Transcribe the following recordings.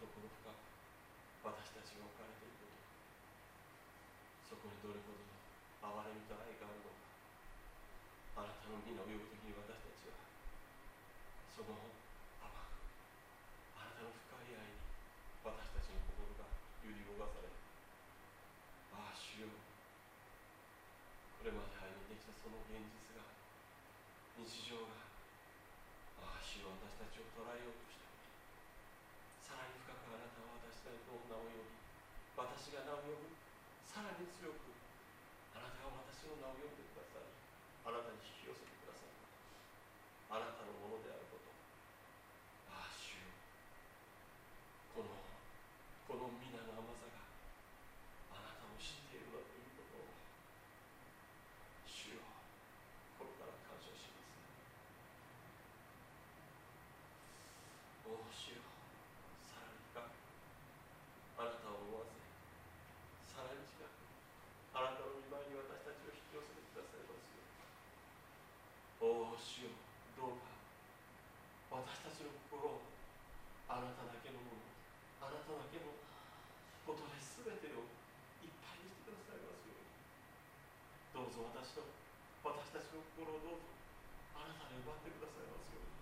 と私たちが置かれていることそこにどれほどの憐れみと愛があるのかあなたの身の病的に私たちはそのあなたの深い愛に私たちの心が揺り動かされああ主よこれまで歩んできたその現実が日常がああ主よ私たちを捉えようと。私が名を呼ぶ。さらに強くあなたが私の名を呼ぶ。どうぞ私と私たちの心をどうぞあなたに奪ってくださいますように。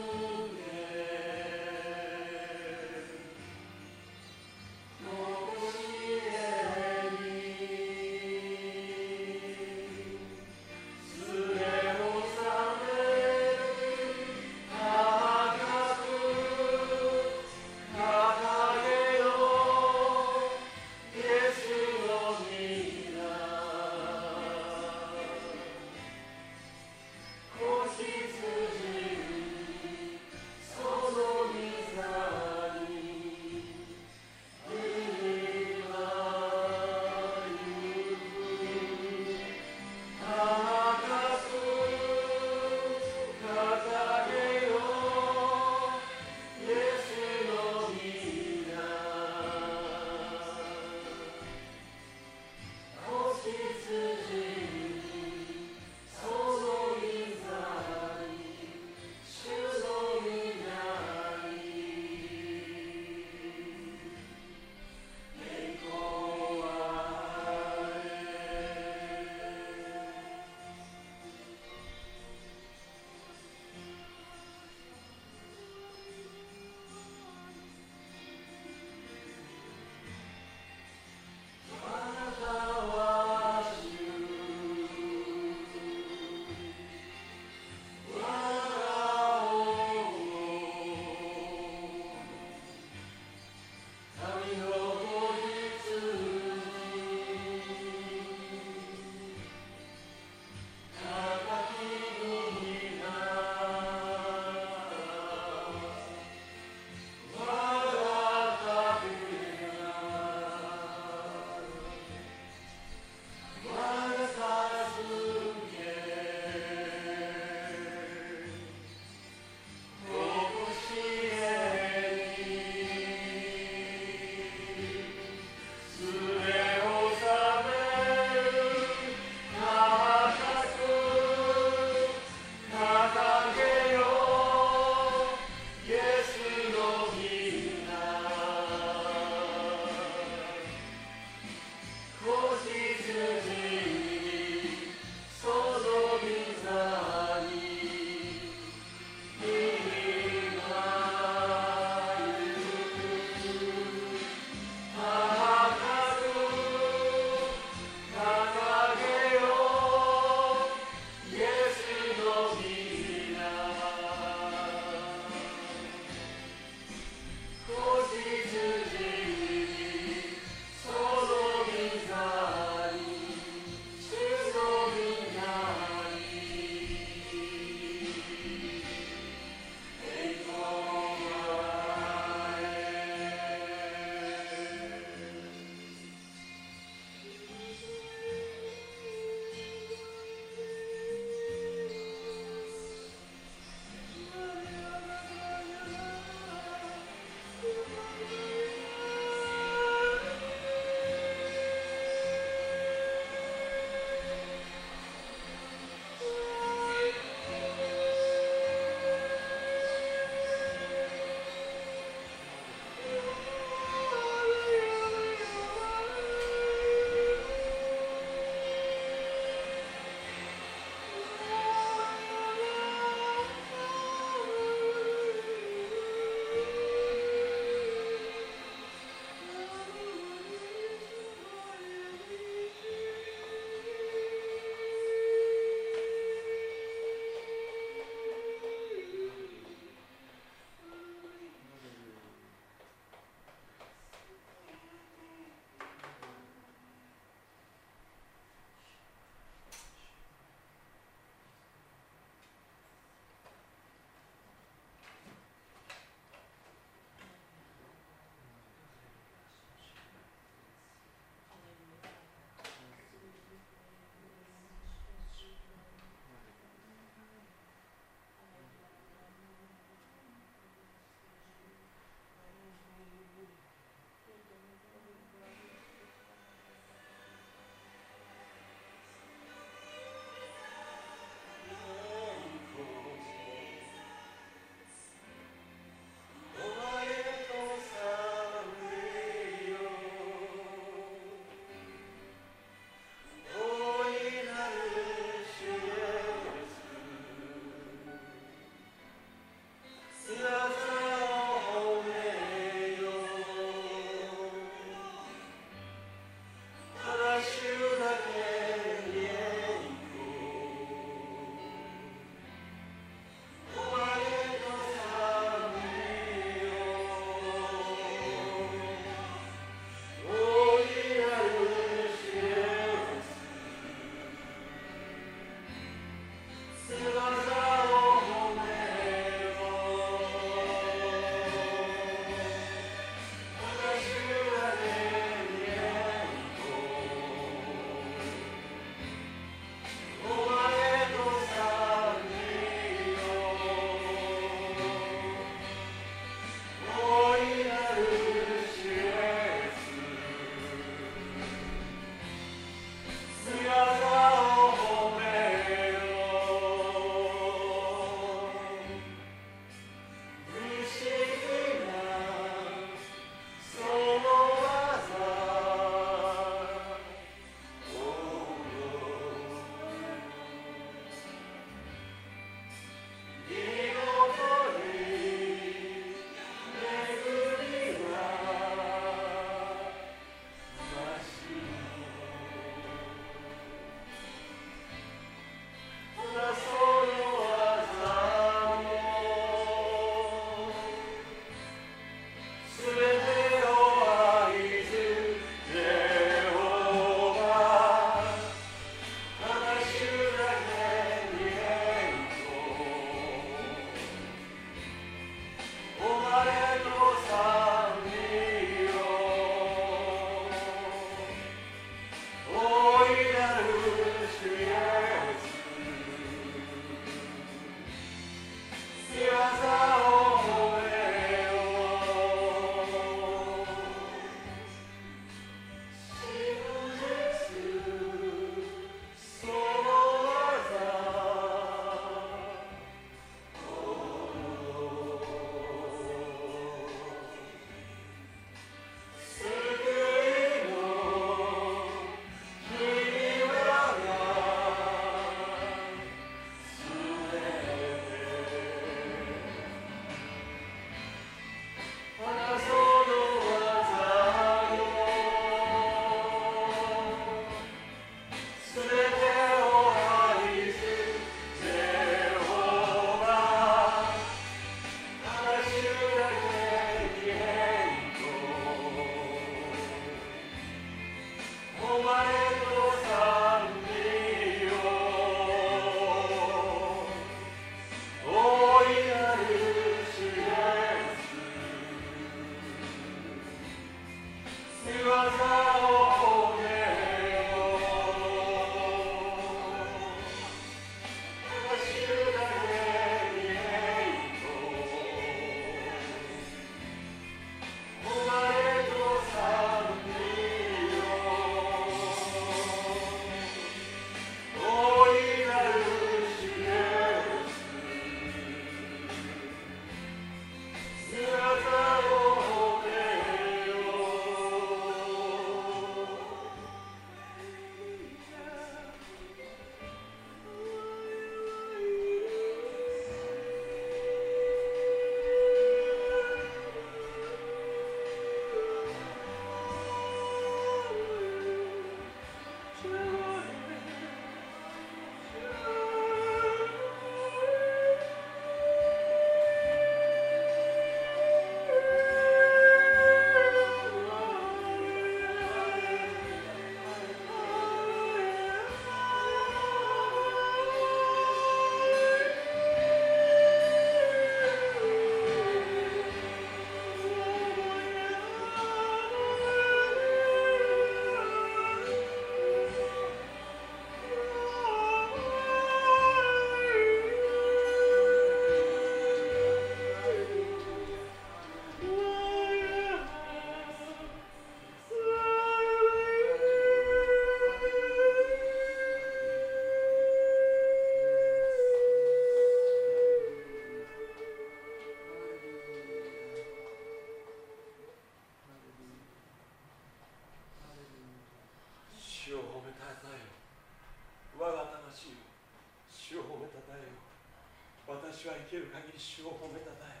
きる限り主を褒めたたえ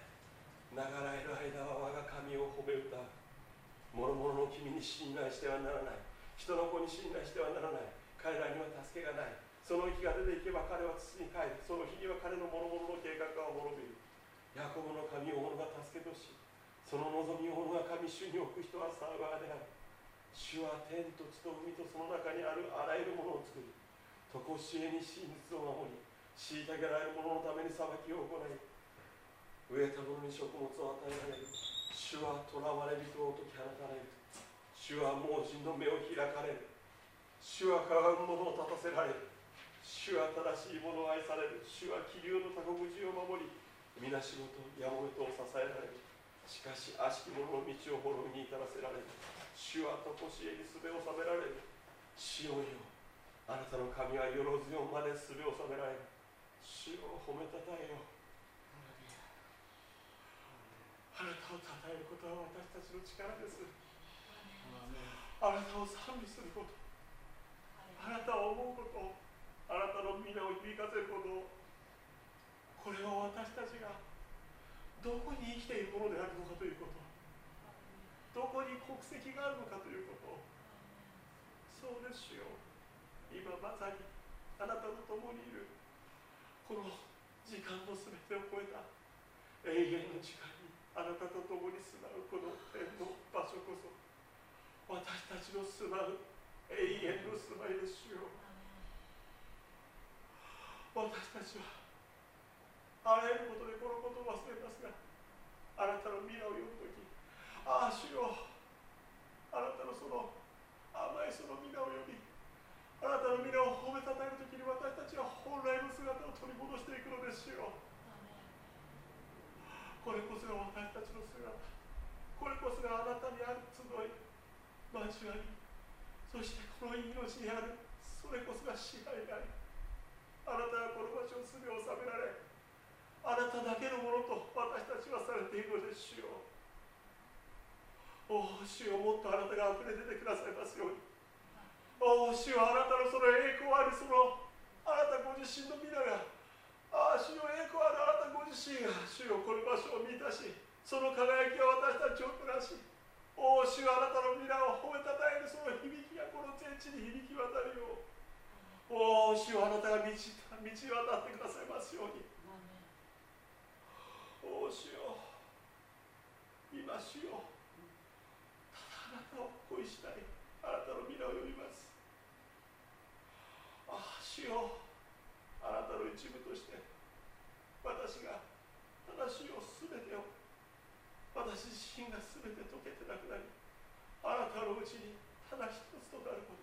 長らえる間は我が神を褒め歌う。諸々の君に信頼してはならない。人の子に信頼してはならない。彼らには助けがない。その日が出ていけば彼は筒に帰る。その日には彼の諸々の計画が滅びる。ヤコブの神を者が助けとしその望みを者が神主に置く人は騒がである。主は天と地と海とその中にあるあらゆるものを作り常しえに真実を守り虐げられる者のために裁きを行い植えた者に食物を与えられる。主は囚われ人を解き放たれる。主は盲人の目を開かれる。主はかがむ者を立たせられる。主は正しい者を愛される。主は気流の高口を守り皆仕事やもめとを支えられる。しかし悪しき者の道を滅びに至らせられる。主は常しえにすべを収められる。主よよあなたの神はよろずよまですべを収められる。主を褒めたたえよ。あなたをたたえることは私たちの力です。あなたを賛美すること。あなたを思うこと。あなたの皆を響かせること。これは私たちがどこに生きているものであるのかということ。どこに国籍があるのかということ。そうですよ。今まさにあなたと共にいる。この時間の全てを超えた。永遠の時間にあなたと共に住まうこの天の場所こそ。私たちの住まう。永遠の住まいですよ。私たちは。あらゆることでこのことを忘れますが。あなたの皆を呼ぶ時。ああ主よ。あなたのその。甘いその皆を呼び。あなたの皆を褒めたたえる時に私たちは本来の姿を取り戻していくのですよ。これこそが私たちの姿。これこそがあなたにある集い。交わり。そしてこの命にある。それこそが支配であり。あなたはこの場所をすべを収められ。あなただけのものと私たちはされているのですよ。おお主をもっとあなたが溢れ出てくださいますようにおお主はあなたのその栄光あるそのあなたご自身の皆がああ主よ栄光あるあなたご自身が主よこの場所を満たしその輝きが私たちを照らしおお主はあなたの皆を褒めたたえるその響きがこの全地に響き渡るようおお主はあなたが道道渡ってくださいますように。おお主よ今主よを恋したい。あなたの皆を呼びます主よあなたの一部として私が正しいを全てを私自身が全て解けてなくなりあなたのうちにただ一つとなること。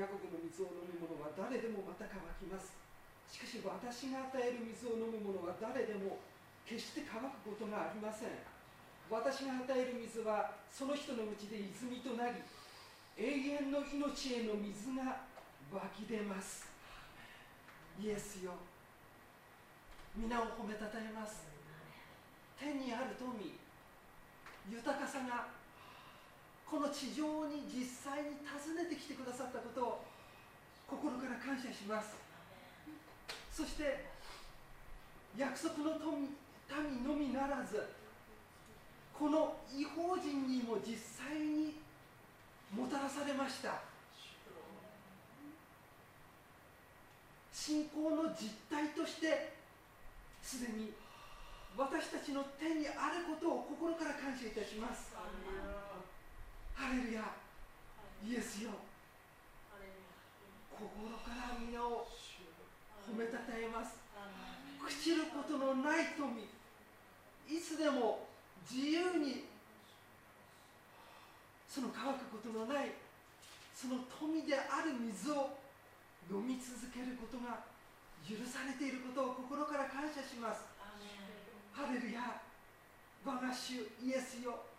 ヤコブの水を飲む者は誰でもまた乾きます。しかし私が与える水を飲む者は誰でも決して乾くことがありません。私が与える水はその人のうちで泉となり永遠の命への水が湧き出ます。イエスよ。皆を褒めたたえます。天にある富豊かさがこの地上に実際に訪ねてきてくださったことを心から感謝します。そして約束の民のみならずこの違法人にも実際にもたらされました。信仰の実態としてすでに私たちの手にあることを心から感謝いたします。ハレルヤイエスよ心から皆を褒めたたえます。朽ちることのない富。いつでも自由にその乾くことのないその富である水を飲み続けることが許されていることを心から感謝します。ハレルヤ我が主イエスよ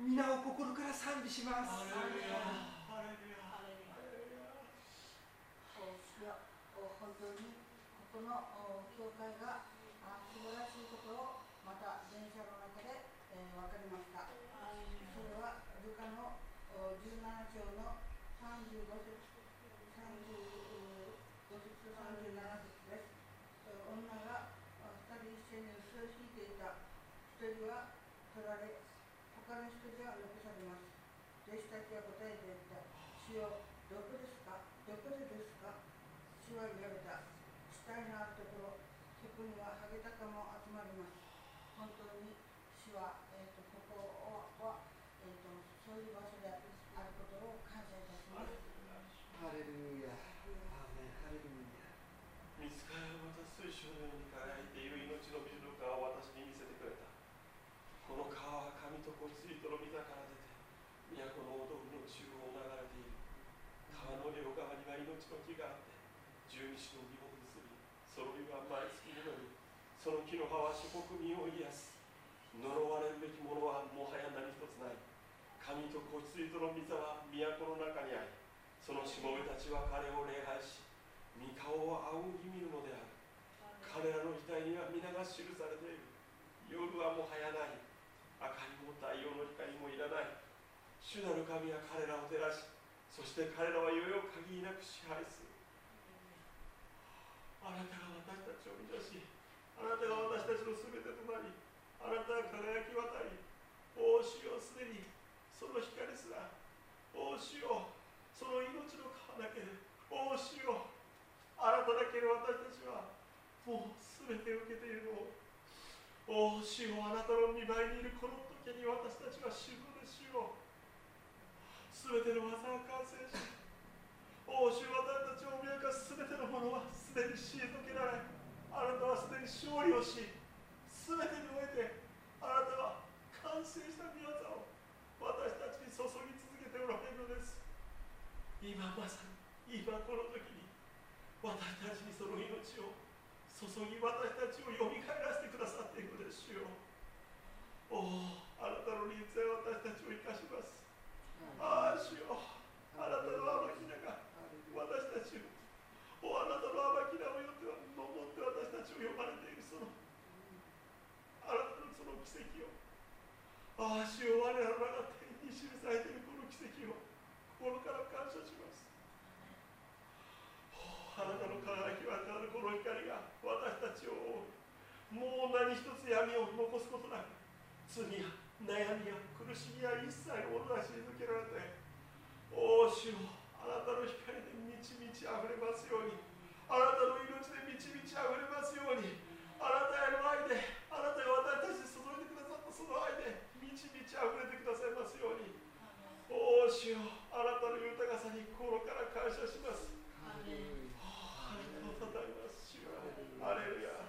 皆を心から賛美します。本当にここの教会が素晴らしいことをまた電車の中で、えー、分かりましたそれはルカの17章の35節35節37節です女が2人一緒に薄を引いていた1人は取られ他の1人は残されます弟子たちは答えて言った主よどこですかどこでですか主は言われた死体のあるところそこにはハゲタカも集まります本当に主は、えーと、ここは、えーと、そういう場所であることを感謝いたしますハレルヤアメハレルヤ水からまた水晶のように輝いている命の水の川を私に見せてくれた。この川は神と子羊との御座から出て都の大通りの中央を流れている。川の両側には命の木があって十二種の実を結びその実は毎月実りその木の葉は諸国民を癒す。呪われるべきものはもはや何一つない。神と子羊との御座は都の中にありそのしもべたちは彼を礼拝し御顔を仰ぎ見るのである。彼らの額には皆が記されている。夜はもはやない。明かりも太陽の光もいらない。主なる神は彼らを照らしそして彼らは世々限りなく支配する。あなたが私たちを満たしあなたが私たちの全てとなりあなたが輝き渡りお主よすでにその光すらお主よその命の川だけでお主よあなただけの私たちはもう全て受けているのをお主よあなたの見舞いにいるこの時に私たちは主の主よ。全ての技を完成しお主私たちを脅かす全てのものはすでに退けられあなたはすでに勝利をし全てにおいてあなたは完成した御業を私たちに注ぎ続けておられるのです。今まさに今この時に私たちにその命を注ぎ私たちをよみがえらせてくださっているのですよ。おおあなたの臨在は私たちを生かします。ああ主よあなたの甘き名が私たちをおあなたの甘き名をよって守って私たちを呼ばれているそのあなたの奇跡を。ああ主よ我らの中天に記されているこの奇跡を。心から感謝します。あなたの輝き渡るこの光が私たちをもう何一つ闇を残すことなく罪や悩みや苦しみや一切のものが退けられておお主よあなたの光で満ち満ち溢れますようにあなたの命で満ち満ち溢れますようにあなたへの愛であなたが私たちの愛で満ち満ち溢れてくださいますように。おお主よあなたの豊かさに心から感謝します。あなたをたたえます。主よアレルヤ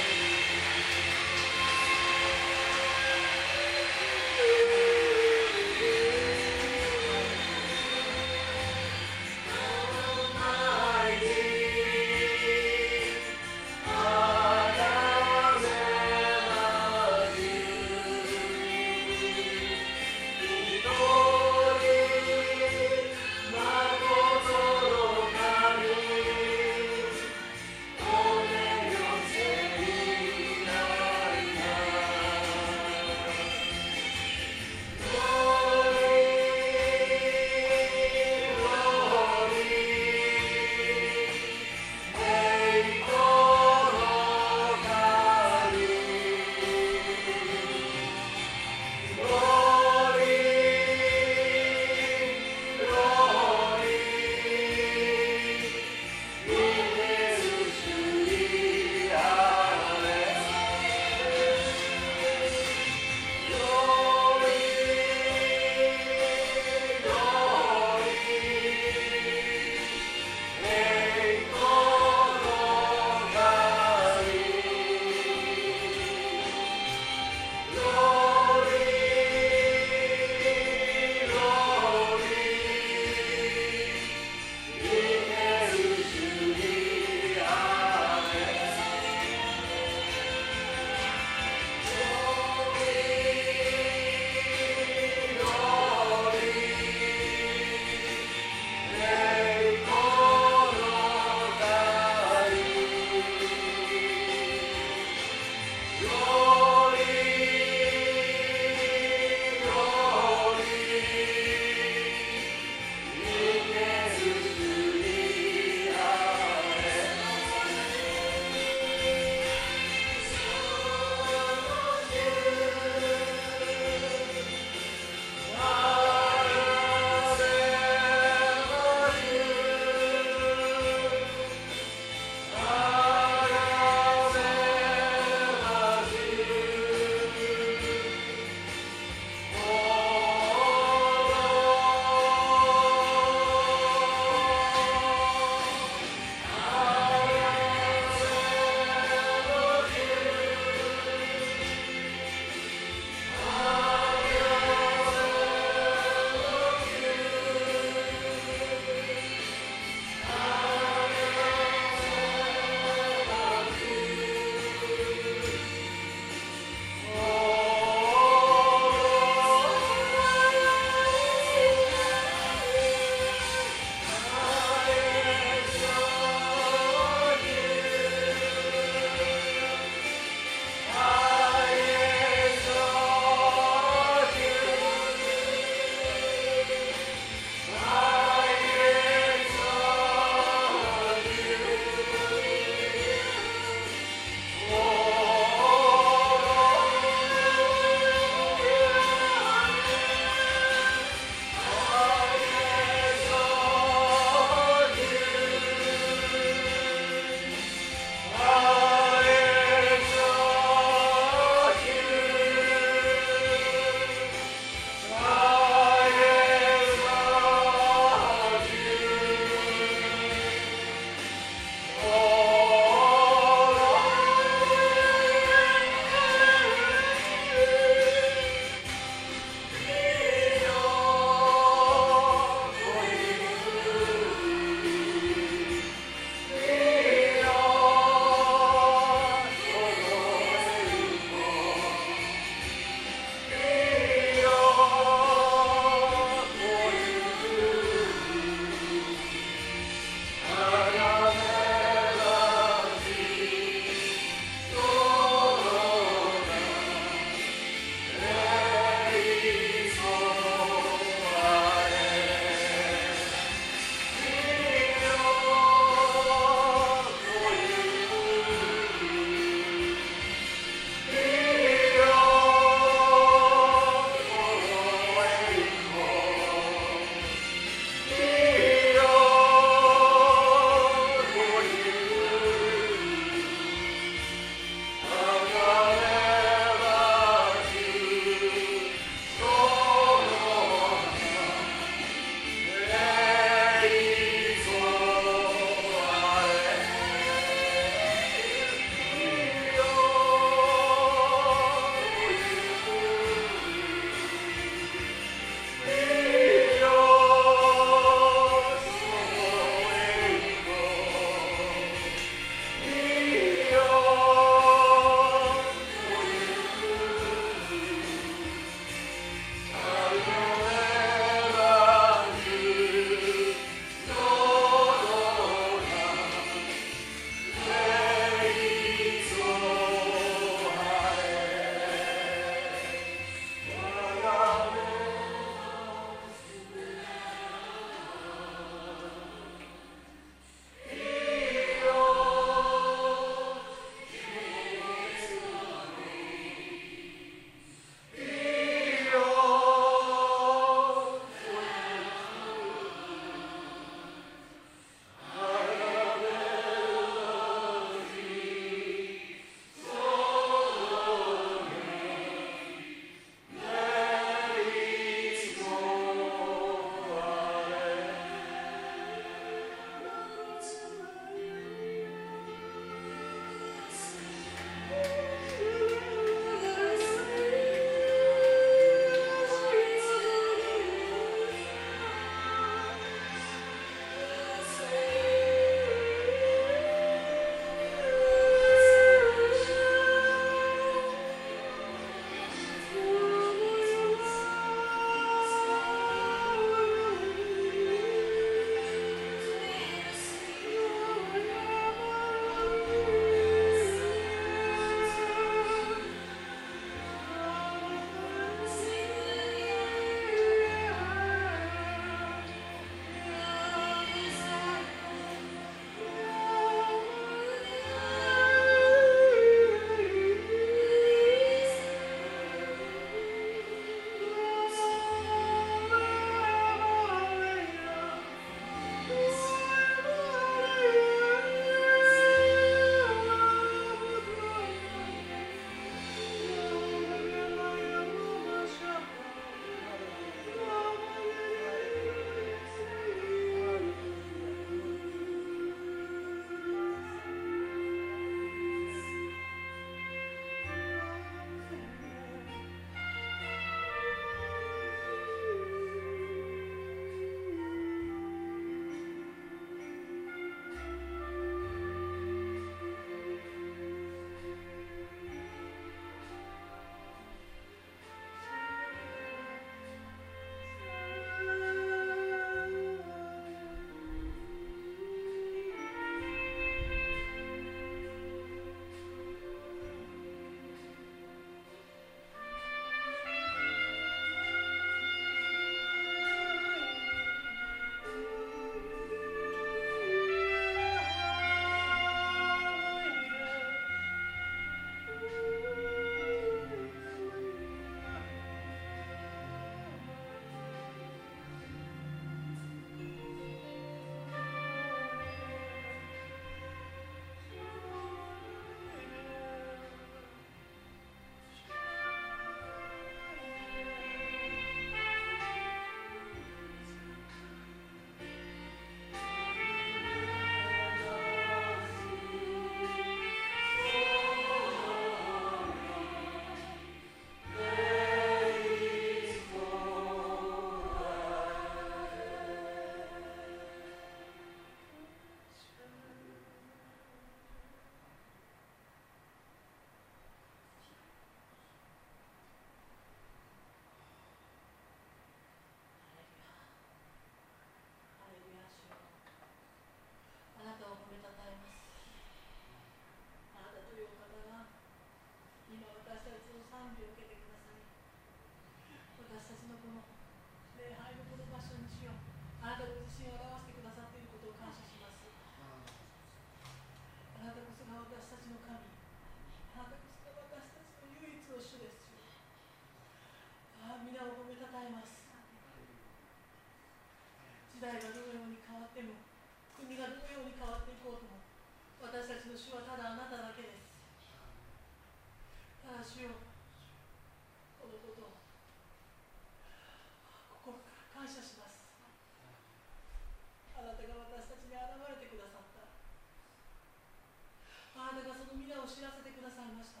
知らせてくださいました。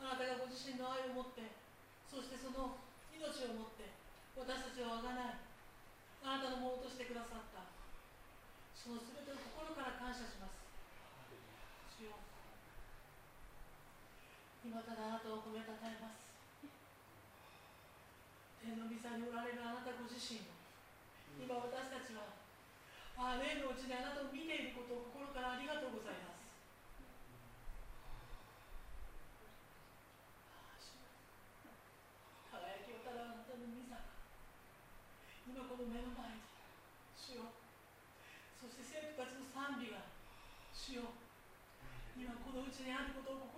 あなたがご自身の愛を持ってそしてその命を持って私たちをあがない。あなたのものとしてくださった。その全てを心から感謝します。主よ。今からあなたを褒めたたえます。天の御座におられるあなたご自身。を今私たちはあ霊のうちにあなたを見ていることを心からありがとうございます。の目の前に主よ。そして生徒たちの賛美が主よ。今このうちにあることを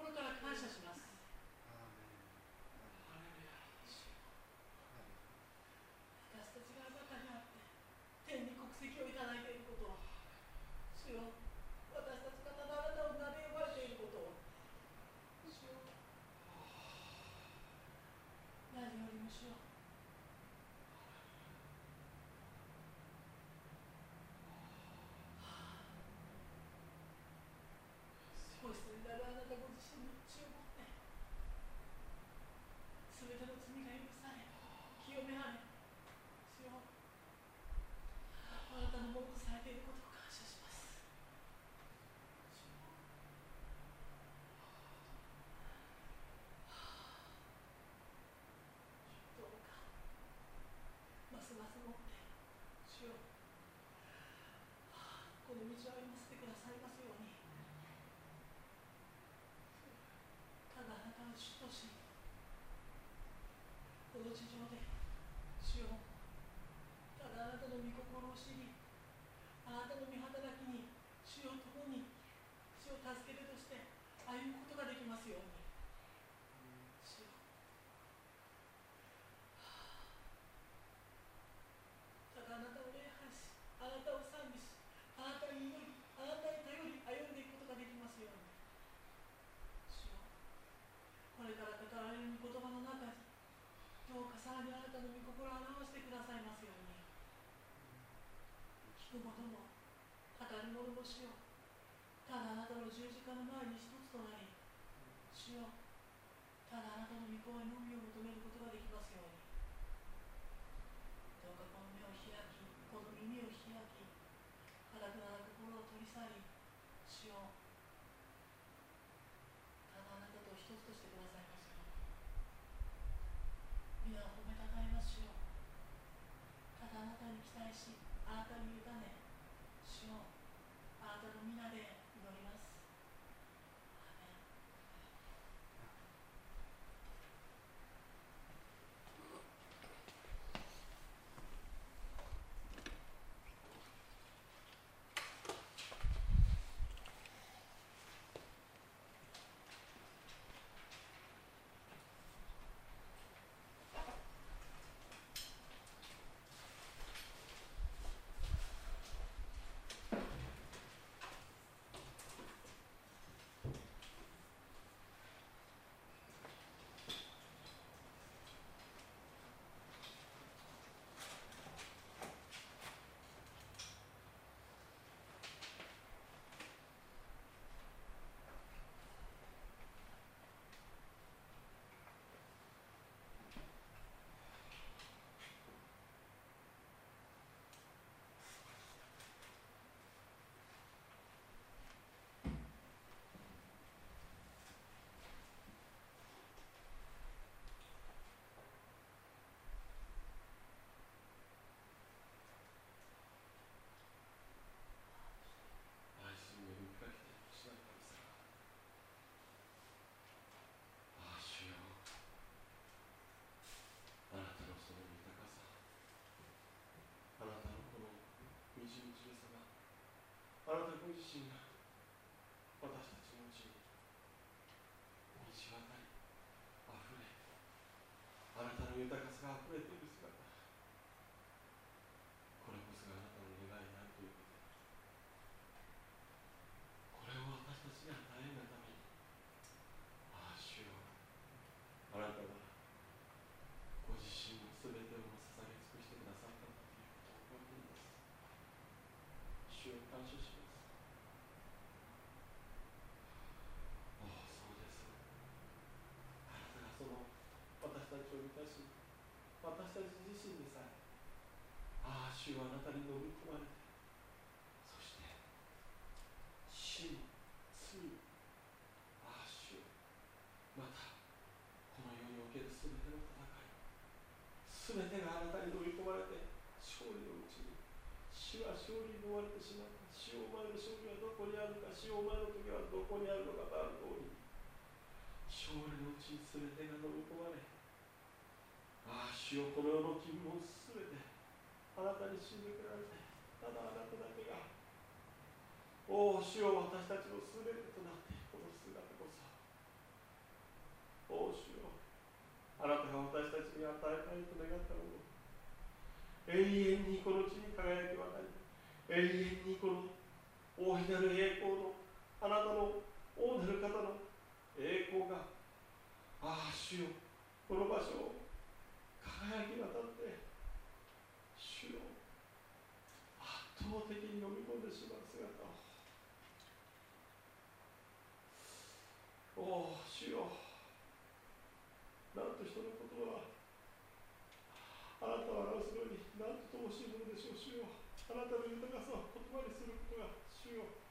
ঠাকুরের 主はあなたに飲み込まれてそして死に罪ああ主またこの世における全ての戦い全てがあなたに飲み込まれて勝利のうちに死は勝利に追われてしまった死を前の勝利はどこにあるか死を前の時はどこにあるのかバるル通り勝利のうちに全てが飲み込まれああ主よこの世の君もおお主よ私たちの全てとなっているこの姿こそおお主よあなたが私たちに与えたい。と願ったもの永遠にこの地に輝き渡り永遠にこの大いなる栄光のあなたの大なる方の栄光がああ主よこの場所を輝き渡って主よ圧倒的に飲み込んでしまう。主よ。なんと人の言葉はあなたを表すのになんと乏しいものでしょう。主よ。あなたの豊かさを言葉にすることが主よ。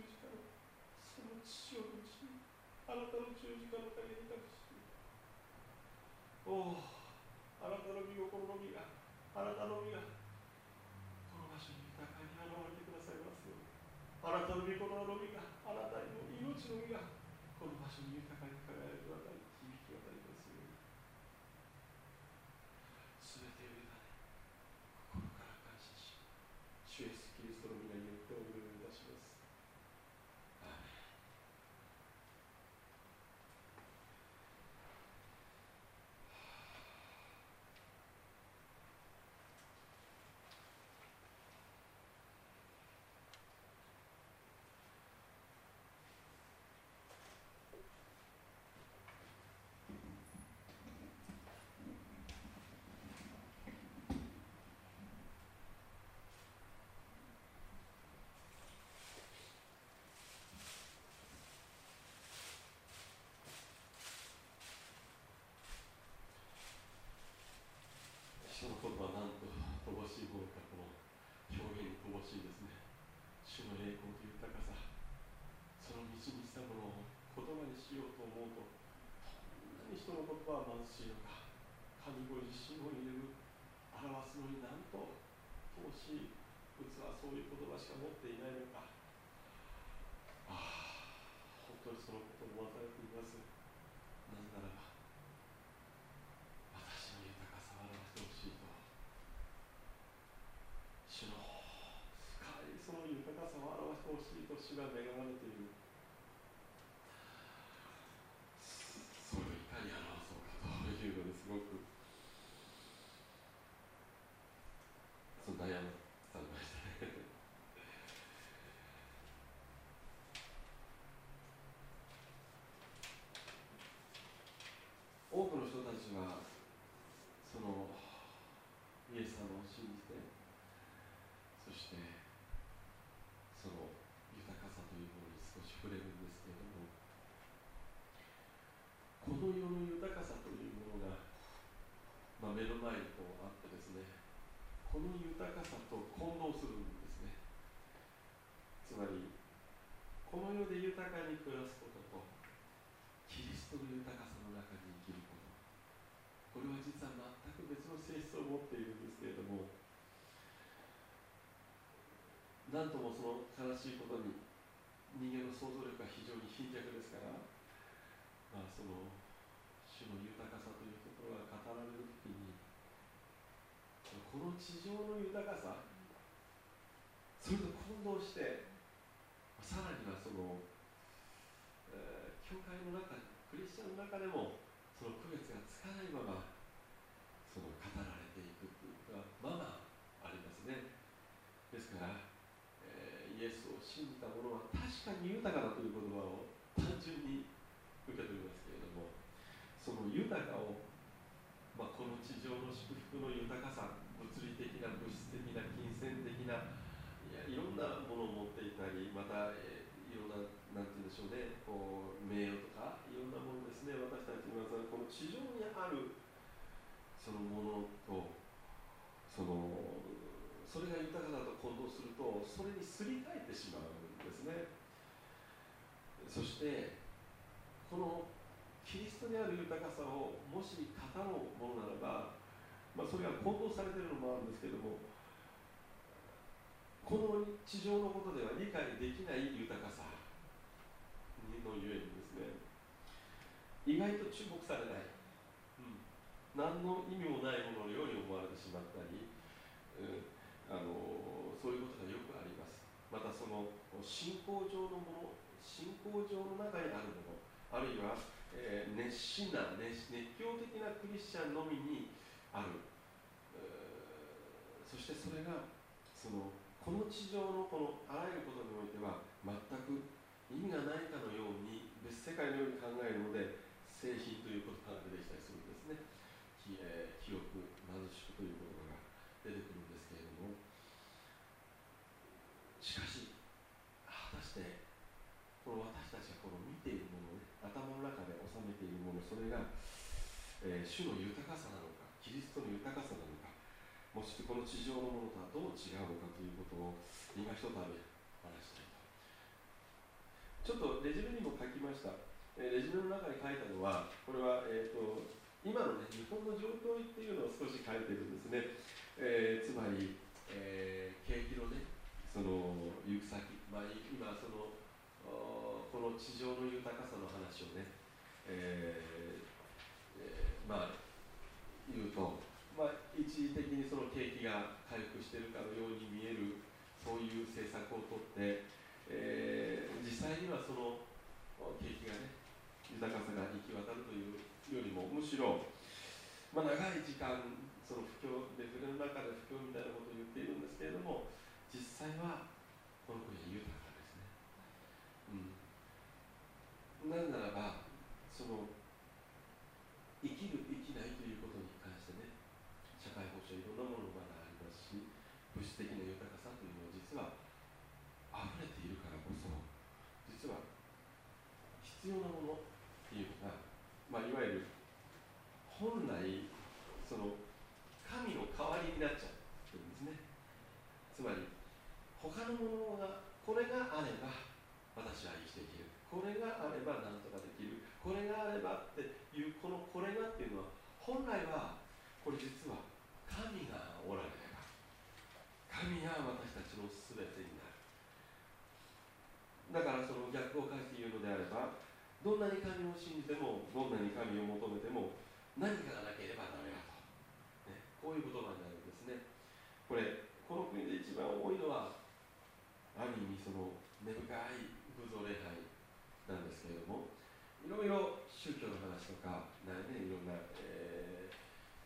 十字架のその血を用いあなたの十字架の陰に託しおおあなたの身心の身があなたの身がます。実は全く別の性質を持っているんですけれどもなんともその悲しいことに人間の想像力が非常に貧弱ですから、まあ、その主の豊かさというところが語られる時にこの地上の豊かさそれと混同してさらにはその、えー、教会の中クリスチャンの中でもその区別がつかないままその語られていくということがままありますねですからイエスを信じた者は確かに豊かだという言葉を単純に受け取りますけれどもその豊かを、まあ、この地上の祝福の豊かさ物理的な物質的な金銭的ないやいろんなものを持っていたりまた、えー、いろんななんて言うんでしょうねこう名誉とかいろんなものですね私たちにはこの地上にあるそのものとそのそれが豊かだと混同するとそれにすり替えてしまうんですね。そしてこのキリストにある豊かさをもし語ろうものならば、まあ、それが混同されているのもあるんですけどもこの地上のことでは理解できない豊かさのゆえにですね意外と注目されない、うん、何の意味もないもののように思われてしまったり、うん。あのそういうことがよくあります。またその信仰上のもの信仰上の中にあるものあるいは、えー、熱心な熱熱狂的なクリスチャンのみにある、そしてそれがそのこの地上のこのあらゆることにおいては全く意味がないかのように別世界のように考えるので製品という言葉が出てきたりするんですね、えー、記憶貧しくという言葉が出てくるしかし果たしてこの私たちがこの見ているものね頭の中で収めているものそれが、えー、主の豊かさなのかキリストの豊かさなのかもしくはこの地上のものとはどう違うのかということを今ひとたび話したいと。ちょっとレジュメにも書きました、えー、レジュメの中に書いたのはこれは、えーと、今の、ね、日本の状況っていうのを少し書いてるんですね、えー、つまり、えー、景気のねその行く先、まあ、今そのこの地上の豊かさの話をね、えー、まあ言うと、まあ、一時的にその景気が回復しているかのように見えるそういう政策をとって、えー、実際にはその景気がね豊かさが行き渡るというよりもむしろ、まあ、長い時間その不況デフレの中で不況みたいなことを言っているんですけれども実際はこの国は豊かですね、うん、なぜならばその生きる生きないということに関してね社会保障いろんなものがまだありますし物質的な豊かさというのは実は溢れているからこそ実は必要なものっていうのが、まあ、いわゆる本来その神の代わりになっちゃうんですねつまり他のものがこれがあれば私は生きていけるこれがあれば何とかできるこれがあればっていうこのこれがっていうのは本来はこれ実は神がおられれば神が私たちの全てになるだからその逆を返して言うのであればどんなに神を信じてもどんなに神を求めても何かがなければダメだと、ね、こういう言葉になるんですね。これこの国で一番多いのはある意味その根深い偶像礼拝なんですけれどもいろいろ宗教の話とか、ね、いろんな、え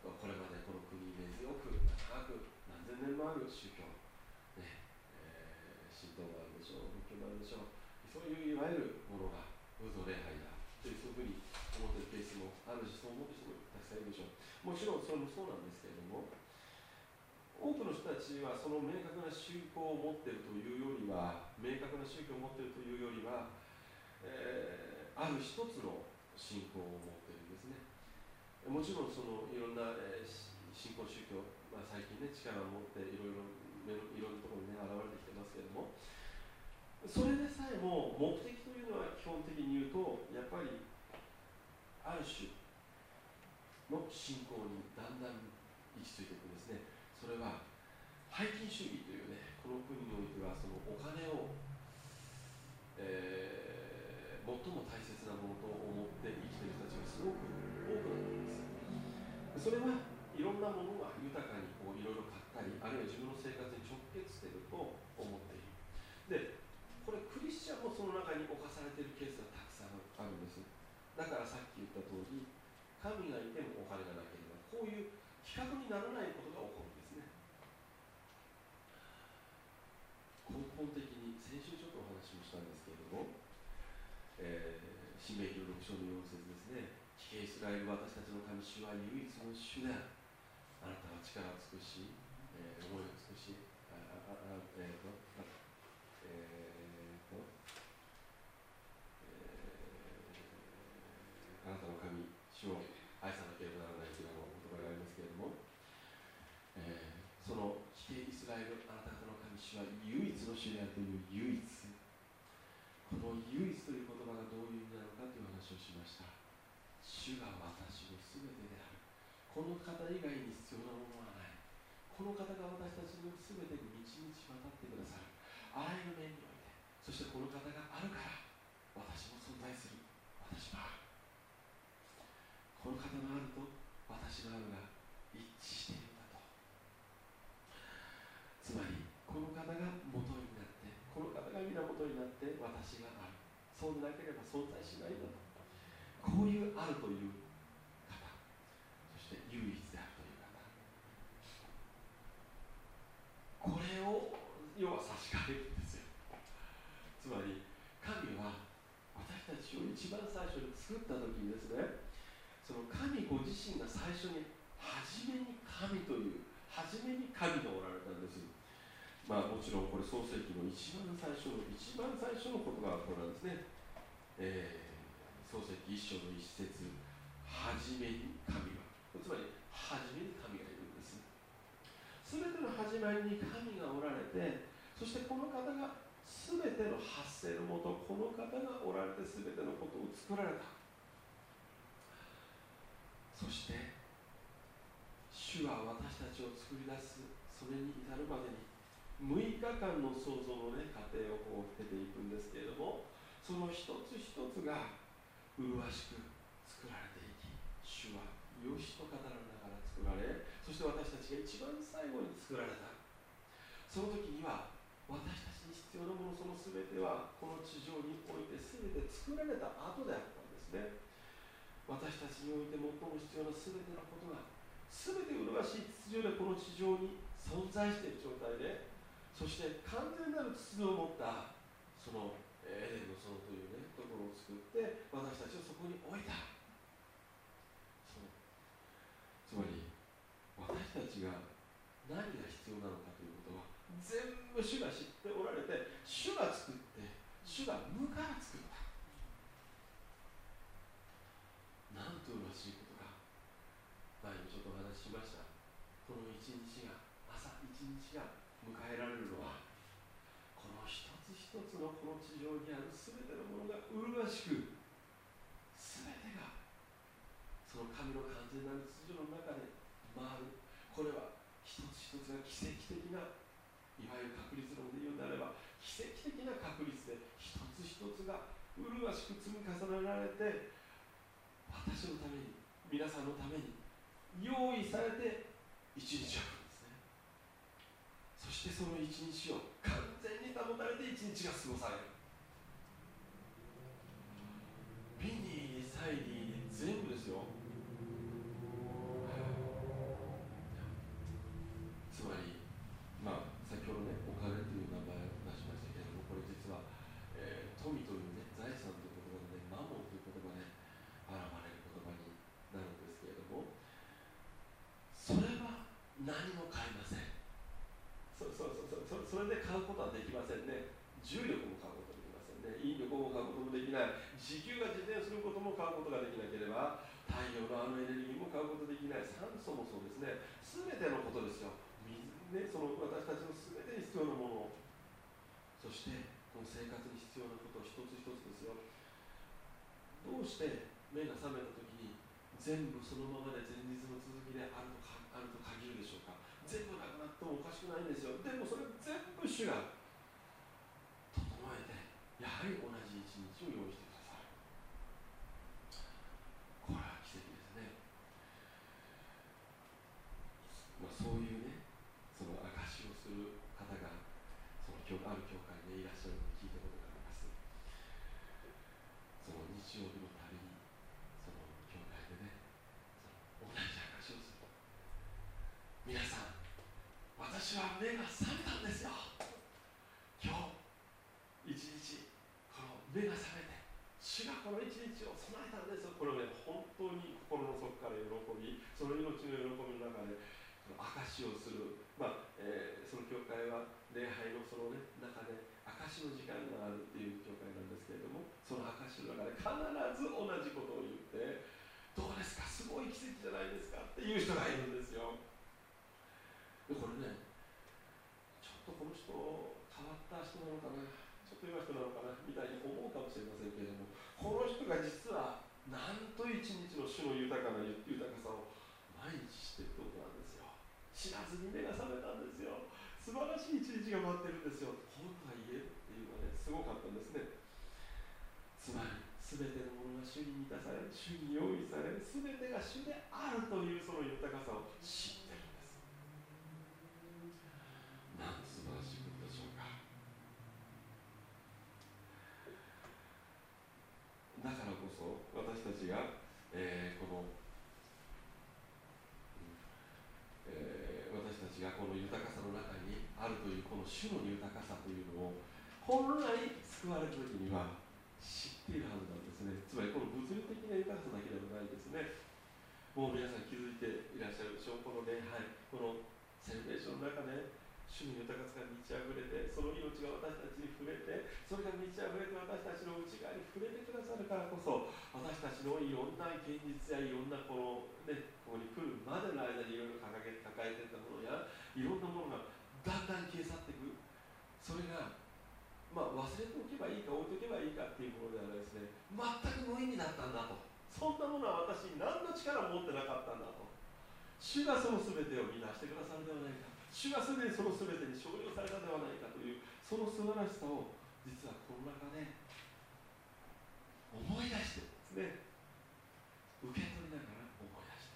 ー、これまでこの国根強く長く何千年もある宗教、ねえー、神道もあるでしょう仏教もあるでしょうそういういわゆるものが偶像礼拝だというそういうふうに思っているケースもあるしそう思ってる人もたくさんいるでしょう。もちろんそれもそうなんですけれども多くの人たちはその明確な信仰を持っているというよりは明確な宗教を持っているというよりは、えー、ある一つの信仰を持っているんですね。もちろんそのいろんな、えー信仰宗教、まあ、最近ね力を持っていろいろいろんなところにね現れてきてますけれどもそれでさえも目的というのは基本的に言うとやっぱりある種の信仰にだんだん行き着いていくんですね。それは背金主義というねこの国においてはそのお金を、えー、最も大切なものと思って生きている人たちがすごく多くなっています。それはいろんなものが豊かにこういろいろ買ったりあるいは自分の生活に直結していると思っているでこれクリスチャンもその中に侵されているケースがたくさんあるんですだからさっき言った通り神がいてもお金がなければこういう比較にならないことが起こるんですね。根本的に先週ちょっとお話もしたんですけれども、えー、新明記の6章の4節ですね。聞けイスラエル私たちの神主は唯一の主である。あなたは力を尽くし、えー、思いを尽くし、あああえーとえーとえー、あなたの神、主を愛さなければならないというお言葉がありますけれども、えー、その規定イスラエル、あなた方の神、主は唯一の主であるという唯一、この唯一という言葉がどういう意味なのかという話をしました。主が私のすべてである。この方以外に必要なものはない。この方が私たちの全てに道々渡ってくださる。あらゆる面において。そしてこの方があるから私も存在する。私はこの方があると私があるが一致しているんだと。つまりこの方が元になってこの方が源になって私がある。そうでなければ存在しないんだと。こういうあるという方そして唯一であるという方。これを要は差し替えるんですよつまり神は私たちを一番最初に作った時にですねその神ご自身が最初に初めに神という初めに神がおられたんです。まあもちろんこれ創世記の一番最初の一番最初の言葉がこれなんですね、えー、創世記一章の一節初めに神はつまり初めに神がいるんです。全ての始まりに神がおられてそしてこの方が全ての発生のもとこの方がおられて全てのことを作られた。そして主は私たちを作り出すそれに至るまでに6日間の創造の、ね、過程をこう経ていくんですけれどもその一つ一つが麗しく作られていき主は良しと語られながら作られそして私たちが一番最後に作られた。その時には私たちに必要なものその全てはこの地上において全て作られた後であったんですね。私たちにおいて最も必要な全てのことが全て麗しい秩序でこの地上に存在している状態でそして完全なる秩序を持ったそのエデンの園というねところを作って私たちをそこに置いた。つまり私たちが何が必要なのかということは全部主が知っておられて主が作って主が無から作ったなんと麗しいことか前にちょっとお話ししましたこの一日が朝一日が迎えられるのはこの一つ一つのこの地上にある全てのものが麗しく全てがその神の完全なる秩序の中で回るこれは一つ一つが奇跡的ないわゆる確率論で言うなれば奇跡的な確率で一つ一つが麗しく積み重ねられて私のために皆さんのために用意されて一日あるんですねそしてその一日を完全に保たれて一日が過ごされるビニーにサイリーに全部ですよませんね。重力も買うことできませんね。引力も買うこともできない。地球が自転することも買うことができなければ太陽のあのエネルギーも買うことできない。酸素もそうですね。全てのことですよ。水ねその私たちの全てに必要なもの。そしてこの生活に必要なこと一つ一つですよ。どうして目が覚めた時に全部そのままで前日の続きであるとかあると限るでしょうか。全部なくなってもおかしくないんですよ。でもそれ全部主がやはり同じ一日を用意してくださいこれは奇跡ですね、まあ、そういうねその証しをする方がその教ある教会にいらっしゃるのを聞いたことがありますその日曜日のたびにその教会でねその同じ証しをする皆さん私は目が覚めたんですよ今日一日この目が覚めて主がこの一日を備えたんですよこれをね本当に心の底から喜びその命の喜びの中でその証しをするまあ、えーその教会は礼拝のその、ね、中で証しの時間があるっていう教会なんですけれどもその証しの中で必ず同じことを言ってどうですかすごい奇跡じゃないですかっていう人がいるんですよでこれねちょっとこの人変わった人なのかなちょっと弱い人なのかなみたいに思うかもしれませんけれどもこの人が実はなんと一日の主の豊かな豊かさを毎日してるってことなんですよ知らずに目が覚めたんですよ素晴らしい一日が待ってるんですよ本当は言えるっていうのはねすごかったんですねつまり全てのものが主に満たされ主に用意され全てが主であるというその豊かさを知ってるんですなんと素晴らしいことでしょうかだからこそ私たちが、えーこの、うんえー私たちがこの豊かさの中にあるというこの主の豊かさというのを本来救われた時には知っているはずなんですねつまりこの物理的な豊かさだけではないですねもう皆さん気づいていらっしゃるでしょ？うこの礼拝このセレブレーションの中で主の豊かさが満ち溢れてその命が私たちに触れてそれが満ち溢れて私たちの内側に触れてくださるからこそ私たちのいろんな現実やいろんなこのねここに来るまでの間にいろいろ掲げ抱えていたものやいろんなものがだんだん消え去っていく。それがまあ忘れておけばいいか置いとけばいいかっていうものではないですね。全く無意味だったんだと。そんなものは私に何の力も持ってなかったんだと。主がその全てを見出してくださるではないか。主がすでにその全てに勝利をされたではないかというその素晴らしさを実はこの中で思い出してですね受け取りながら思い出して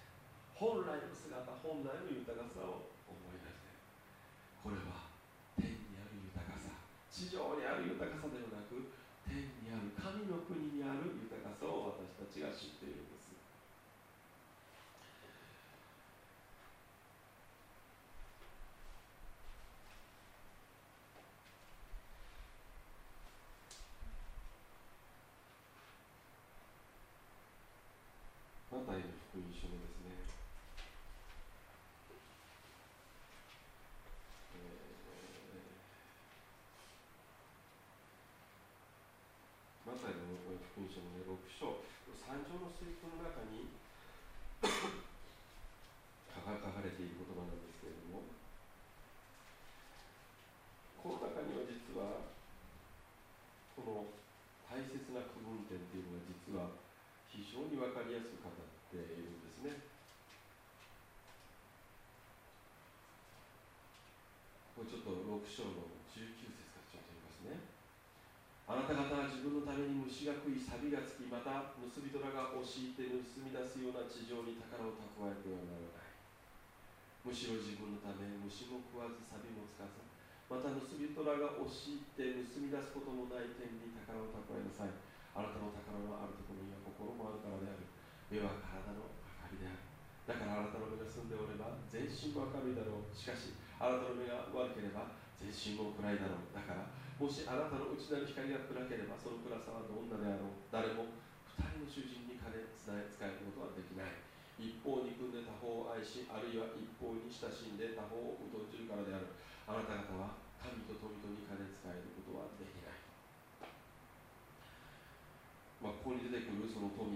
本来の姿本来の豊かさを思い出してこれは天にある豊かさ地上にある豊かさではなく天にある神の国にある豊かさを私たちが知っているんですマタイの福音書のですね、えーマタイの福音書の、ね、6章三条の水句の中に書か書かれている言葉なんですけれどもこの中には実はこの大切な区分点っていうのが実は非常に分かりやすく語っているんですね。これちょっと6章の19節からちょっと読みますね。あなた方は自分のために虫が食い、錆がつき、また盗人らが押し入って盗み出すような地上に宝を蓄えてはならない。むしろ自分のため虫も食わず錆もつかず、また盗人らが押し入って盗み出すこともない天に宝を蓄えなさい。あなたの宝のあるところには心もあるからである。目は体の明かりである。だからあなたの目が澄んでおれば全身も明るいだろう。しかし、あなたの目が悪ければ全身も暗いだろう。だから、もしあなたの内なる光が暗ければ、その暗さはどんなであろう。誰も二人の主人に金伝え使えることはできない。一方に組んで他方を愛し、あるいは一方に親しんで他方を疎んじるからである。あなた方は神と富とに金使えることはできない。まあ、ここに出てくるその富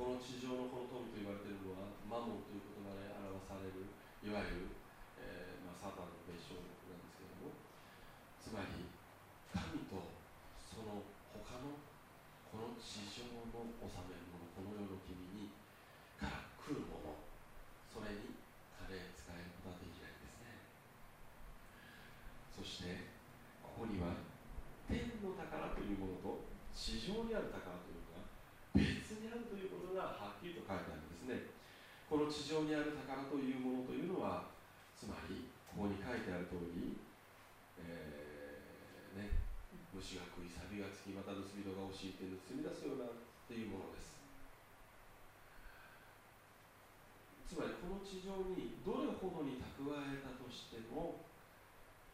この地上のこの富と言われているのはマモンという言葉で表されるいわゆる、サタンの別称なんですけれどもつまり神とその他のこの地上の治めるものこの世の君にから来るものそれに金使えることはできないんですね。そしてここには天の宝というものと地上にある宝というのが別にあるということがはっきりと書いてあるんですね。この地上にある宝というものというのはつまりここに書いてある通り、えーね、虫が食い錆がつきまた盗人が押し入って盗み出すようなっていうものです。つまりこの地上にどれほどに蓄えたとしても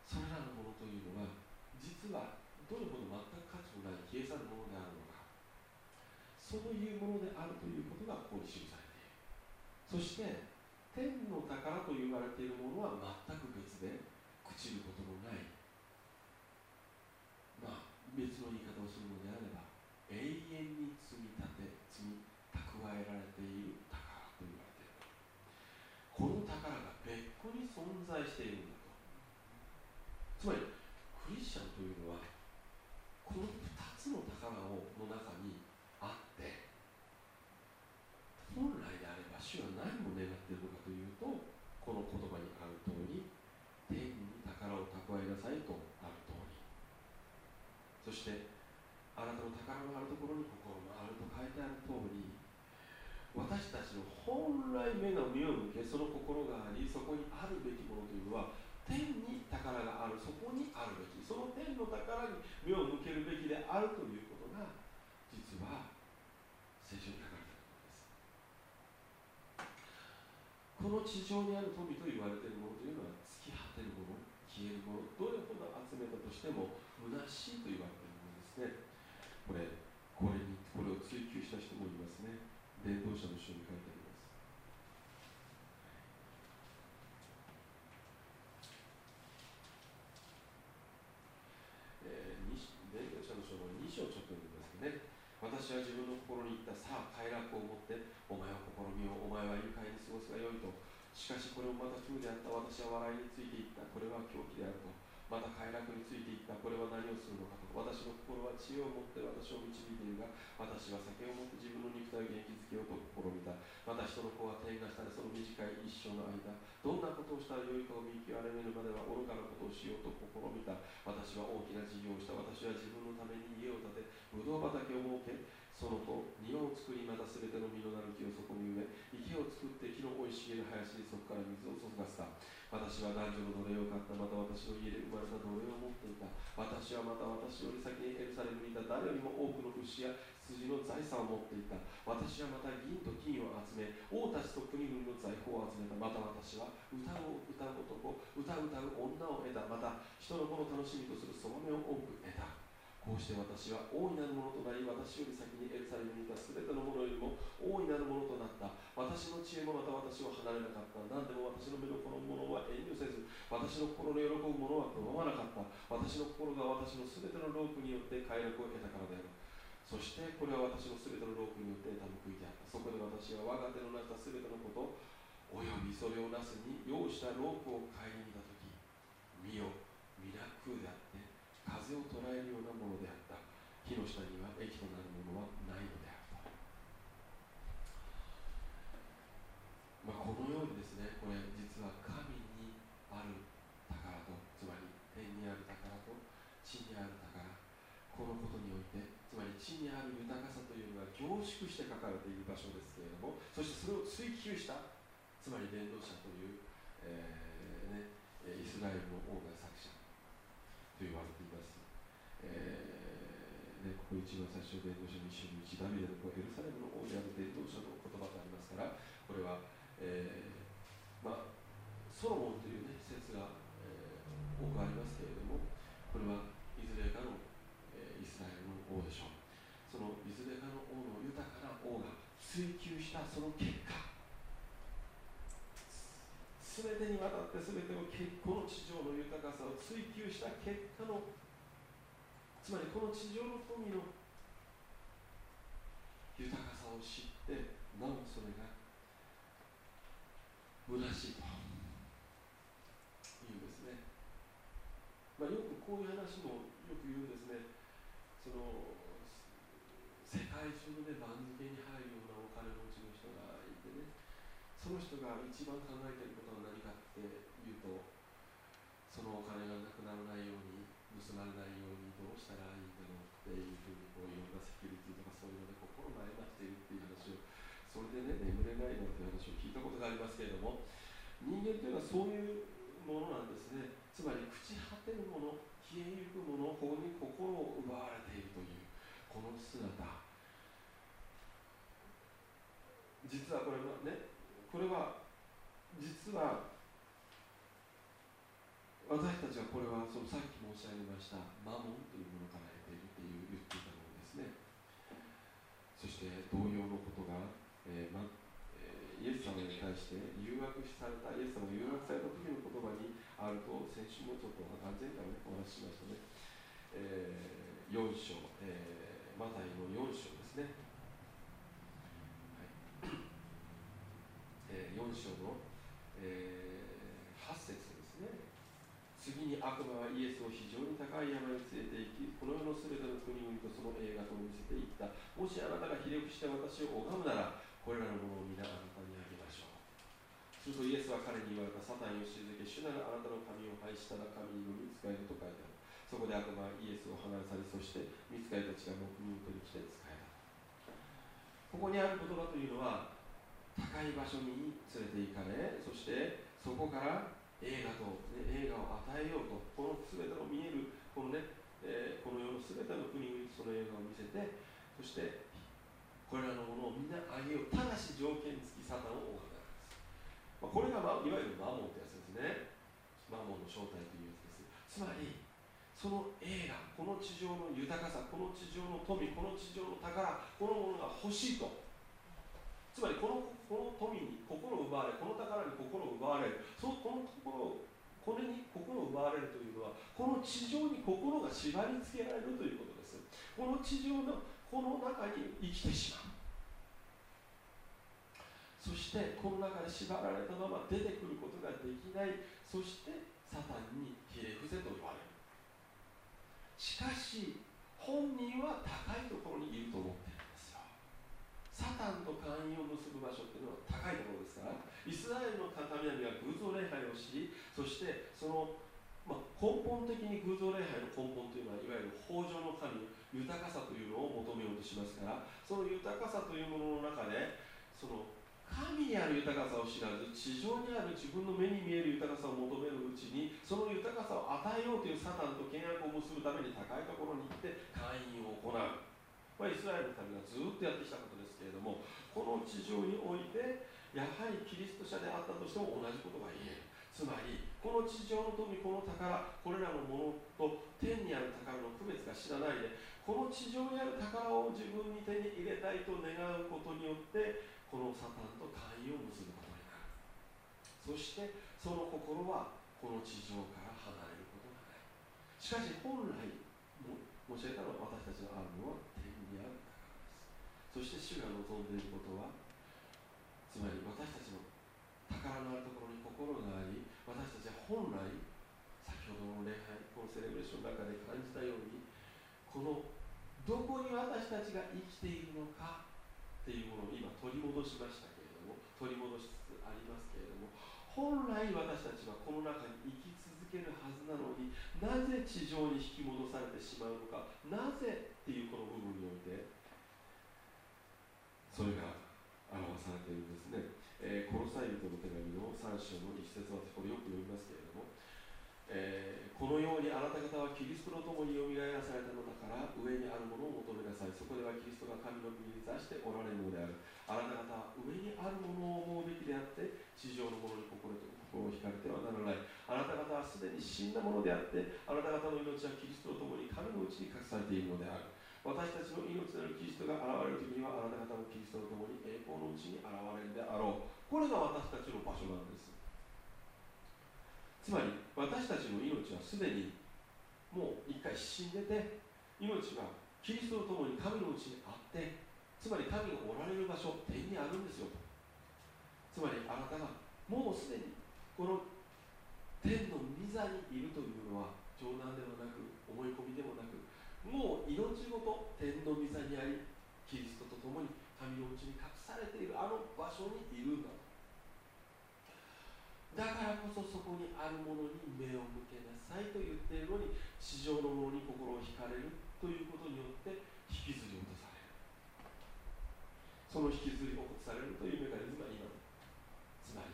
それらのものというのは実はどれほど全く価値のない消え去るものであるのか。そういうものであるということがここに記されている。そして天の宝と言われているものは全く別で朽ちることのないまあ別の言い方をするのであれば永遠に積み立て積み蓄えられている宝と言われているこの宝が別個に存在しているんだとつまりクリスチャンというのはこの2つの宝をの中にあって本来であれば主は何を願っているのかというとこの言葉にある通り天に宝を蓄えなさいとある通りそしてあなたの宝のあるところに心もあると書いてある通り私たちの本来目が目を向けその心がありそこにあるべきものというのは天に宝があるそこにあるべきその天の宝に目を向けるべきであるということが実は聖書に書かれているこの地上にある富と言われているものというのは尽き果てるもの消えるものどれほど集めたとしても虚しいと言われているものですねこれこれにこれを追求した人もいますね。伝道者の？書に書いてありますえー、伝道者の書の2章ちょっと読みますね私は自分の心に言ったさあ快楽を持ってお前は試みようお前は愉快に過ごすがよいとしかしこれもまた罪であった私は笑いについていった。これは狂気であると。また快楽についていった。これは何をするのかと。私の心は知恵を持って私を導いているが私は酒を持って自分の肉体を元気づけようと試みた。また人の子は天が下でその短い一生の間どんなことをしたらよいかを見極めるまでは愚かなことをしようと試みた。私は大きな事業をした。私は自分のために家を建てぶどう畑を設けそのと庭を作りまたすべての実のなる木をそこに植え池を作って木の生い茂る林にそこから水を注がせた。私は男女の奴隷を買ったまた私の家で生まれた奴隷を持っていた。私はまた私より先にエルサレムにいた誰よりも多くの牛や羊の財産を持っていた。私はまた銀と金を集め王たちと国々の財宝を集めた。また私は歌を歌う男歌う歌う女を得た。また人の子の楽しみとするそばめを多く得た。こうして私は大いなるものとなり私より先にエルサレムにいた全てのものよりも大いなるものとなった。私の知恵もまた私を離れなかった。何でも私の目のこのものは遠慮せず私の心の喜ぶものは拒まなかった。私の心が私の全てのロープによって快楽を得たからである。そしてこれは私の全てのロープによって多分いてあった。そこで私は我が手の中全てのことおよびそれをなすに用したロープを顧みた時見よ皆空であって風を捉えるようなものであった。木の下には益となるものはないのであると、まあ、このようにですねこれ実は神にある宝とつまり天にある宝と地にある宝このことにおいてつまり地にある豊かさというのが凝縮して書かれている場所ですけれどもそしてそれを追求したつまり伝道者という、えーね、イスラエルの王が作者と言われて、えーね、ここ一番最初伝道者の一緒に一ダビデの子エルサレムの王である伝道者の言葉がありますからこれは、えー、まあ、ソロモンという、ね、説が、えー、多くありますけれどもこれはいずれかの、え、イスラエルの王でしょう。そのいずれかの王の豊かな王が追求したその結果全てにわたって全てをこの地上の豊かさを追求した結果のつまりこの地上の富の豊かさを知ってなおそれが虚しいというんですね、まあ、よくこういう話もよく言うんですね。その世界中の、ね、番付に入るようなお金持ちの人がいてね。その人が一番考えていることは何かっていうとそのお金がなくならないように盗まれないようにどうしたらいいだろうっていうふうにこういろんなセキュリティとかそういうので心が悩ましているっていう話をそれでね眠れないなんていう話を聞いたことがありますけれども人間というのはそういうものなんですね。つまり朽ち果てるもの消えゆくものここに心を奪われているというこの姿。実はこれはねこれは実は私たちはこれはそのさっき申し上げましたマモンというものから得ているという言っていたものですね。そして同様のことが、えーまえー、イエス様に対して誘惑されたイエス様が誘惑された時の言葉にあると先週もちょっと前回ねお話ししましたね、えー、4章、えー、マタイの4章ですね、はい。えー、4章の、えー、に悪魔はイエスを非常に高い山に連れて行きこの世のすべての国々とその映画と見せていった。もしあなたがひれ伏して私を拝むならこれらのものを皆あなたにあげましょう。するとイエスは彼に言われたサタンを退け主なるあなたの神を拝したら神に見つかえると書いてある。そこで悪魔はイエスを離れ去りそして見つかりたちが黙々とに来て使えたここにある言葉というのは高い。場所に連れて行かれそしてそこから映画と、ね、映画を与えようとこの全ての見えるこのね、えー、この世の全ての国々その映画を見せてそしてこれらのものをみんなあげようただし条件付きサタンを行うんです、まあ、これが、まあ、いわゆるマモンってやつですね。マモンの正体というやつです。つまりその映画この地上の豊かさこの地上の富この地上の宝このものが欲しいと。つまりこのこの富に心を奪われこの宝に心を奪われる。そこの心ころこれに心を奪われるというのはこの地上に心が縛り付けられるということです。この地上のこの中に生きてしまう。そしてこの中で縛られたまま出てくることができない。そしてサタンにひれ伏せと言われる。しかし本人は高いところにいると思ってサタンと会員を結ぶ場所っていうのは高いところですか？らイスラエルの民々が偶像礼拝をしそしてその、まあ、根本的に偶像礼拝の根本というのはいわゆる豊穣の神豊かさというのを求めようとしますからその豊かさというものの中でその神にある豊かさを知らず地上にある自分の目に見える豊かさを求めるうちにその豊かさを与えようというサタンと契約を結ぶために高いところに行って会員を行う、まあ、イスラエルの民がずっとやってきたことですけれどもこの地上においてやはりキリスト者であったとしても同じことが言える。つまりこの地上の富この宝これらのものと天にある宝の区別が知らないでこの地上にある宝を自分に手に入れたいと願うことによってこのサタンと会を結ぶことになる。そしてその心はこの地上から離れることがない。しかし本来申し上げたのは私たちのあるのはそして主が望んでいることはつまり私たちの宝のあるところに心があり私たちは本来先ほどの礼拝このセレブレーションの中で感じたようにこのどこに私たちが生きているのかっていうものを今取り戻しましたけれども取り戻しつつありますけれども本来私たちはこの中に生きけるはずなのになぜ地上に引き戻されてしまうのかなぜっていうこの部分においてそれが表されているんですね、えー、コロサイ人の手紙の3章の一節はこれよく読みますけれども、えー、このようにあなた方はキリストと共によみがえらされたのだから上にあるものを求めなさい。そこではキリストが神の身に座しておられるのである。あなた方は上にあるものを思うべきであって地上のものに心と心を惹かれてはならない。あなた方はすでに死んだものであってあなた方の命はキリストと共に神のうちに隠されているのである。私たちの命なるキリストが現れる時にはあなた方もキリストと共に栄光のうちに現れるであろう。これが私たちの場所なんです。つまり私たちの命はすでにもう一回死んでて命はキリストと共に神のうちにあってつまり神がおられる場所天にあるんですよ。つまりあなたがもうすでにこの天の御座にいるというのは冗談ではなく思い込みでもなくもう命ごと天の御座にありキリストと共に神のうちに隠されているあの場所にいるんだと。だからこそそこにあるものに目を向けなさいと言っているのに地上のものに心を惹かれるということによって引きずり落とさその引きずり起こされるというメカニズムは今つまり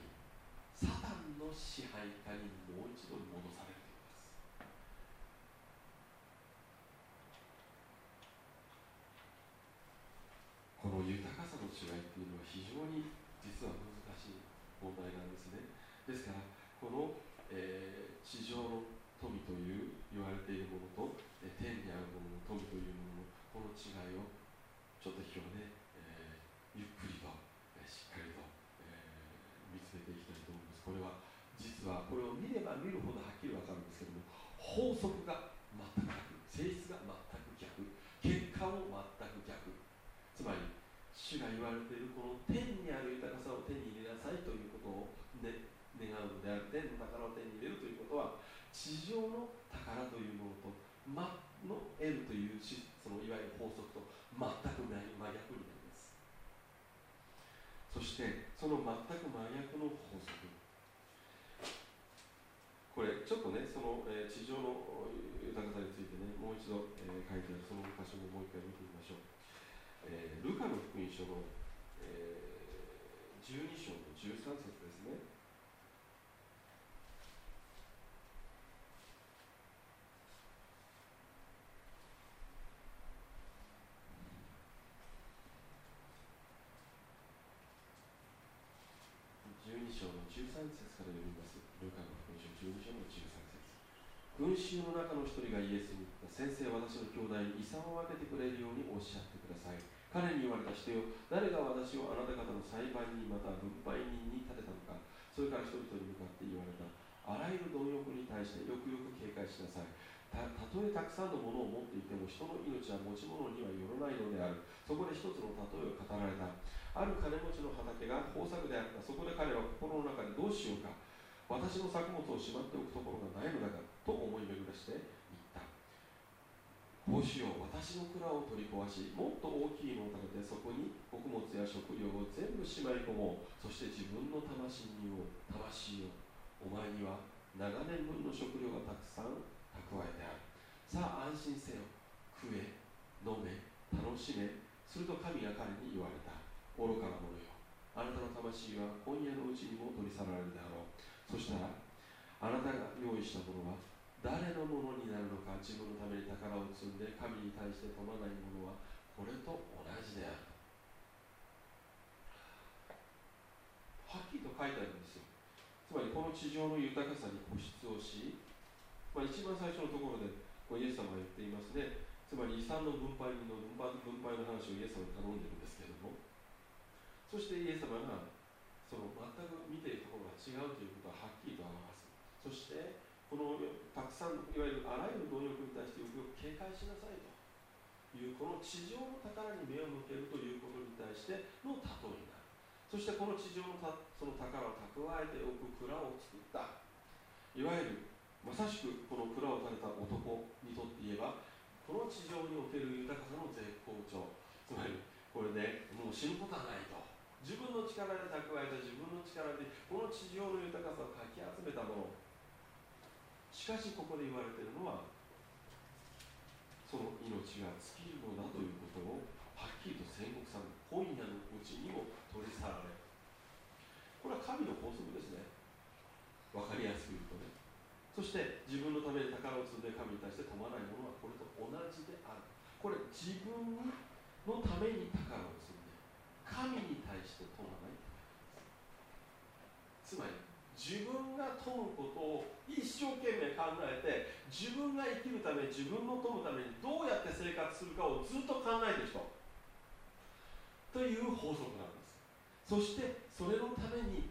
サタンの支配下にもう一度戻されるといいます。この豊かさの違いっていうのは非常に実は難しい問題なんですねですからこの、えー、地上の富という言われているものと、えー、天にあるものの富というもののこの違いをちょっと今日ね、えー、ゆっくりと、えー、しっかりと、えー、見つめていきたいと思いますこれは実はこれを見れば見るほどはっきり分かるんですけども法則が全く逆性質が全く逆結果も全く逆つまり主が言われているこの天にある豊かさを手に入れなさいということを、ね、願うのである天の宝を手に入れるということは地上の宝というものと、ま、の得るというそのいわゆる法則と全くない真逆になります。そしてその全く真逆の法則。これちょっとねその、えー、地上の豊かさについてねもう一度、えー、書いてあるその箇所ももう一回見てみましょう、えー、ルカの福音書の、えー、12章の13節ですね章の13節から読みます。ルカの福音書12章の13節群衆の中の一人がイエスに言った。先生、私の兄弟に遺産を分けてくれるようにおっしゃってください。彼に言われた人よ、誰が私をあなた方の裁判人また分配人に立てたのか。それから人々に向かって言われた。あらゆる貪欲に対してよくよく警戒しなさい。たとえたくさんのものを持っていても人の命は持ち物にはよらないのである。そこで一つの例えを語られた。ある金持ちの畑が豊作であったそこで彼は心の中でどうしようか私の作物をしまっておくところがないのだがと思い巡らして言った。こうしよう私の蔵を取り壊しもっと大きいものを建ててそこに穀物や食料を全部しまい込もう。そして自分の魂を魂をお前には長年分の食料がたくさん蓄えてある。さあ安心せよ。食え飲め楽しめ。すると神が彼に言われた。愚かなものよ。あなたの魂は今夜のうちにも取り去られるであろう。そしたらあなたが用意したものは誰のものになるのか自分のために宝を積んで神に対して富まないものはこれと同じである。はっきりと書いてあるんですよ。つまりこの地上の豊かさに固執をし、まあ、一番最初のところでこイエス様が言っていますね。つまり遺産の分配の分配分配の話をイエス様に頼んでるんですけれども。そしてイエス様がその全く見ているところが違うということをはっきりと表す。そしてこのたくさんいわゆるあらゆる貪欲に対してよくよく警戒しなさいというこの地上の宝に目を向けるということに対しての例えになる。そしてこの地上のたその宝を蓄えておく蔵を作った。いわゆるまさしくこの蔵を建てた男にとって言えばこの地上における豊かさの絶好調。つまりこれ、ね、もう死ぬことはないと。自分の力で蓄えた自分の力でこの地上の豊かさをかき集めたもの。しかしここで言われているのはその命が尽きるのだということをはっきりと戦国さん今夜のうちにも取り去られる。これは神の法則ですね。分かりやすく言うとね。そして自分のために宝を積んで神に対して富まないものはこれと同じである。これ自分のために宝を積んで神に対して富まない。つまり自分が富むことを一生懸命考えて自分が生きるため自分の富むためにどうやって生活するかをずっと考えてる人。という法則なんです。そしてそれのために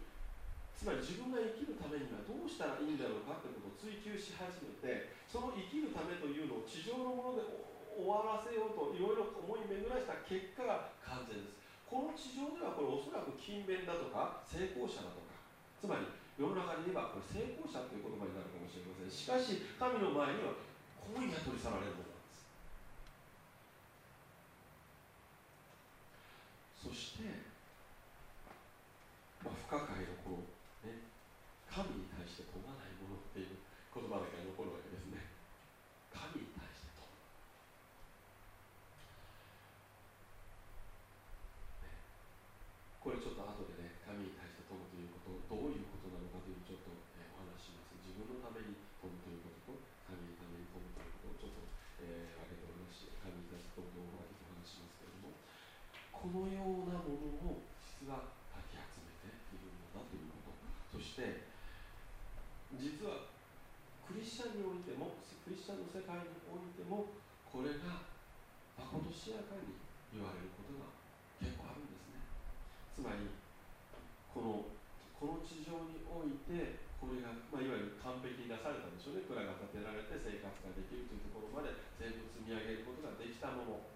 つまり自分が生きるためにはどうしたらいいんだろうかということを追求し始めてその生きるためというのを地上のもので終わらせようといろいろ思い巡らした結果が完全です。この地上ではこれおそらく勤勉だとか成功者だとかつまり世の中に言えばこれ成功者という言葉になるかもしれません。しかし神の前には恋が取り去られるものなんです。そして、まあ、不可解のこうね神に対して富まないものっていう言葉だけが残るわけですね神に対して富む、ね、これちょっと後でね神に対して富むということどういうことなのかというちょっと、えーお話しします自分のために富むということと神のために富むということをちょっと、えー分けておりますし神に対して富むのを分けてお話ししますけれどもこのようなものを実はかき集めているのだということそして実はクリスチャンにおいてもクリスチャンの世界においてもこれがまことしやかに言われることが結構あるんですね。つまりこのこの地上においてこれが、まあ、いわゆる完璧になされたんでしょうね。蔵が建てられて生活ができるというところまで全部積み上げることができたもの。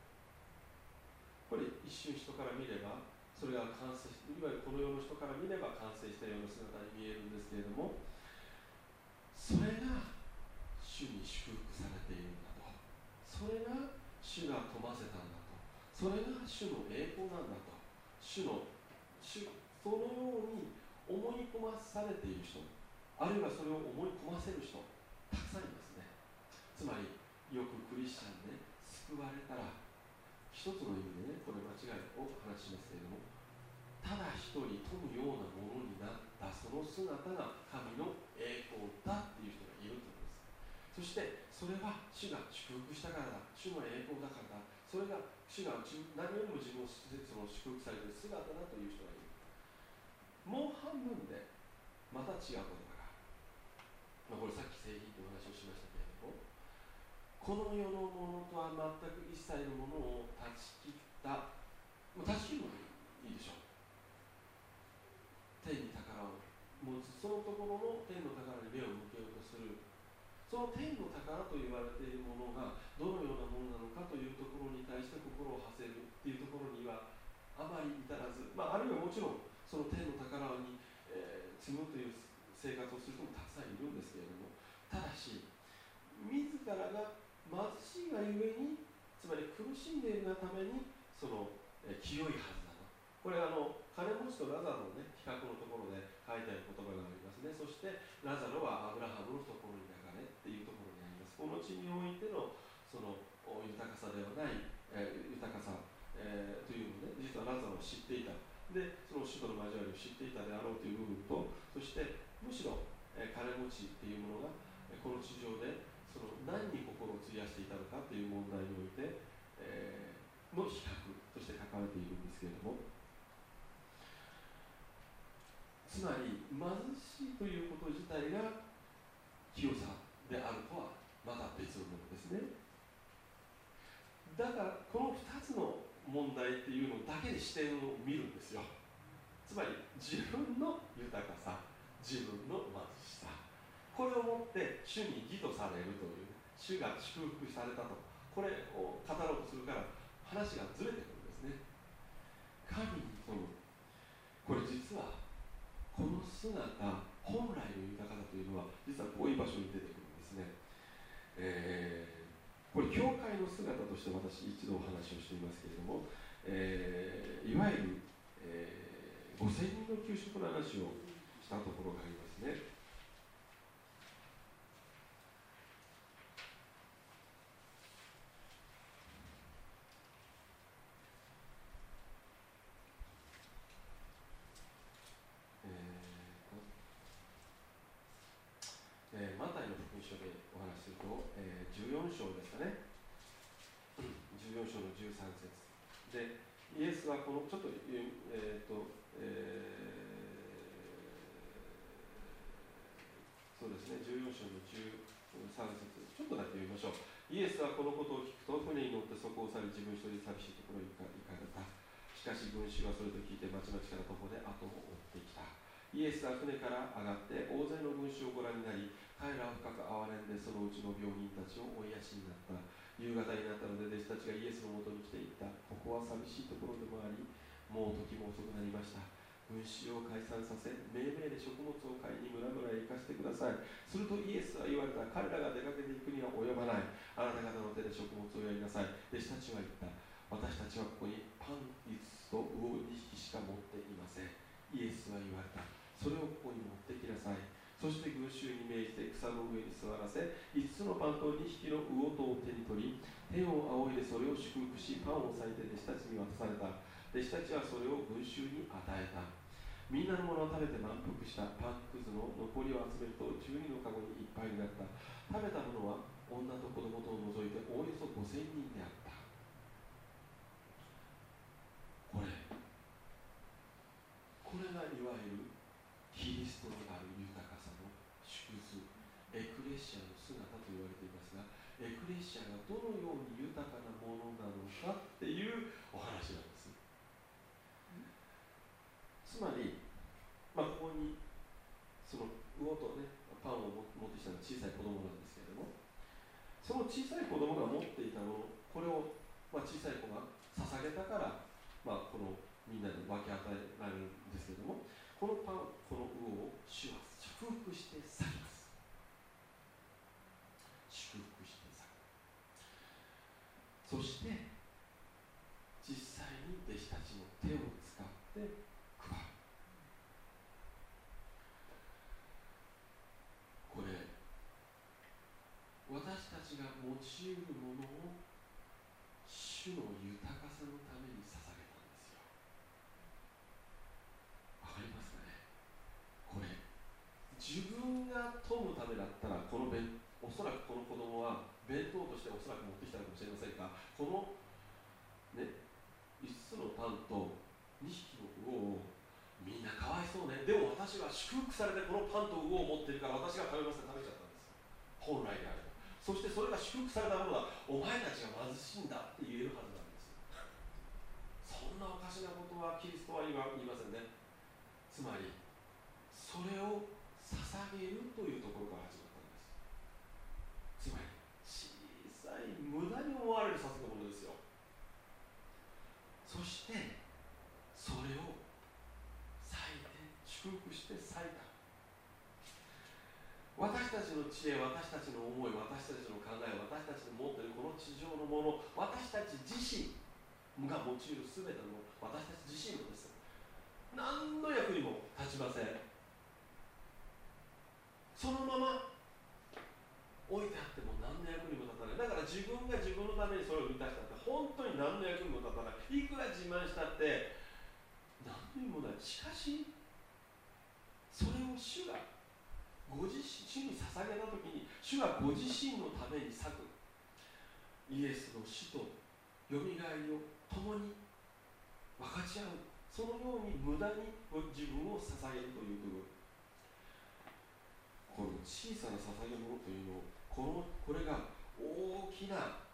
これ一瞬人から見ればそれが完成していわゆるこの世の人から見れば完成したような姿に見えるんですけれどもそれが主に祝福されているんだとそれが主が富ませたんだとそれが主の栄光なんだと。主の主そのように思い込まされている人。あるいはそれを思い込ませる人。たくさんいますね。つまりよくクリスチャンで救われたら一つの意味でねこれ間違いを話しますけれどもただ一人富むようなものになったその姿が神の栄光だっていう人がいると思いうことです。そしてそれは主が祝福したからだ。主の栄光だからだ。それが主が何よりも自分をその祝福されている姿だという人がいるもう半分でまた違う言葉がある、まあ、これさっき製品という話をしましたけれどもこの世のものとは全く一切のものを断ち切った、まあ、断ち切るのもいいでしょう天に宝を持つそのところの天の宝に目を向けようとするその天の宝と言われているものがどのようなものなのかというところに対して心を馳せるっていうところにはあまり至らず、まあ、あるいはもちろんその天の宝に、えー積むという生活をする人もたくさんいるんですけれどもただし自らが貧しいがゆえにつまり苦しんでいるがためにその、えー清いはずだと。これあの金持ちとラザロのね比較のところで書いてある言葉がありますね。そしてラザロはアブラハムの懐に流れっていうところにあります。この地においてのその豊かさではない、えー豊かさ、えーというのをね実はラザロは知っていた。でその主との交わりを知っていたであろうという部分とそしてむしろ、えー金持ちっていうものがこの地上でその何に心を費やしていたのかという問題において、えーの比較として書かれているんですけれども。つまり貧しいということ自体が清さ。であるとはまた別のものですね。だからこの2つの問題っていうのだけで視点を見るんですよ。つまり自分の豊かさ自分の貧しさ。これをもって主に義とされるという主が祝福されたとこれを語ろうとするから話がずれてくるんですね神に富むこれ実はこの姿本来の豊かさというのは実はこういう場所に出てくるんですね、えーこれ教会の姿として私一度お話をしていますけれども、えーいわゆる、えー、5000人の給食の話をしたところがありますねえーとえーマタイの福音書でお話しすると、えー14章ですかね、14章の13節で、イエスはこのちょっと、えーとえーそうですね、14章の13節ちょっとだけ読みましょう。イエスはこのことを聞くと、船に乗ってそこを去り、自分一人寂しいところに行かれた。しかし、群衆はそれと聞いて、まちまちから徒歩で後を追ってきた。イエスは船から上がって大勢の群衆をご覧になり彼らは深く憐れんでそのうちの病人たちを追いやしになった夕方になったので弟子たちがイエスのもとに来ていったここは寂しいところでもありもう時も遅くなりました群衆を解散させ命名で食物を買いに村々へ行かせてください。するとイエスは言われた彼らが出かけていくには及ばない。あなた方の手で食物をやりなさい。弟子たちは言った。私たちはここにパン5つと魚2匹しか持っていません。イエスは言われた。それをここに持ってきなさい。そして群衆に命じて草の上に座らせ5つのパンと2匹の魚とを手に取り天を仰いでそれを祝福しパンを裂いて弟子たちに渡された。弟子たちはそれを群衆に与えた。みんなのものを食べて満腹した。パンくずの残りを集めると12のカゴにいっぱいになった。食べたものは女と子供とを除いておおよそ5000人であった。これ。これがいわゆるキリストにある豊かさの縮図エクレシアの姿と言われていますがエクレシアがどのように豊かなものなのかっていうお話なんですつまり、まあ、ここにその魚とねパンを持ってきたのは小さい子供なんですけれどもその小さい子供が持っていたものこれを、ま、小さい子が捧げたから、まあ、このみんなに分け与えられるんですけれどもこのパンこの魚を主は祝福して去ります。祝福して去る。そして実際に弟子たちの手を使って配るこれ私たちが用いるものを主の豊かさのために捧げたんですよわかりますかねこれ自分が富むためだったらこの弁おそらくこの子供は弁当としておそらく持ってきたかもしれませんがこのね5つのパンと2匹の魚をみんなかわいそうねでも私は祝福されてこのパンと魚を持っているから私が食べますと食べちゃったんです。本来であれば。そしてそれが祝福されたものはお前たちが貧しいんだって言えるはずなんです。そんなおかしなことはキリストは言いませんね。つまりそれを捧げるというところから始まったんですつまり小さい無駄に思われる捧げ物ですよそしてそれを咲いて祝福して咲いた私たちの知恵私たちの思い私たちの考え私たちの持っているこの地上のもの私たち自身が用いる全てのもの私たち自身のです。何の役にも立ちません。そのまま置いてあっても何の役にも立たない。だから自分が自分のためにそれを満たしたって本当に何の役にも立たない。いくら自慢したって何にもない。しかしそれを主がご自身主に捧げた時に主がご自身のために咲く。イエスの死とよみがえりを共に分かち合う。そのように無駄に自分を捧げるという部分この小さな捧げ物というのをこのこれが大きな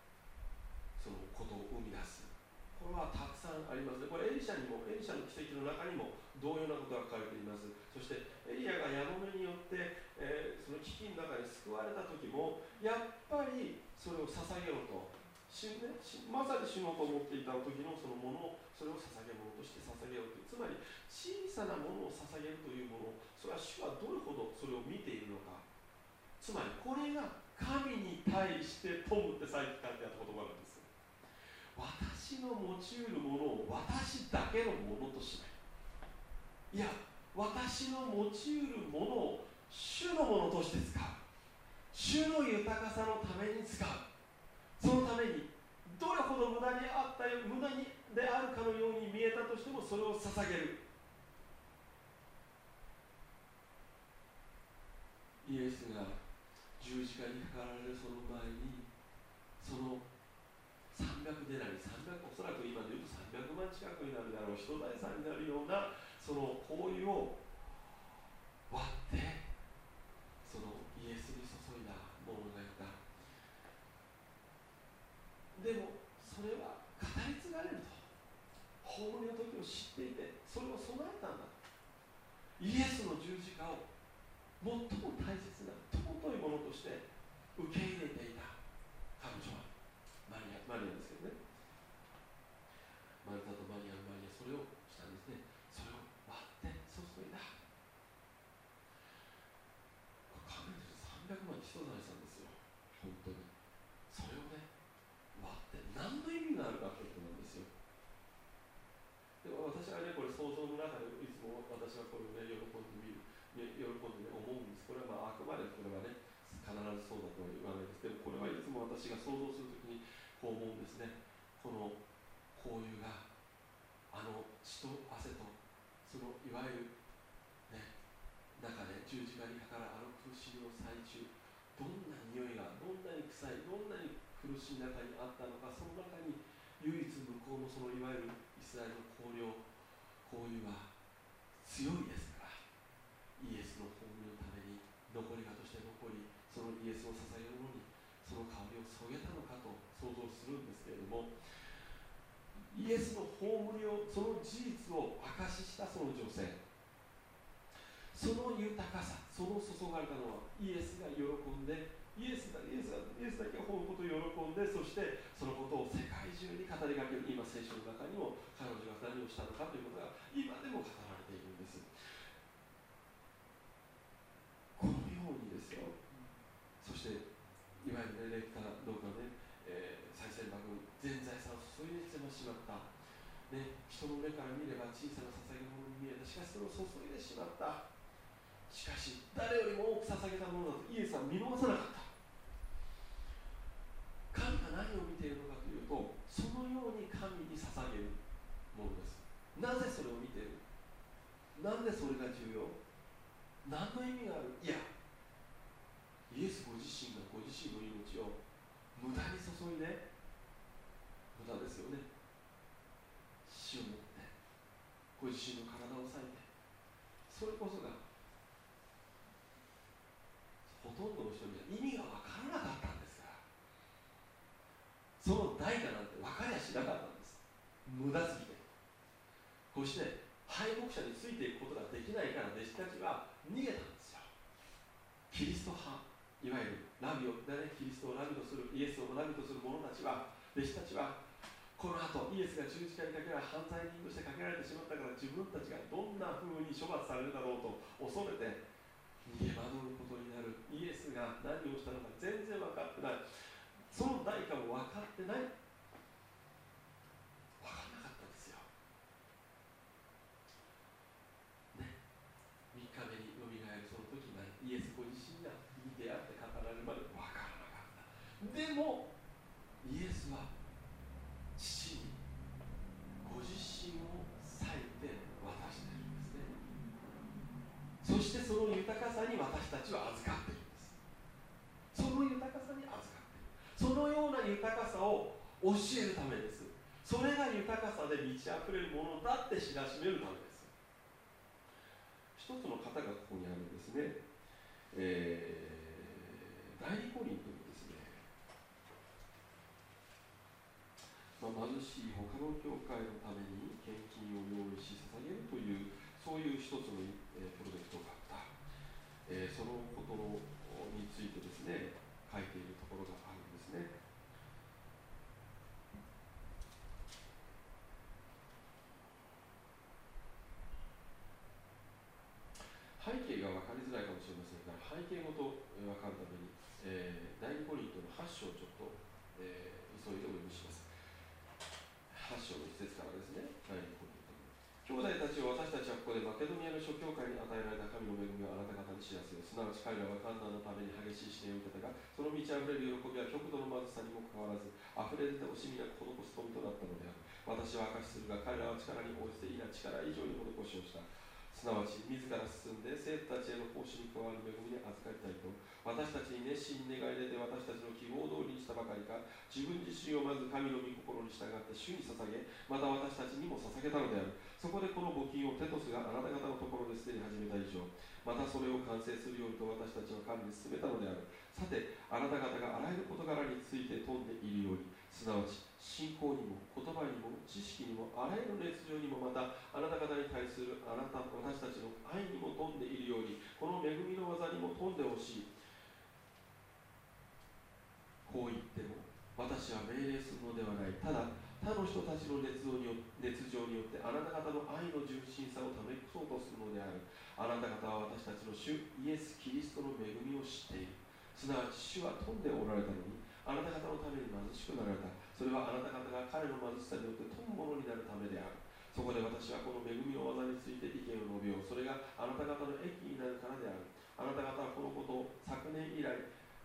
そのことを生み出す。これはたくさんありますね。これエリシャにもエリシャの奇跡の中にも同様なことが書かれています。そしてエリアがヤモメによって、えー、その危機の中に救われた時もやっぱりそれを捧げようと。死ね、まさに死のうと思っていた時のそのものをそれを捧げ物として捧げようという。つまり小さなものを捧げるというものそれは主はどれほどそれを見ているのか。つまりこれが神に対して富むってさっき書いてあった言葉なんです私の用いるものを私だけのものとしない。いや私の用いるものを主のものとして使う。主の豊かさのために使う。そのためにどれほど無駄にあったよ無駄にであるかのように見えたとしてもそれを捧げる。イエスが十字架にかかられるその前にその300デナリ300おそらく今で言うと300万近くになるだろう人財産になるようなその行為を割ってそのイエスに注いだものがいた。でもそれは語り継がれると。葬りの時を知っていてそれを備えたんだ。イエスの十字架を最も大切な尊いものとして受け入れていた彼女はマリアですけどねマルタとマリアの前にそれをしたんですねそれを割って注いだこれ考えてると300万人人ざしたんですよ。本当に。それをね割って何の意味があるかってことなんですよ。でも私はねこれ想像の中でいつも私はこれをね喜んでみるね喜んでね思うんです。これはまああくまでこれはね必ずそうだとは言わないです。けどこれはいつも私が想像するときにこう思うんですね。この交友があの血と汗とそのいわゆるね中で十字架にかかるあの苦しみの最中どんな匂いがどんなに臭いどんなに苦しい中にあったのかその中に唯一向こうのそのいわゆるイスラエルの荒涼交友は強いですからイエスの本身のために残りがとして残りそのイエスを捧げるのにその香りを注げたのかと想像するんですけれどもイエスの葬りをその事実を証ししたその女性。その豊かさその注がれたのはイエスが喜んでイエスがイエスがイエスだけ本ことを喜んでそしてそのことを世界中に語りかける今聖書の中にも彼女が何をしたのかということが今でも語られているんです。このようにですよ。そしていわゆるね、霊からどうかね、えー、再生番組、全財産を注いでしてしまった、ね、人の目から見れば小さな捧げ物に見えた、しかしそれを注いでしまった、しかし誰よりも多く捧げたものだとイエスは見逃さなかった。神が何を見ているのかというと、そのように神に捧げるものです。なぜそれを見ている？なんでそれが重要？何の意味がある？いやイエスご自身がご自身の命を無駄に注いで無駄ですよね。死をもってご自身の体を裂いてそれこそがほとんどの人には意味が分からなかったんですからその代価なんて分かりゃしなかったんです。無駄すぎて。こうして敗北者についていくことができないから弟子たちは逃げたんですよ。キリスト派。いわゆるラビを、ね、キリストをラビとするイエスをラビとする者たちは弟子たちはこの後イエスが十字架にかけられ犯罪人としてかけられてしまったから自分たちがどんな風に処罰されるだろうと恐れて逃げ惑うことになる。イエスが何をしたのか全然分かってない。その代価も分かってない分からなかったんですよ、ね、3日目によみがえるその時までイエスご自身がに出会って語られるまで分からなかったでもイエスは父にご自身を割いて渡してるんですねそしてその豊かさに私たちは預かってるんですその豊かさに預かってるそのような豊かさを教えるためです。それが豊かさで満ち溢れるものだって知らしめるためです。一つの方がここにあるんですね、えー、第二コリントにですね、まあ、貧しい他の教会のために献金を用意し捧げるというそういう一つの、えー、プロジェクトがあった、えー、そのことのについてですね書いているところがあるんですね背景が分かりづらいかもしれませんが背景ごと分かるために、えー、第2コリントの8章をちょっと、えー、急いでお読みします8章の一節からですね第2コリント兄弟たちを私たちはここでマケドニアの諸教会に与えられた神の恵みをあなた方に知らせよすなわち彼らは観難のために激しい試練を受けたがその満ち溢れる喜びは極度の貧しさにもかかわらず溢れ出て惜しみなく施す富となったのである。私は証しするが彼らは力に応じていな力以上に施しをした。すなわち自ら進んで生徒たちへの奉仕に加わる恵みに預かりたいと。私たちに熱心に願い出て私たちの希望通りにしたばかりか自分自身をまず神の御心に従って主に捧げまた私たちにも捧げたのである。そこでこの募金をテトスがあなた方のところですでに始めた以上またそれを完成するようにと私たちは神に進めたのである。さてあなた方があらゆる事柄について富んでいるようにすなわち信仰にも言葉にも知識にもあらゆる熱情にもまたあなた方に対するあなた私たちの愛にも富んでいるようにこの恵みの技にも富んでほしい。こう言っても私は命令するのではない。ただ他の人たちの熱情によ熱情によってあなた方の愛の純真さを試そうとするのである。あなた方は私たちの主イエス・キリストの恵みを知っている。すなわち主は富んでおられたのにあなた方のために貧しくなられた。それはあなた方が彼の貧しさによって富むものになるためである。そこで私はこの恵みの技について意見を述べよう。それがあなた方の益になるからである。あなた方はこのことを昨年以来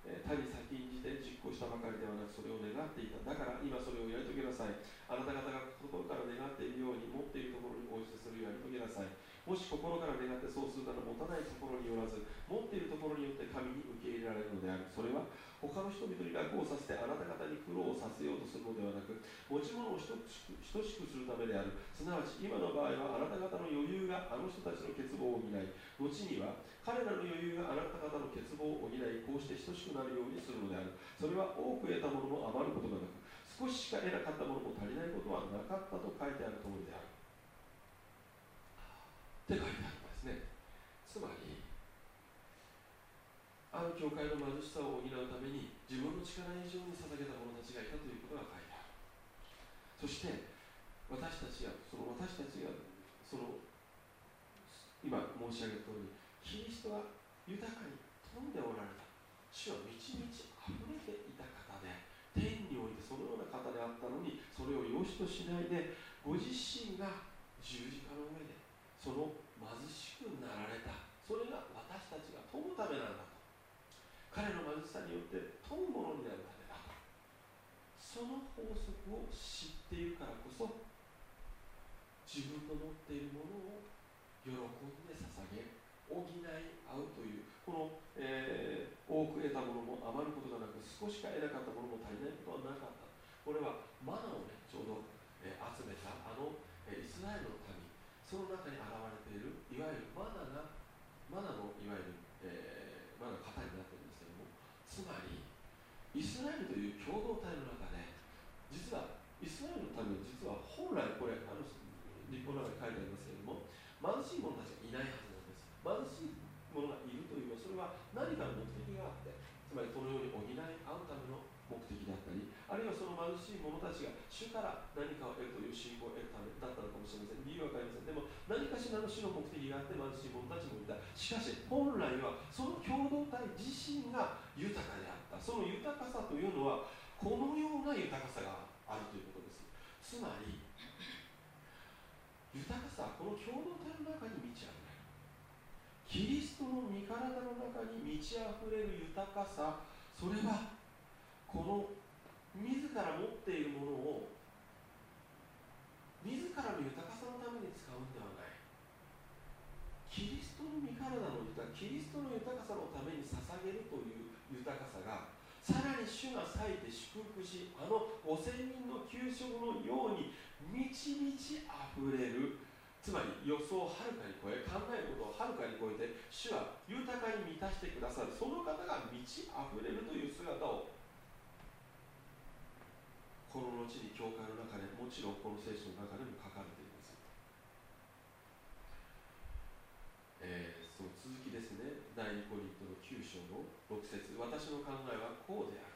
他に先んじて実行したばかりではなくそれを願っていた。だから今それをやり遂げなさい。あなた方が心から願っているように持っているところに応じてそれをやり遂げなさい。もし心から願ってそうするなら持たないところによらず持っているところによって神に受け入れられるのである。それは他の人々に楽をさせてあなた方に苦労をさせようとするのではなく持ち物を等しく等しくするためであるすなわち今の場合はあなた方の余裕があの人たちの欠乏を補い後には彼らの余裕があなた方の欠乏を補いこうして等しくなるようにするのであるそれは多く得たものも余ることがなく少ししか得なかったものも足りないことはなかったと書いてある通りであるって書いてあるんですね。つまりある教会の貧しさを補うために自分の力以上に捧げた者たちがいたということが書いてある。そして私たちがその私たちがその今申し上げた通りキリストは豊かに富んでおられた。主は満ち満ち溢れていた方で天においてそのような方であったのにそれを良しとしないでご自身が十字架の上でその貧しくなられた。それが私たちが富むためなんだと。彼の貧しさによって富むものになるためだ。とその法則を知っているからこそ自分の持っているものを喜んで捧げ補い合うという。この、えー多く得たものも余ることがなく少しか得なかったものも足りないことはなかった。これはマナをねちょうど、えー集めたあの、えーイスラエルのその中に現れているいわゆるマナがマナのいわゆる、えーマナが型になっているんですけどもつまりイスラエルという共同体の中で実はイスラエルの民は実は本来これあの立法の中に書いてありますけれども貧しい者たちがいないはずなんです。貧しい者がいるというのはそれは何かの目的があってつまりこのように補いあるいはその貧しい者たちが主から何かを得るという信仰を得るためだったのかもしれません理由は分かりませんでも何かしらの主の目的があって貧しい者たちもいたしかし本来はその共同体自身が豊かであったその豊かさというのはこのような豊かさがあるということです。つまり豊かさはこの共同体の中に満ち溢れる。キリストの身体の中に満ち溢れる豊かさそれはこの自ら持っているものを自らの豊かさのために使うんではない。キリストの身体の豊かキリストの豊かさのために捧げるという豊かさがさらに主が割いて祝福しあの5000人の給食のように満ち満ち溢れる。つまり予想をはるかに超え考えることをはるかに超えて主は豊かに満たしてくださる。その方が満ち溢れるという姿をこの後に教会の中でもちろんこの聖書の中でも書かれています、えーその続きですね。第2コリントの9章の6節。私の考えはこうである。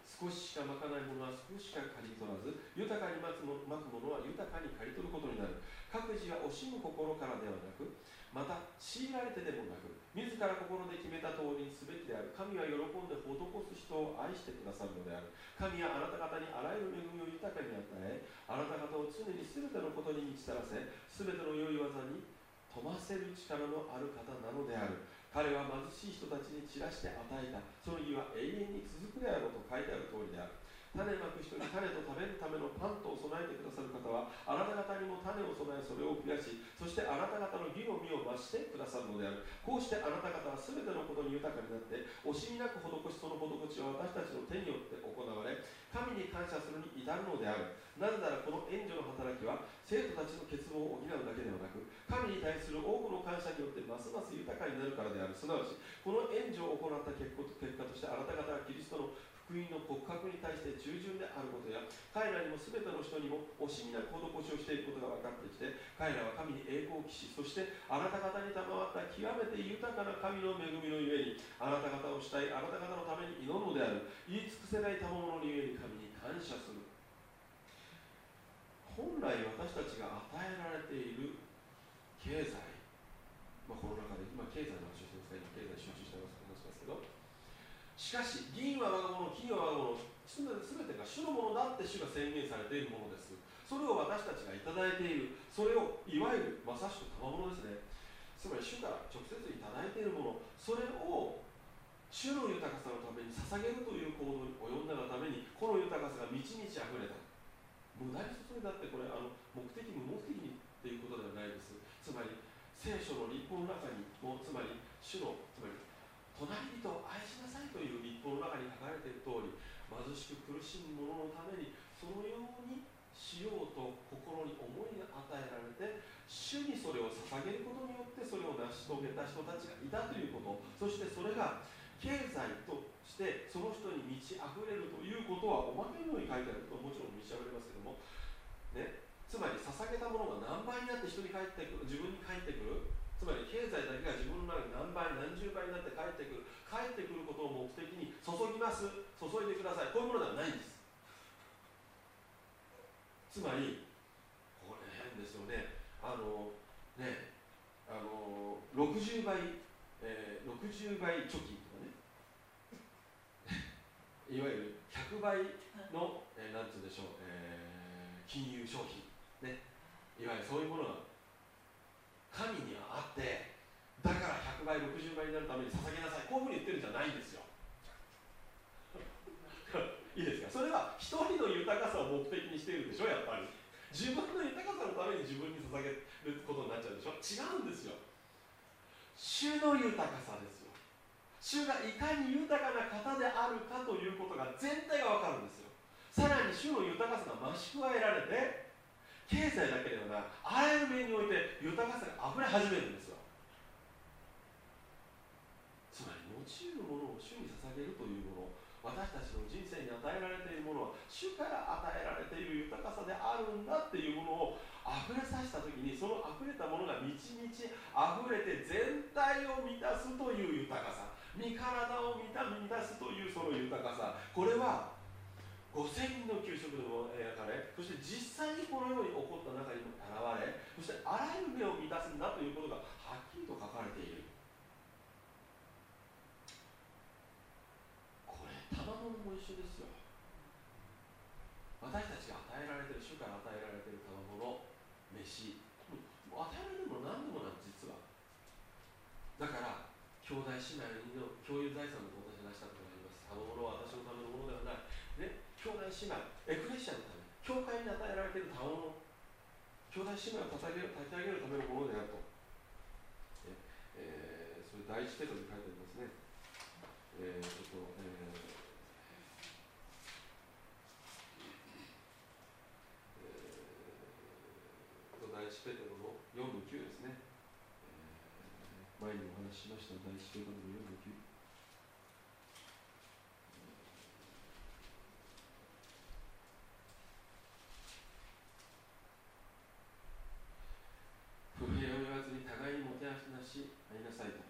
少ししかまかないものは少ししか刈り取らず豊かにまくものは豊かに刈り取ることになる。各自は惜しむ心からではなくまた強いられてでもなく自ら心で決めた通りにすべきである。神は喜んで施す人を愛してくださるのである。神はあなた方にあらゆる恵みを豊かに与えあなた方を常に全てのことに満ちたらせ全ての良い技に富ませる力のある方なのである。彼は貧しい人たちに散らして与えたその義は永遠に続くであろうと書いてある通りである。種まく人に種と食べるためのパンとを備えてくださる方はあなた方にも種を備えそれを増やしそしてあなた方の義の実を増してくださるのである。こうしてあなた方は全てのことに豊かになって惜しみなく施しその施しは私たちの手によって行われ神に感謝するに至るのである。なぜならこの援助の働きは生徒たちの欠乏を補うだけではなく神に対する多くの感謝によってますます豊かになるからである。すなわちこの援助を行った結果結果としてあなた方はキリストの福音の告白に対して従順であることや彼らにも全ての人にも惜しみなく施しをしていることが分かってきて彼らは神に栄光を期しそしてあなた方に賜った極めて豊かな神の恵みのゆえにあなた方をしたいあなた方のために祈るのである言い尽くせない賜物のゆえに神に感謝する。本来私たちが与えられている経済。まあ、この中で今経済の話をしてますか今経済しまししかし銀は我が物金は我が物すべてが主のものだって主が宣言されているものです。それを私たちがいいている。それをいわゆるまさしく賜物ですね。つまり主から直接いただいているもの。それを主の豊かさのために捧げるという行動に及んだがためにこの豊かさが満ち満ち溢れた。無駄に注いだってこれあの目的無目的にっていうことではないです。つまり聖書の立法の中にもつまり主のつまり隣人を愛しなさいという立法の中に書かれている通り貧しく苦しむ者のためにそのようにしようと心に思いが与えられて主にそれを捧げることによってそれを成し遂げた人たちがいたということ。そしてそれが経済としてその人に満ち溢れるということはおまけのように書いてあるともちろん満ち溢れますけども。ね。つまり捧げたものが何倍になって人に返ってくる自分に返ってくる。つまり経済だけが自分の中に何倍何十倍になって返ってくる返ってくることを目的に注ぎます注いでください。こういうものではないんです。つまりこれ変ですよね。あのねあの60倍、えー、60倍貯金とかね。いわゆる100倍の、えー、なんて言うんでしょう、えー、金融商品ね、いわゆるそういうものが神にあってだから100倍60倍になるために捧げなさい。こういうふうに言ってるんじゃないんですよ。いいですか？それは一人の豊かさを目的にしてるでしょ？やっぱり。自分の豊かさのために自分に捧げることになっちゃうでしょ？違うんですよ。主の豊かさですよ。主がいかに豊かな方であるかということが全体がわかるんですよ。さらに主の豊かさが増し加えられて経済だけではなくあらゆる面において豊かさが溢れ始めるんですよ。つまり用いるものを主に捧げるというもの私たちの人生に与えられているものは主から与えられている豊かさであるんだっていうものを溢れさせた時にその溢れたものが満ち満ち溢れて全体を満たすという豊かさ身体を満た満たすというその豊かさこれは5000人の給食でも描かれそして実際にこのように起こった中にも現れそしてあらゆる目を満たすんだということがはっきりと書かれている。これ賜物も一緒ですよ。私たちが与えられてる主から与えられている賜物飯与えられるもの何でもなん実は。だから兄弟姉妹の共有財産の私が出したことがあります。た兄弟姉妹エクレシアのため教会に与えられている賜物兄弟姉妹を立て上げるためのものであると、えー、それ第一ペトに書いてありますね、えー、ちょっと、えーえー、第一ペトロの4の9ですね、えー、前にお話ししました第一ペトロの4の9不平を言わずに互いにもてなしありなさいと、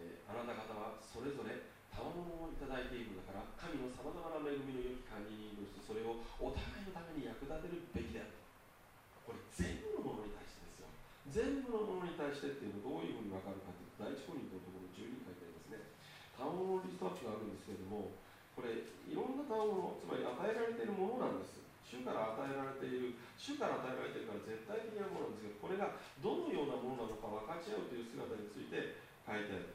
えー、あなた方はそれぞれ賜物をいただいているのだから神のさまざまな恵みの良き限りにしてそれをお互いのために役立てるべきであるこれ全部のものに対してですよ全部のものに対してっていうのはどういうふうに分かるかというと第一コリントのところ12書いてありますね賜物のリストアップがあるんですけれどもこれいろんな賜物つまり与えられているものなんです主から与えられている主から与えられてるから絶対的なものなんですけどこれがどのようなものなのか分かち合うという姿について書いてある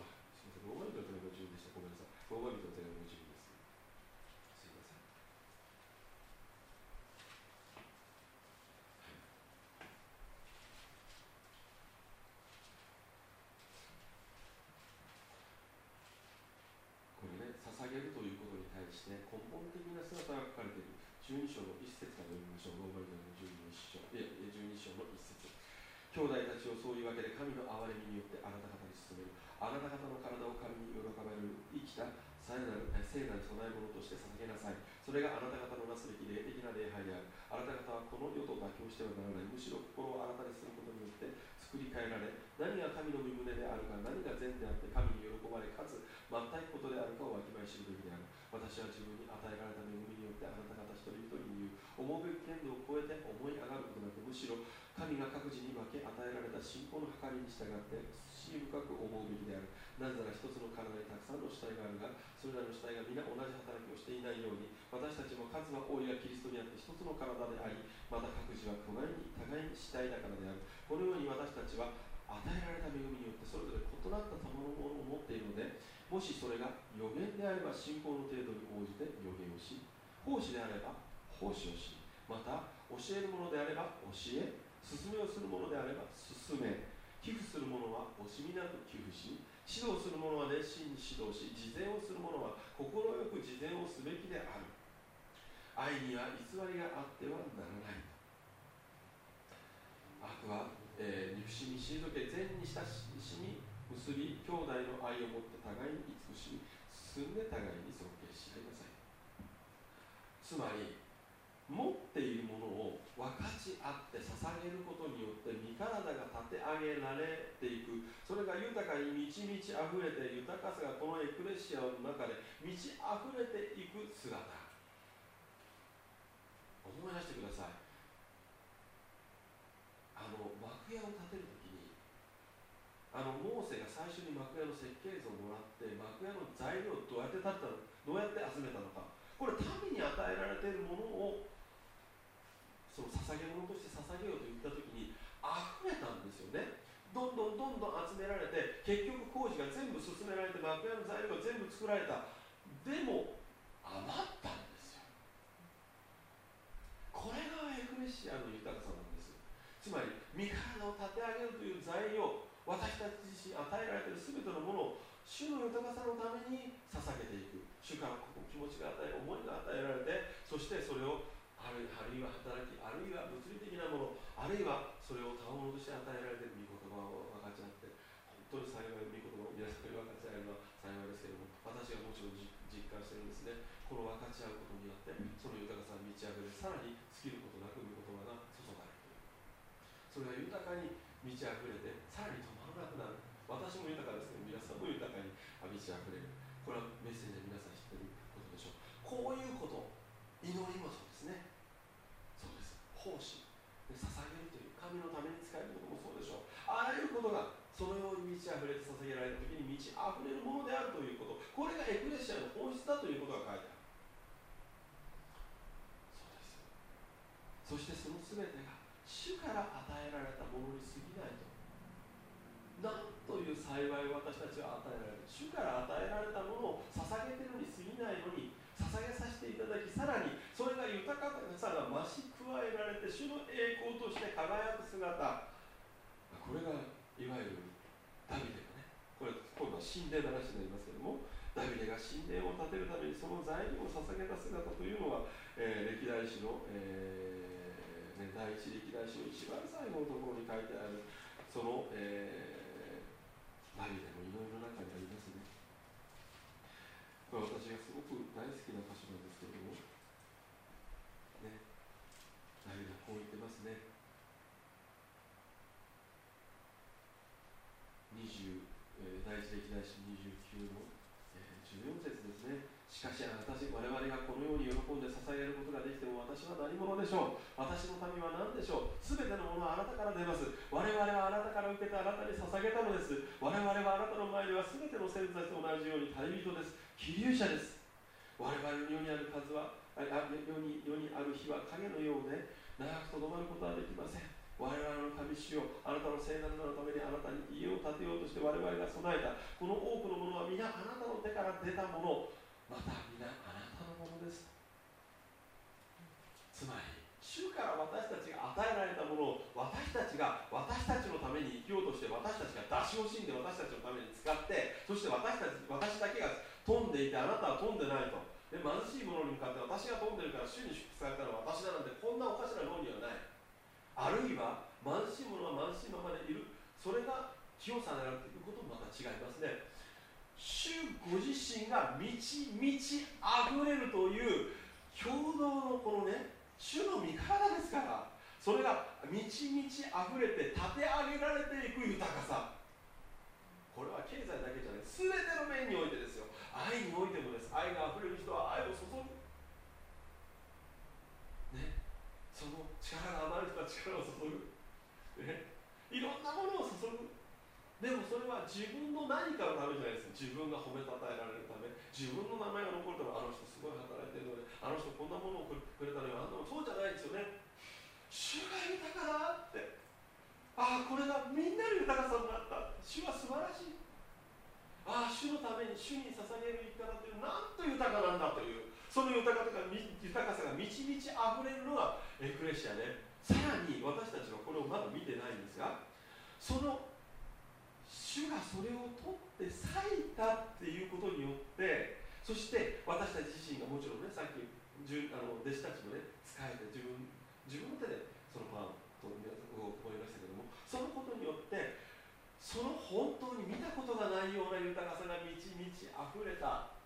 あすみませんローマ人の手紙の10でしたごめんなさいローマ人の手紙の10ですすいませんこれね捧げるということに対して根本的な姿が書かれている12章の一節から読みましょうローマ人の12の一章いや12章の一節兄弟たちをそういうわけで神の憐れみによってあなた方に進めるあなた方の体を神に喜ばれる生きた聖なる聖なる供え物として捧げなさいそれがあなた方のなすべき霊的な礼拝であるあなた方はこの世と妥協してはならないむしろ心を新たにすることによって作り変えられ何が神の身胸であるか何が善であって神に喜ばれかつ全くことであるかをわきまえ知るべきである。私は自分に与えられた恵みによってあなた方一人一人に言う。思うべき限度を超えて思い上がることなくむしろ神が各自に分け与えられた信仰の計りに従って慎深く思うべきである。なぜなら一つの体にたくさんの主体があるがそれらの主体が皆同じ働きをしていないように私たちも数は多いがキリストにあって一つの体でありまた各自は互いに互いに主体だからである。このように私たちは与えられた恵みによってそれぞれ異なった賜物を持っているのでもしそれが予言であれば信仰の程度に応じて予言をし奉仕であれば奉仕をしまた教えるものであれば教え勧めをするものであれば勧め寄付する者は惜しみなく寄付し指導する者は熱心に指導し事前をする者は快く事前をすべきである。愛には偽りがあってはならない悪は、えー、憎しみ退け善に親しみ結び兄弟の愛をもって互いに慈しみ進んで互いに尊敬し合いなさい。つまり持っているものを分かち合って捧げることによって身体が立て上げられていく。それが豊かに満ち満ち溢れて豊かさがこのエクレシアの中で満ち溢れていく姿。思い出してください。あの幕屋を建てる時にあのモーセが最初に幕屋の設計図をもらって幕屋の材料をどうやって建ったのどうやって集めたのか。これ民に与えられているものをその捧げ物として捧げようと言った時に溢れたんですよね。どんどんどんどん集められて結局工事が全部進められて幕屋の材料が全部作られた。でも余ったんですよ。これがエクレシアの豊かさなんですつまり身体を立て上げるという材料私たち自身与えられている全てのものを主の豊かさのために捧げていく。主から気持ちが与え思いが与えられてそしてそれをあるいは働きあるいは物理的なものあるいはそれを賜物として与えられている御言葉を分かち合って本当に幸い御言葉を皆さんに分かち合えるのは幸いですけれども私はもちろん実感してるんですね。この分かち合うことによってその豊かさに満ち溢れさらに尽きることなく御言葉が注がれるというそれが豊かに満ち溢れてさらに止まらなくなる。私も豊かですけど皆さんも豊かに満ち溢れる。これはメッセージで皆さん知ってることでしょう。こういうこと祈りもそうですねそうです奉仕で捧げるという神のために使えることもそうでしょうあらゆることがそのように満ち溢れて捧げられた時に満ち溢れるものであるということ。これがエクレシアの本質だということが書いてある。そうです。そしてその全てが主から与えられたものに過ぎないと。なんという幸いを私たちは与えられる。主から与えられたものを捧げてるに過ぎないのに捧げさせていただきさらにそれが豊かさが増し加えられて主の栄光として輝く姿。これがいわゆるダビデこれ今度は神殿の話になりますけれどもダビデが神殿を建てるためにその材料を捧げた姿というのは、えー、歴代史の、えー、第一歴代史の一番最後のところに書いてあるその、えーダビデの祈りの中にありますね。これ私がすごく大好きな箇所なんですけれども、ね、ダビデはこう言ってますね。20、えー、第一歴代史29の、えー、14節ですね。しかし私、我々がこのように喜んで捧げることができても私は何者でしょう？私の民は何でしょう？すべてのものはあなたから出ます。我々はあなたから受けてあなたに捧げたのです。我々はあなたの前ではすべての先祖と同じように旅人です。気流者です。我々の世にある数はあ世に世にある日は影のようで長くとどまることはできません。我々の神主ようあなたの聖なるのためにあなたに家を建てようとして我々が備えた。この多くのものは皆あなたの手から出たもの。また皆あなたのものです。つまり主から私たちが与えられたものを私たちが私たちのために生きようとして私たちが出し惜しんで私たちのために使ってそして私たち私だけが飛んでいてあなたは飛んでないと。で貧しい者に向かって私が飛んでるから主に祝福されたのは私だなんてこんなおかしな論理はない。あるいは貧しい者は貧しいままでいる。それが清さであるということもまた違いますね。主ご自身が満ち満ち溢れるという共同のこのね主の味方ですからそれが満ち満ち溢れて立て上げられていく豊かさ。これは経済だけじゃない。全ての面においてですよ。愛においてもです。愛が溢れる人は愛を注ぐ。ね。その力が余る人は力を注ぐ。ね。いろんなものを注ぐ。でもそれは自分の何かのためじゃないです自分が褒めたたえられるため。自分の名前が残るためあの人すごい働いてるのであの人こんなものをくれたのにあんなのそうじゃないですよね。主が豊かだって。ああこれがみんなの豊かさになった。主は素晴らしい。ああ主のために主に捧げる生き方っていうなんと豊かなんだという。その豊かさが豊かさが満ち満ち溢れるのがエクレシアでさらに私たちはこれをまだ見てないんですがその主がそれを取って裂いたっていうことによってそして私たち自身がもちろんねさっきあの弟子たちもね使えて自分自分の手でそのパンと思いましたけどもそのことによってその本当に見たことがないような豊かさが満ち満ち溢れた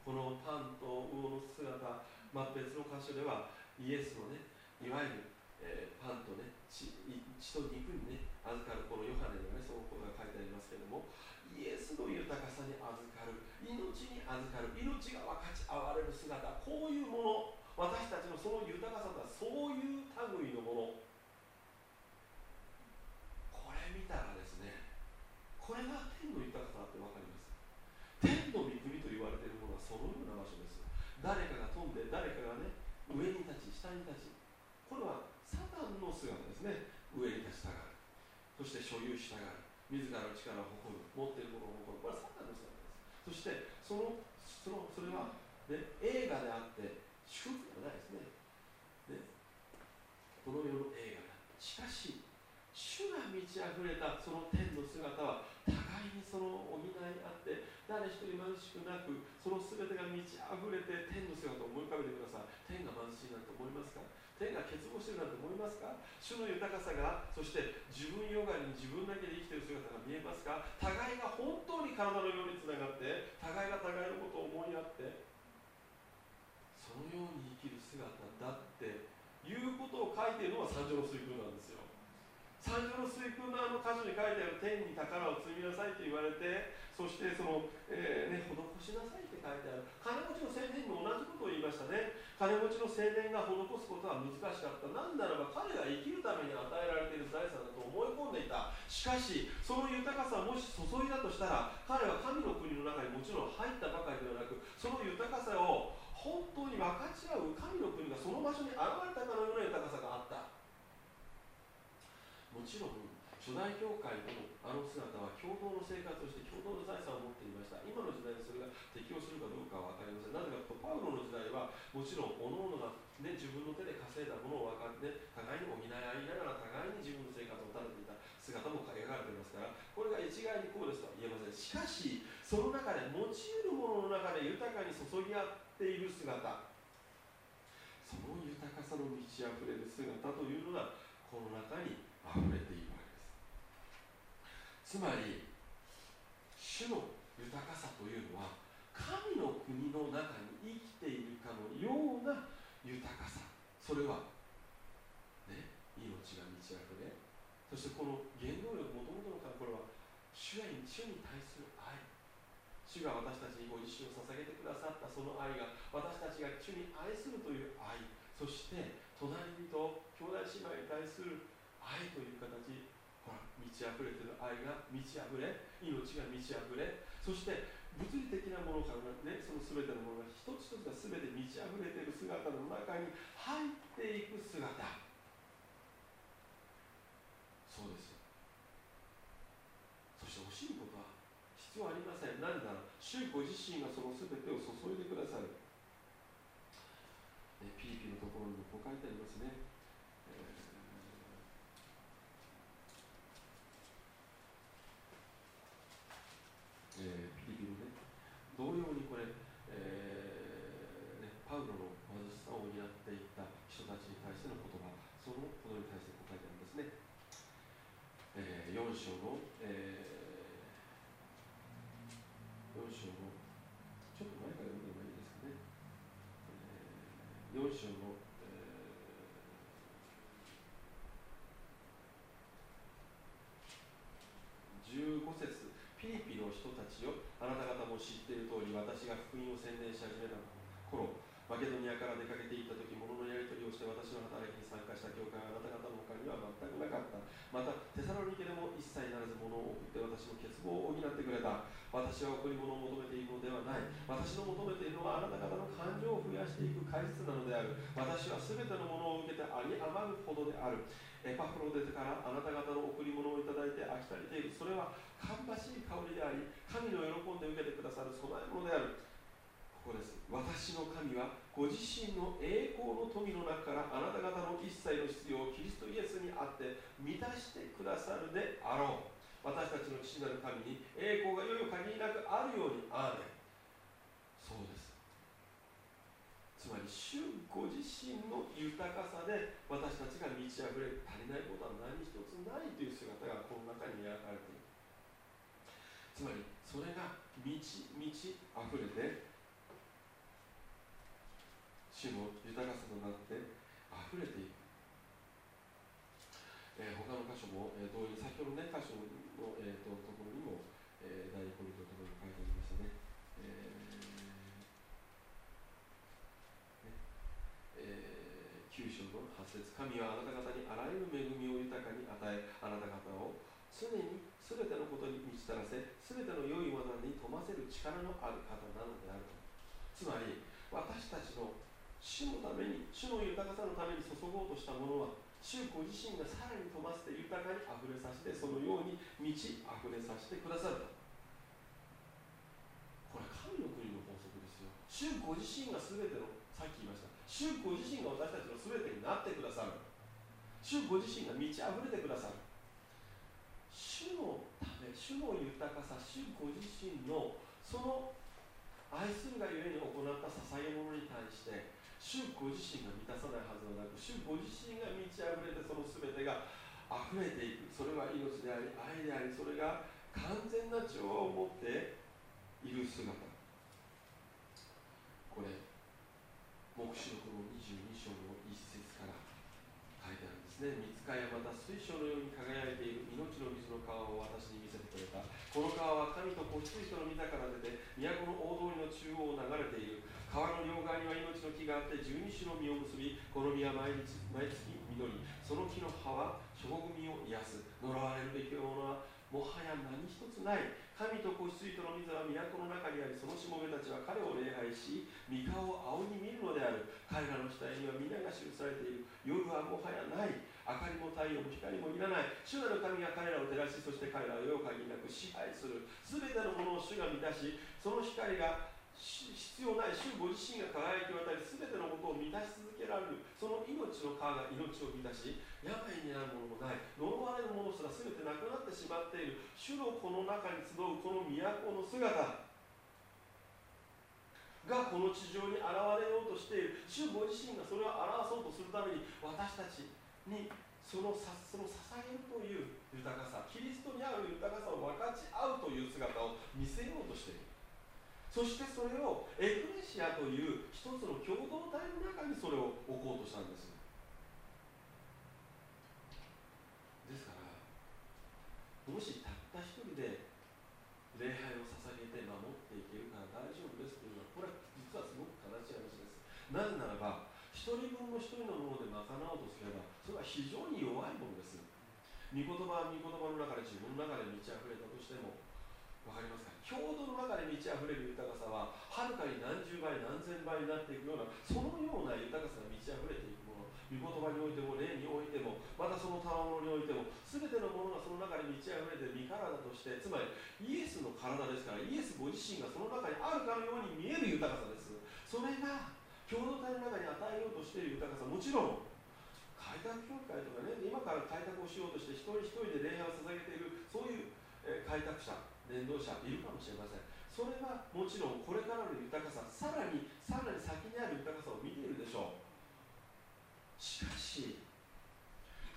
このパンと魚の姿、まあ、別の箇所ではイエスのねいわゆる、えー、パンとね血血と肉にね預かるこのヨハネのねそのことが書いてありますけれどもイエスの豊かさに預かる命に預かる命が分かち合われる姿こういうもの私たちのその豊かさとはそういう類のもの。これ見たらですねこれが天の豊かさだって分かります。天の御国と言われているものはそのような場所です。誰かが飛んで誰かがね上に立ち下に立ち。これはサタンの姿ですね。上に立ちたがる。そして所有したがる。自らの力を誇る。持っているものを誇る。これはサタンの姿です。そしてそのそのそれは、ね、映画であって祝福ではないですね。ねこの世の映画だしかし主が満ち溢れたその天の姿は互いにその補い合って誰一人貧しくなくその全てが満ち溢れて天の姿を思い浮かべてください。天が貧しいなんて思いますか？天が結合してるなんて思いますか？主の豊かさがそして自分よがりに自分だけで生きてる姿が見えますか？互いが本当に体のようにつながって互いが互いのことを思い合ってそのように生きる姿だっていうことを書いているのは三条の水訓なんですよ。三条の水訓のあの箇所に書いてある天に宝を積みなさいと言われてそしてその、えーね、施しなさいって書いてある。金持ちの青年にも同じことを言いましたね。金持ちの青年が施すことは難しかった。なんならば彼が生きるために与えられている財産だと思い込んでいた。しかしその豊かさもし注いだとしたら彼は神の国の中にもちろん入ったばかりではなくその豊かさを本当に分かち合う神の国がその場所に現れたかのような豊かさがあった。もちろん初代教会のあの姿は共同の生活をして共同の財産を持っていました。今の時代にそれが適用するかどうかは分かりません。なぜかとパウロの時代はもちろん各々が、ね、自分の手で稼いだものを分かって、互いに補い合いながら互いに自分の生活を立てていた姿も描かれていますからこれが一概にこうですとは言えません。しかしその中で用いるものの中で豊かに注ぎ合っている姿その豊かさの満ち溢れる姿というのがこの中に溢れているわけです。つまり主の豊かさというのは神の国の中に生きているかのような豊かさ。それは、ね、命が満ち溢れ。そしてこの原動力もともとのからこれは主に主に対する愛。主が私たちにご自身を捧げてくださったその愛が私たちが主に愛するという愛。そして隣人兄弟姉妹に対する愛という形。ほら満ち溢れてる。愛が満ち溢れ。命が満ち溢れ。そして物理的なものからねその全てのものが一つ一つが全て満ち溢れてる姿の中に入っていく姿。そうですそして欲しいことは必要ありません。何だろう。主ご自身がその全てを注いでくださる、ね、ピリピのところにもこう書いてありますね、えーえー、ピリピのね同様にこれ、えーね、パウロの貧しさを担っていった人たちに対しての言葉そのことに対してこう書いてあるんですね、えー、4章の、えー4章節ピリピの人たちよあなた方も知っている通り私が福音を宣伝し始めた頃マケドニアから出かけていった時物のやり取りをして私の働きに参加した教会はあなた方の他には全くなかったまたテサロニケでも一切ならず物を送って私の欠乏を補ってくれた私は贈り物を求めているのではない。私の求めているのはあなた方の感情を増やしていく果実なのである。私は全てのものを受けてあり余るほどである。エパフロデテからあなた方の贈り物をいただいて飽き足りているそれは芳しい香りであり神の喜んで受けてくださる供え物である。ここです。私の神はご自身の栄光の富の中からあなた方の一切の必要をキリストイエスにあって満たしてくださるであろう。私たちの父なる神に栄光がよよ限りなくあるようにあれ。そうです。つまり主ご自身の豊かさで私たちが満ち溢れ足りないことは何一つないという姿がこの中に描かれている。つまりそれが満ち満ち溢れて主の豊かさとなって溢れていく、えー、他の箇所も、えー、同様に先ほどね箇所の、えーと、ところにも、えー、第2コリントのところに書いてありましたね、えーえー、9章の8節。神はあなた方にあらゆる恵みを豊かに与えあなた方を常に全てのことに満ちたらせ全ての良い技に富ませる力のある方なのであると。つまり私たちの主のために主の豊かさのために注ごうとしたものは主ご自身がさらに飛ばして豊かにあふれさせてそのように満ちあふれさせてくださると。これ神の国の法則ですよ。主ご自身が全てのさっき言いました。主ご自身が私たちの全てになってくださる主ご自身が満ち溢れてくださる。主のため主の豊かさ主ご自身のその愛するがゆえに行った捧げ物に対して主ご自身が満たさないはずはなく主ご自身が満ち溢れてその全てが溢れていく。それは命であり愛でありそれが完全な情を持っている姿。これ黙示録の22章の一節から書いてあるんですね。三塚やまた水晶のように輝いている。命の水の川を私に見せくれたこの川は神と子羊との御座から出て都の大通りの中央を流れている。川の両側には命の木があって十二種の実を結びこの実は毎日毎月実りその木の葉は諸国民を癒す。呪われるべきものはもはや何一つない。神と子羊との水は都の中にありそのしもべたちは彼を礼拝し三顔を青に見るのである。彼らの死体には皆が記されている。夜はもはやない。明かりも太陽も光もいらない。主なる神が彼らを照らしそして彼らを世を限りなく支配する。全てのものを主が満たしその光が必要ない主ご自身が輝き渡り全てのことを満たし続けられる。その命の川が命を満たし病になるものもない。呪われるものすら全てなくなってしまっている。主のこの中に集うこの都の姿。がこの地上に現れようとしている。主ご自身がそれを表そうとするために私たちにそのさその捧げるという豊かさキリストにある豊かさを分かち合うという姿を見せようとしている。そしてそれをエクレシアという一つの共同体の中にそれを置こうとしたんです。ですからもしたった一人で礼拝を捧げて守っていけるから大丈夫ですというのはこれは実はすごく悲しい話です。なぜならば一人分の一人のもので賄おうとすればそれは非常に弱いものです。御言葉は御言葉の中で自分の中で満ち溢れたとしても分かりますか？共同の中で満ち溢れる豊かさははるかに何十倍何千倍になっていくようなそのような豊かさが満ち溢れていくもの御言葉においても霊においてもまたその賜物においても全てのものがその中に満ち溢れて身体としてつまりイエスの体ですからイエスご自身がその中にあるかのように見える豊かさです。それが共同体の中に与えようとしている豊かさもちろん開拓教会とかね今から開拓をしようとして一人一人で礼拝を捧げているそういうえ開拓者。伝道者いるかもしれません。それはもちろんこれからの豊かささらにさらに先にある豊かさを見ているでしょう。しかし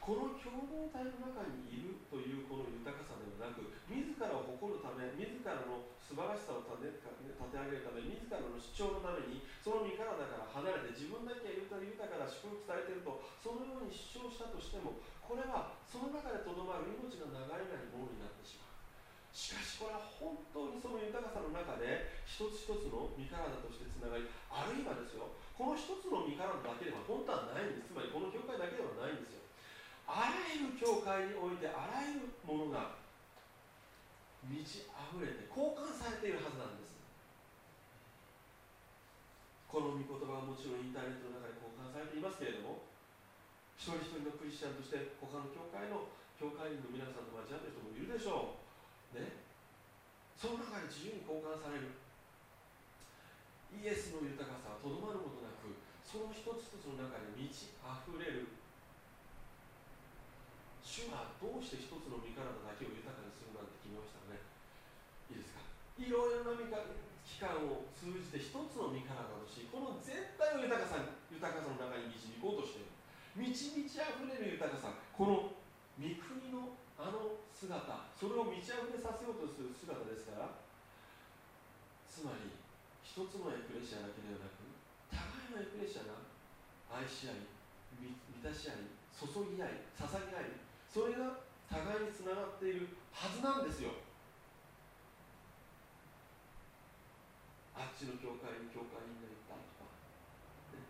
この共同体の中にいるというこの豊かさではなく自らを誇るため自らの素晴らしさを立て上げるため自らの主張のためにその身体から離れて自分だけが豊かな祝福されているとそのように主張したとしてもこれはその中でとどまる命が流れないものになってしまう。しかしこれは本当にその豊かさの中で一つ一つの身体としてつながりあるいはですよこの一つの身体だけでは本当はないんです。つまりこの教会だけではないんですよ。あらゆる教会においてあらゆるものが満ち溢れて交換されているはずなんです。この御言葉はもちろんインターネットの中で交換されていますけれども一人一人のクリスチャンとして他の教会の教会員の皆さんと交わっている人もいるでしょう。ね。その中で自由に交換される。イエスの豊かさはとどまることなくその一つ一つの中で満ち溢れる。主はどうして一つの身体だけを豊かにするなんて決めましたかね。いいですか？いろいろな期間を通じて一つの身体としこの全体を豊かさに豊かさの中に導こうとしている。満ち満ち溢れる豊かさ。この御国のあの姿それを満ち溢れさせようとする姿ですからつまり一つのエクレシアだけではなく互いのエクレシアが愛し合い満たし合い注ぎ合い捧げ合いそれが互いにつながっているはずなんですよ。あっちの教会に教会に行ったとか、ね、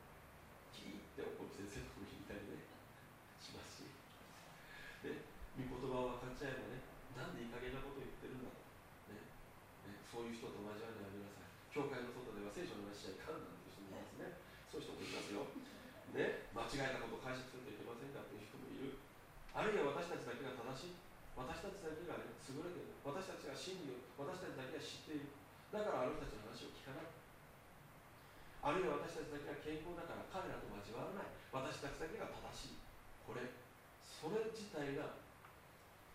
キーって怒る先生ともいたりねしますし、ね、御言葉を分かっちゃえばねなんでいい加減なこと言ってるんだねねそういう人と交わるのやめなさい教会の外では聖書の話しちゃいかんなんていう人もいますねそういう人もいますよね間違えたことを解釈するといけませんかっていう人もいるあるいは私たちだけが正しい私たちだけが、ね、優れている私たちが真理を私たちだけが知っているだからあの人たちの話を聞かない。あるいは私たちだけが健康だから彼らと交わらない。私たちだけが正しい。これそれ自体が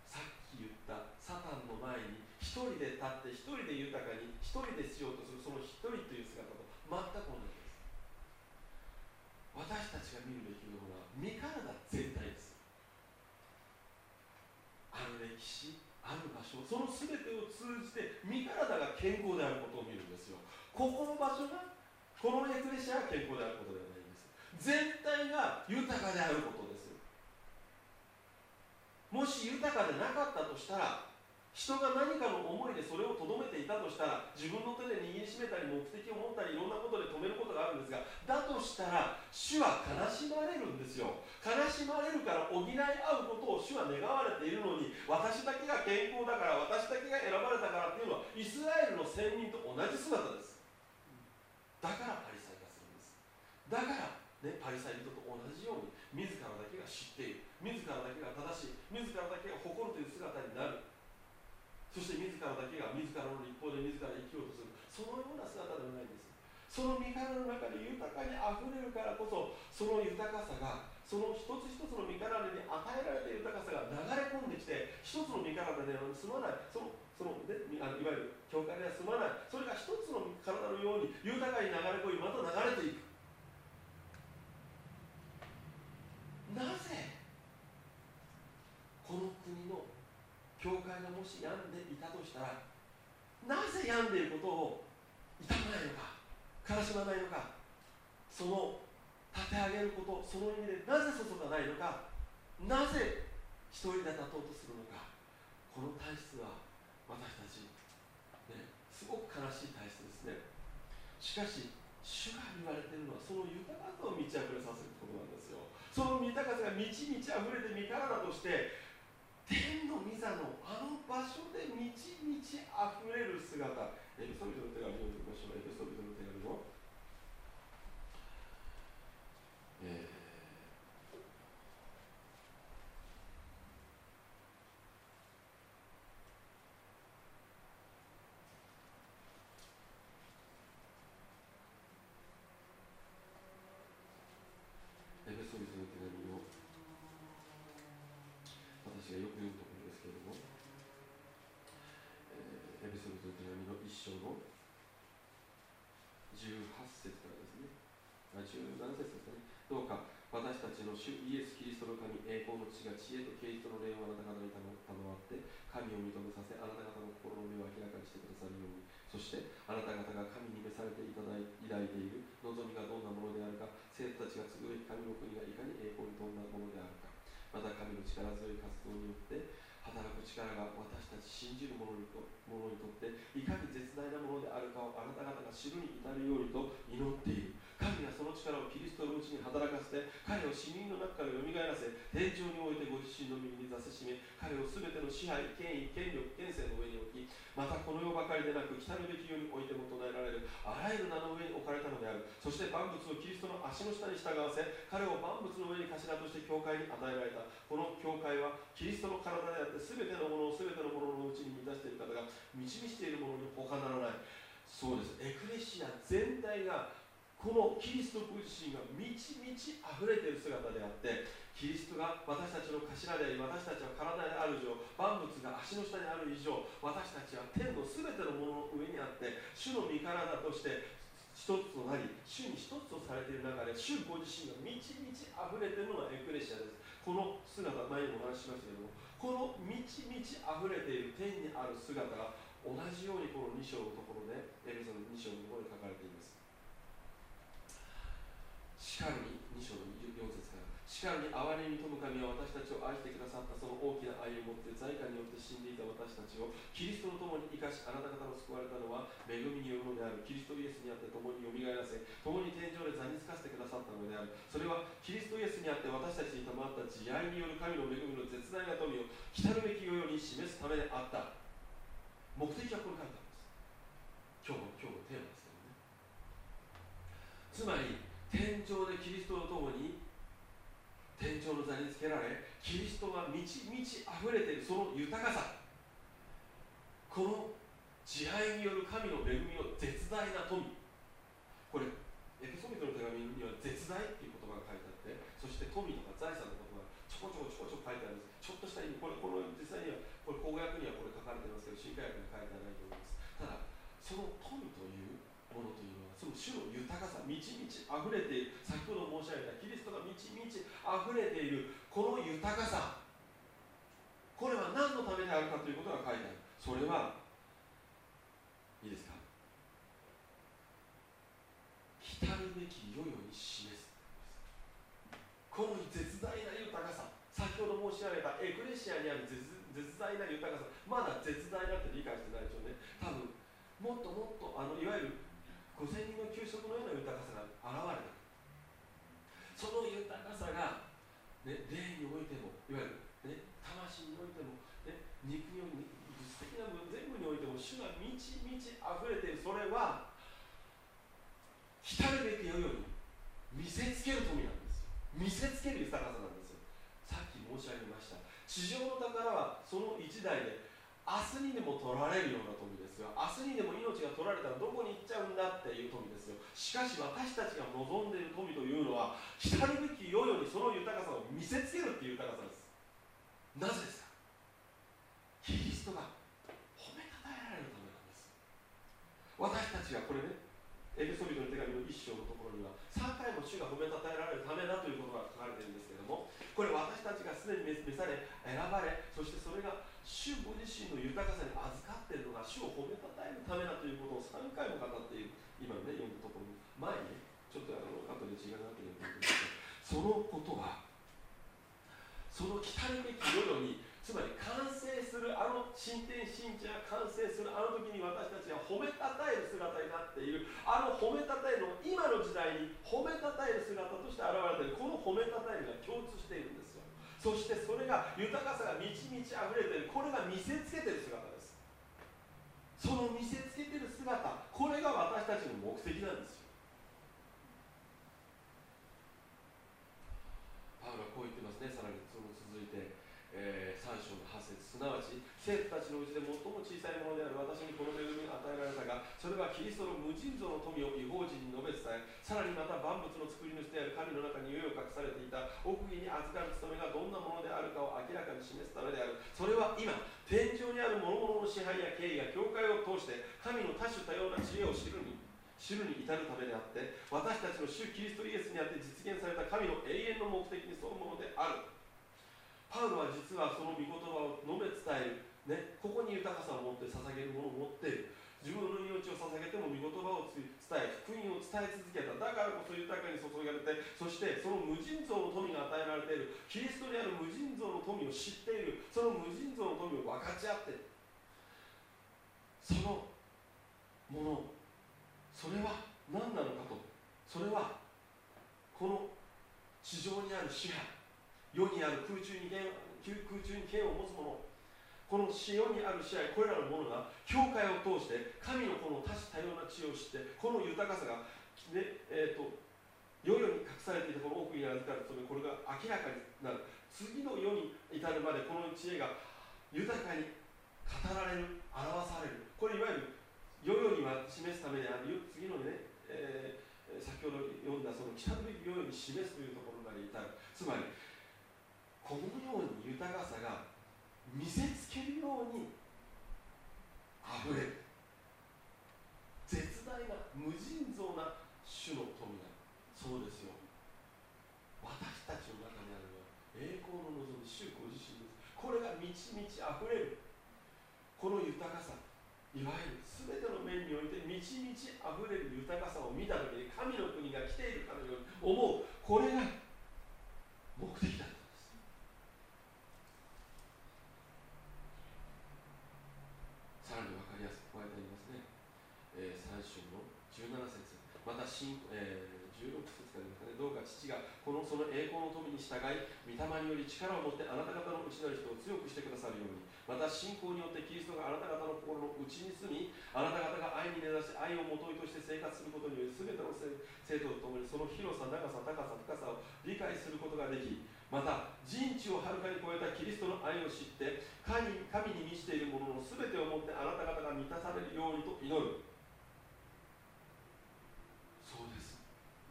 さっき言ったサタンの前に一人で立って一人で豊かに一人でしようとするその一人という姿と全く同じです。私たちが見るべきものは身体全体です。ある歴史ある場所その全てを通じて身体が健康であることを見るんですよ。ここの場所がこのエクレシアが健康であることではないんです。全体が豊かであることですもし豊かでなかったとしたら人が何かの思いでそれをとどめていたとしたら自分の手で握りしめたり目的を持ったりいろんなことで止めることがあるんですがだとしたら主は悲しまれるんですよ。悲しまれるから補い合うことを主は願われているのに私だけが健康だから私だけが選ばれたからっていうのはイスラエルの先民と同じ姿です。だからパリサイ化するんです。だからね、パリサイ人と同じように自らだけが知っている自らだけが正しい自らだけが誇るという姿になる。そして自らだけが自らの立法で自ら生きようとする。そのような姿ではないんです。その身体の中で豊かにあふれるからこそその豊かさがその一つ一つの身体に与えられた豊かさが流れ込んできて一つの身体で住まない。そのその、ね、あのいわゆる教会では住まない。それが一つの体のように豊かに流れ込みまた流れていく。なぜこの国の教会がもし病んでいたとしたらなぜ病んでいることを痛まないのか悲しまないのかその立て上げることその意味でなぜ注がないのかなぜ一人で立とうとするのかこの体質は私たち、ね、すごく悲しい体質ですね。しかし主が言われているのはその豊かさを満ち溢れさせることなんですよ。その豊かさが満ち満ち溢れて身体として天の御座のあの場所で満ち満ちあふれる姿。エピソードの手紙を読みましょうエピソードの手紙の、えーエペソビトの手紙を私がよく読むところですけれども、えーエペソビトの手紙の一章の18節からですね、あ17節ですね、どうか私たちの主イエス・キリストの神、栄光の父が知恵と啓示との霊をあなた方に賜って、神を認めさせ、あなた方の心の目を明らかにしてくださるように、そしてあなた方が神に召されていただいている。望みがどんなものであるか、生徒たちが継ぐべき神の国がいかに栄光に富んだものであるか、また神の力強い活動によって働く力が私たち信じる者にと者にとっていかに絶大なものであるかをあなた方が知るに至るようにと祈っている。神がその力をキリストのうちに働かせて彼を死人の中からよみがえらせ天井においてご自身の右に座せしめ彼を全ての支配権威権力権勢の上に置きまたこの世ばかりでなく来るべき世においても唱えられるあらゆる名の上に置かれたのである。そして万物をキリストの足の下に従わせ彼を万物の上に頭として教会に与えられた。この教会はキリストの体であって全てのものを全てのもののうちに満たしている方が満ち満ちているものに他ならない。そうです。エクレシア全体がこのキリストご自身が満ち満ち溢れている姿であってキリストが私たちの頭であり私たちは体である以上万物が足の下にある以上私たちは天の全てのものの上にあって主の身体として一つとなり主に一つとされている中で主ご自身が満ち満ち溢れているのがエクレシアです。この姿前にもお話ししましたけどもこの満ち満ち溢れている天にある姿が同じようにこの2章のところでエペソの2章のところで書かれています。しかるに2章の4節からしかるに憐れみとむ神は私たちを愛してくださったその大きな愛を持って在家によって死んでいた私たちをキリストと共に生かしあなた方の救われたのは恵みによるのであるキリストイエスにあって共によみがえらせ共に天井で座につかせてくださったのであるそれはキリストイエスにあって私たちに賜った慈愛による神の恵みの絶大な富を来たるべき世より示すためであった目的はこれ書いてあるんです今日の今日のテーマですけどねつまり天井でキリストと共に天井の座につけられキリストが満ち満ち溢れているその豊かさ。この慈愛による神の恵みの絶大な富。これエピソビトの手紙には絶大っていう言葉が書いてあってそして富とか財産の言葉がちょこちょこちょこちょこ書いてあるんです。ちょっとした意味これこの実際にはこれ公約にはこれ書かれてますけど新科学に書いてないと思います。ただその富というものという主の豊かさ満ち満ち溢れている。先ほど申し上げたキリストが満ち満ち溢れている。この豊かさ。これは何のためであるかということが書いてある。それはいいですか？来たるべき世々に示す。この絶大な豊かさ。先ほど申し上げたエクレシアにある絶絶大な豊かさ。まだ絶大なって理解してないでしょうね。多分もっともっとあのいわゆる5000人の給食のような豊かさが現れた。その豊かさが、ね、霊においてもいわゆる、ね、魂においても、ね、肉においても物質的な部分全部においても主が満ち満ち溢れているそれは来るべき世々に見せつける富なんですよ。見せつける豊かさなんですよ。さっき申し上げました。地上の宝はその一代で明日にでも取られるような富ですよ。明日にでも命しかし私たちが望んでいる富というのは来るべき世々にその豊かさを見せつけるっていう豊かさです。なぜですか？キリストが褒めたたえられるためなんです。私たちがこれねエペソビトの手紙の一章のところには3回も主が褒めたたえられるためだということが書かれているんですけれどもこれ私たちがすでに召され選ばれそしてそれが主ご自身の豊かさに預かっているのが主を褒めたたえるためだということを3回も語っている。今ね読むところに前にねちょっとあの後で違うなって言ってそのことはその来たるべき世につまり完成するあの新天神地が完成するあの時に私たちが褒めたたえる姿になっているあの褒めたたえるの今の時代に褒めたたえる姿として現れているこの褒めたたえるが共通しているんですよそしてそれが豊かさが満ち満ち溢れているこれが見せつけている姿ですその見せつけてる姿これが私たちの目的なんですよ。パウロはこう言ってますね。さらにその続いて、えー、3章の8節すなわち生徒たちのうちで最も小さいものである私にこの恵みが与えられたがそれはキリストの無尽蔵の富を違法人に述べ伝えさらにまた万物の作り主である神の中に猶予隠されていた奥義に預かる務めがどんなものであるかを明らかに示すためである。それは今天井にある諸々の支配や敬意が教会を通して神の多種多様な知恵を知るに知るに至るためであって私たちの主キリストイエスにあって実現された神の永遠の目的に沿うものである。パウロは実はその御言葉を述べ伝えるね、ここに豊かさを持って捧げるものを持っている自分の命を捧げても御言葉を伝え福音を伝え続けた。だからこそ豊かに注がれてそしてその無尽蔵の富が与えられている。キリストにある無尽蔵の富を知っている。その無尽蔵の富を分かち合って。いるそのもの。それは何なのかと。それはこの地上にある支配。世にある空中に権空中に権を持つ者。この世にある支配これらのものが教会を通して神のこの多種多様な知恵を知ってこの豊かさが、ねえーと、世々に隠されていたこの奥に預かるそれこれが明らかになる。次の世に至るまでこの知恵が豊かに語られる表される。これいわゆる世々には示すためにある次のね、えー、先ほど読んだその来たるべき世々に示すというところまで至る。つまりこのように豊かさが見せつけるようにあふれる。絶大な無尽蔵な主の富がそうですよ。私たちの中にあるのは栄光の望む主ご自身です。これが満ち満ちあふれる。この豊かさいわゆる全ての面において満ち満ちあふれる豊かさを見た時に神の国が来ているかのように思う。これが目的ださらに分かりやすく加えてありますね、えー、3章の17節また新、えー、16節からですかねどうか父がこのその栄光の富に従い御霊により力を持ってあなた方の内なる人を強くしてくださるようにまた信仰によってキリストがあなた方の心の内に住みあなた方が愛に根ざし愛をもといとして生活することにより全ての生徒とともにその広さ長さ高さ深さを理解することができまた人知をはるかに超えたキリストの愛を知って神神に満ちているものの全てをもってあなた方が満たされるようにと祈る。そうです。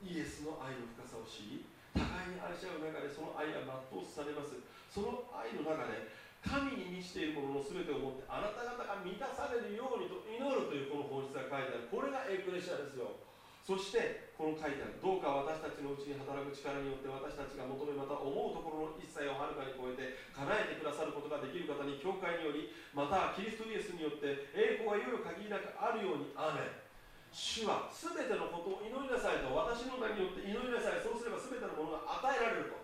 イエスの愛の深さを知り互いに愛し合う中でその愛が全うされます。その愛の中で神に満ちているものの全てをもってあなた方が満たされるようにと祈るというこの本質が書いてある。これがエクレシアですよ。そしてこの書いてある。どうか私たちのうちに働く力によって私たちが求めまた思うところの一切をはるかに超えて叶えてくださることができる方に教会によりまたキリストイエスによって栄光がいよいよ限りなくあるようにアーメン。主は全てのことを祈りなさいと私の名によって祈りなさい。そうすれば全てのものが与えられると。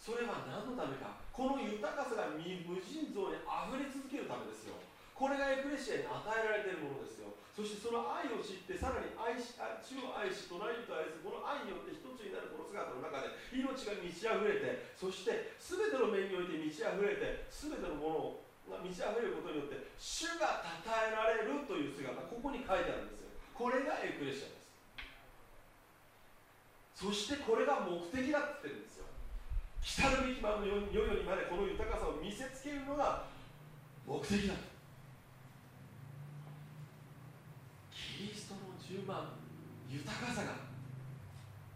それは何のためか。この豊かさが無尽蔵にあふれ続けるためですよ。これがエクレシアに与えられているものですよ。そしてその愛を知ってさらに愛し主を愛し隣人を愛すこの愛によって一つになるこの姿の中で命が満ち溢れてそして全ての面において満ち溢れて全てのものが満ち溢れることによって主が称えられるという姿ここに書いてあるんですよ。これがエクレシアです。そしてこれが目的だって言ってるんですよ。来たるべき間の世々にまでこの豊かさを見せつけるのが目的だいうまあ豊かさが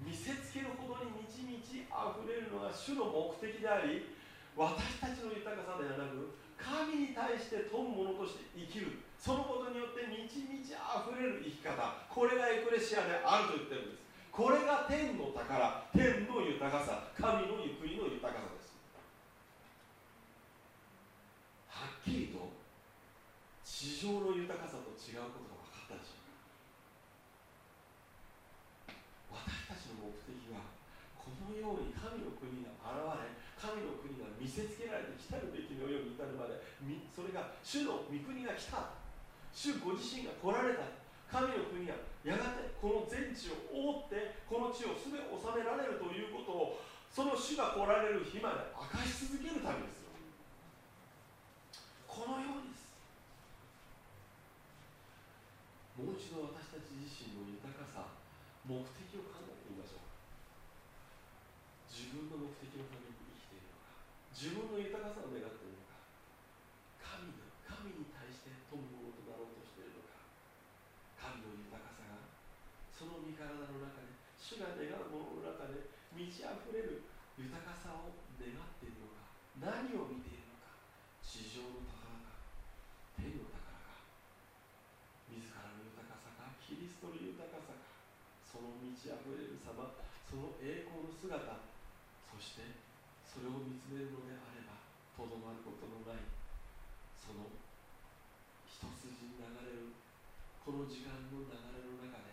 見せつけるほどに満ち満ちあふれるのが主の目的であり私たちの豊かさではなく神に対して富む者として生きる。そのことによって満ち満ちあふれる生き方。これがエクレシアであると言ってるんです。これが天の宝。天の豊かさ。神のゆくりの豊かさです。はっきりと地上の豊かさと違うことが分かったでしょう。私たちの目的はこのように神の国が現れ神の国見せつけられて来たるべきのように至るまでそれが主の御国が来た。主ご自身が来られた。神の国がやがてこの全地を覆ってこの地を全て治められるということをその主が来られる日まで明かし続けるためですよ。このようにです。もう一度私たち自身の豊かさ目的を考えてみましょう自分の目的のために生きているのか自分の豊かさを願っているのか神の神に対して富むものとなろうとしているのか神の豊かさがその身体の中で主が願うものの中で満ち溢れる豊かさを願っているのか何を見ているのか地上の宝か天の宝か自らの豊かさかキリストの豊かさかその満ち溢れる様その栄光の姿そしてそれを見つめるのであればとどまることのないその一筋に流れるこの時間の流れの中で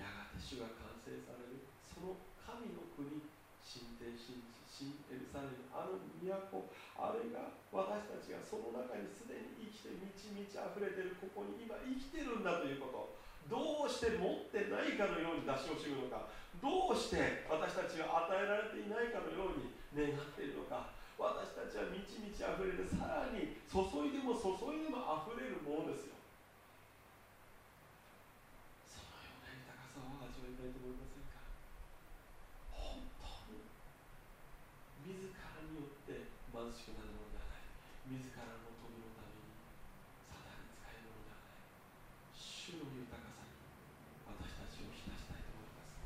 やがて主が完成されるその神の国神帝神地新エルサレムある都あるれが私たちがその中にすでに生きて満ち満ち溢れてるここに今生きてるんだということどうして持ってないかのように出し惜しむのかどうして私たちが与えられていないかのように願っているのか私たちは満ち満ち溢れるさらに注いでも注いでも溢れるものですよ。そのような豊かさを味わいたいと思いますんか本当に自らによって貧しくなるものではない自らの富のためにサタンに使えるものではない主の豊かさに私たちを浸したいと思います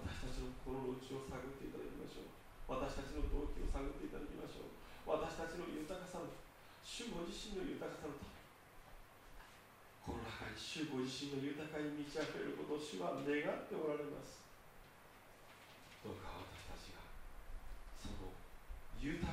私たちの心の内を探っていただきましょう私たちの動機を探っていただきましょう私たちの豊かさの主ご自身の豊かさのためこの中に主ご自身の豊かに満ち溢れることを主は願っておられます。どうか私たちがその豊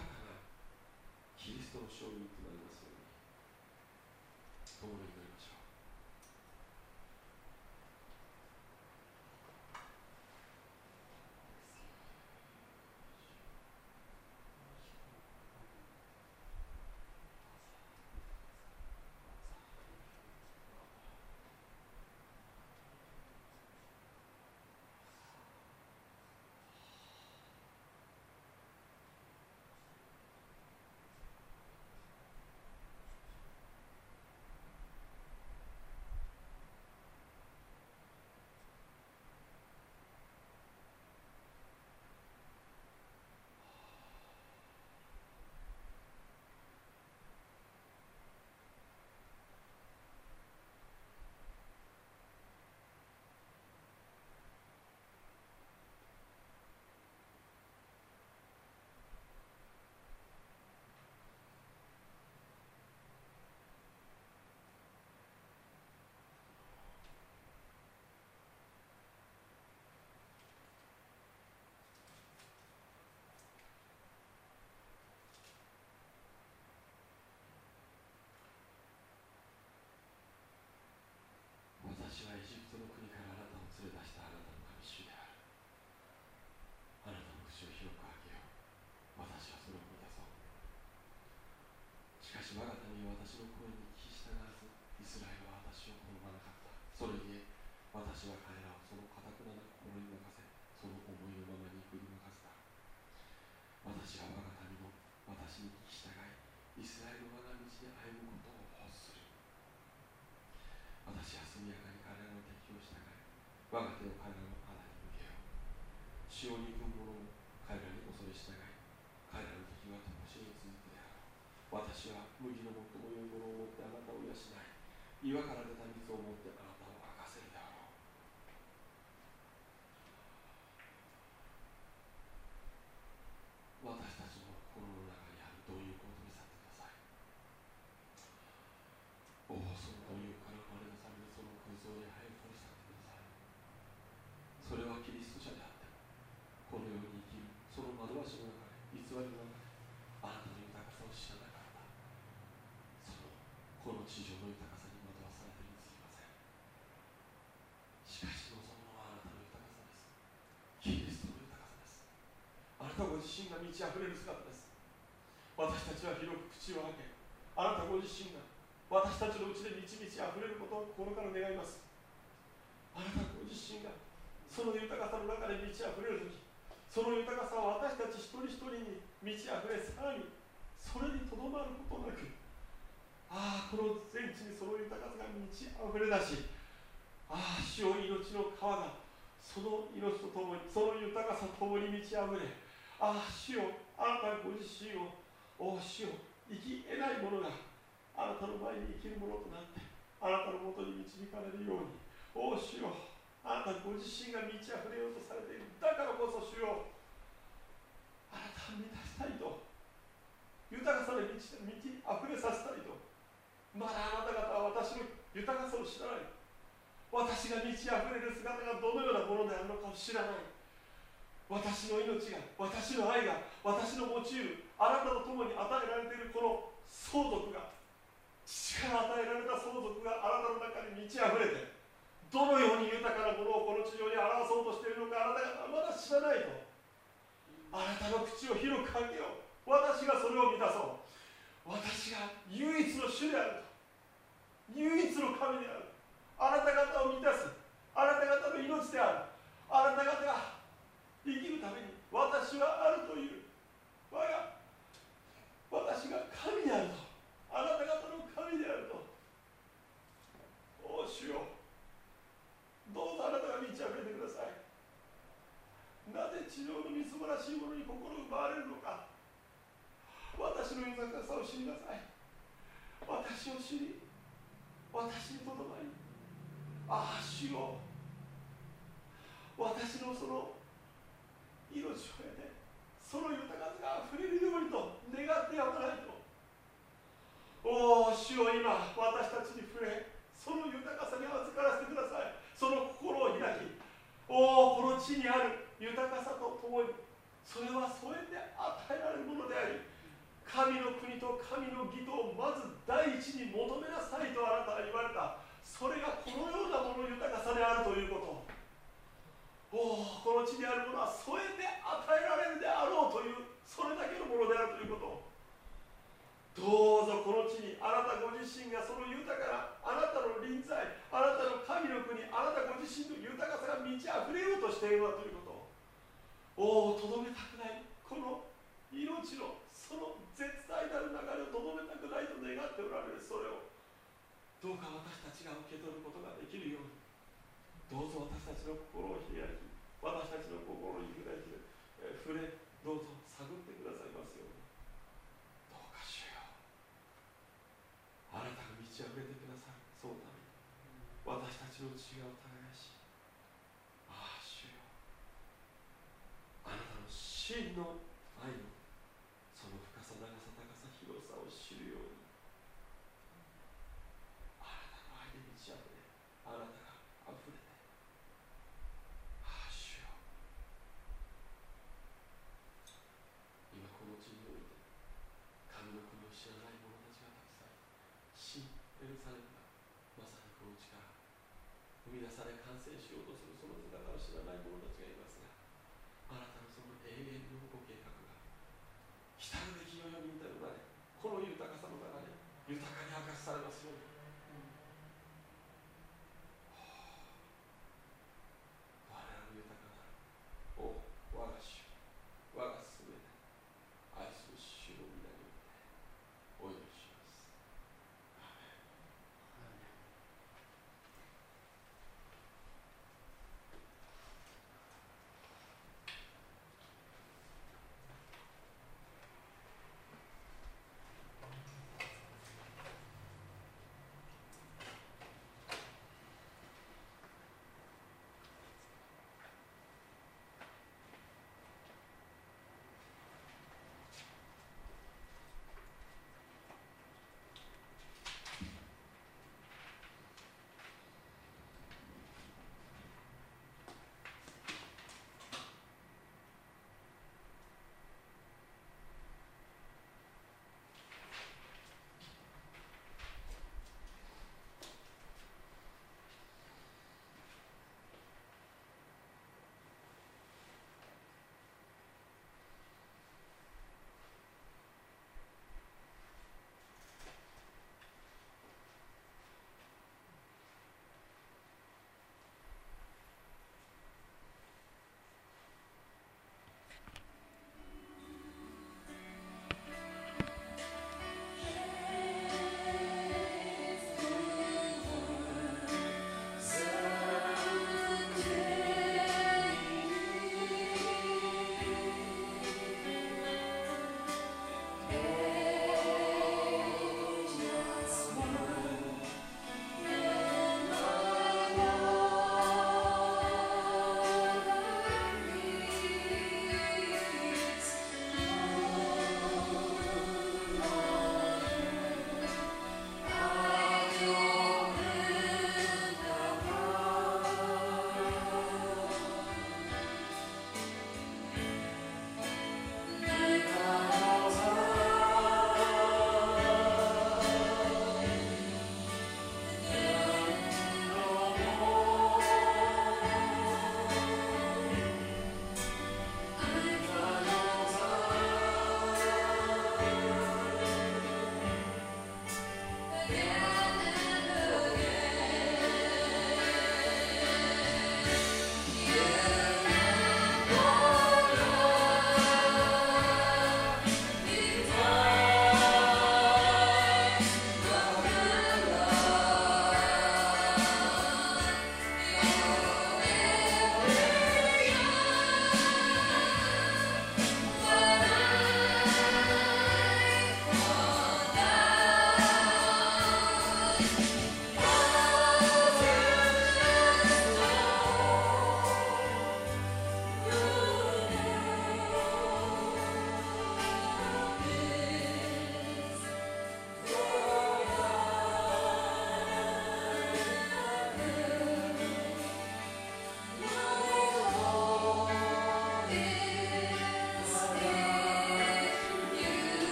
自身が満ち溢れる姿です。私たちは広く口を開けあなたご自身が私たちのうちで満ち満ち溢れることを心から願います。あなたご自身がその豊かさの中で満ち溢れる時その豊かさを私たち一人一人に満ち溢れさらにそれにとどまることなくああこの全地にその豊かさが満ち溢れ出しああ主よ命の川がその命とともにその豊かさともに満ち溢れああ主よあなたご自身をお主よ生き得ないものがあなたの前に生きるものとなってあなたのもとに導かれるように。お主よあなたご自身が満ち溢れようとされている。だからこそ主よあなたを満たしたいと。豊かさで満ち満ち溢れさせたいと。まだあなた方は私の豊かさを知らない。私が満ち溢れる姿がどのようなものであるのかを知らない。私の命が私の愛が私の用いるあなたと共に与えられているこの相続が父から与えられた相続があなたの中に満ち溢れてどのように豊かなものをこの地上に表そうとしているのかあなたがまだ知らないとあなたの口を広く開けよう私がそれを満たそう私が唯一の主であると唯一の神であるあなた方を満たすあなた方の命であるあなた方が生きるために私はあるという。我が私が神であると。あなた方の神であると。お主よ。どうぞあなたが満ち溢れてください。なぜ地上のみすばらしいものに心奪われるのか。私の豊かさを知りなさい。私を知り私にとどまり。ああ主よ。私のその命を得てその豊かさがあふれるようにと願ってやまないとおお主よ今私たちに触れその豊かさに預からせてくださいその心を開きおおこの地にある豊かさとともにそれは添えて与えられるものであり神の国と神の義とをまず第一に求めなさいとあなたは言われた。それがこのようなものの豊かさであるということ。おおこの地にあるものは添えて与えられるであろうというそれだけのものであるということ。どうぞこの地にあなたご自身がその豊かなあなたの臨在あなたの神の国あなたご自身の豊かさが満ち溢れようとしているのだということ。をおおとどめたくないこの命のその絶大なる流れをとどめたくないと願っておられる。それをどうか私たちが受け取ることができるように。どうぞ私たちの心を開き私たちの心に触れ触れどうぞ探ってくださいますようにどうかしようあなたが満ち溢れてくださいそのために私たちの内側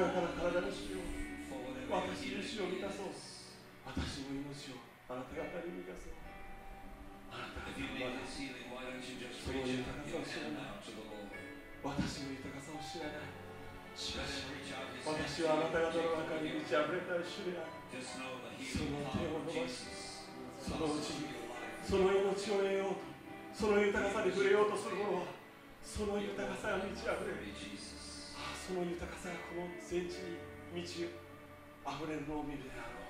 健やかな体にしよう私の死を満たそう私の命を。あなた方に満たそう。あなたが豊かな私の豊かさを知らない。私の豊かさを知らない。私はあなた方の中に満ち溢れた主である。その手を伸ばしそのうちにその命を得ようとその豊かさに触れようとする者はその豊かさが満ち溢れる。その豊かさがこの聖地に満ち溢れるのを見るであろう「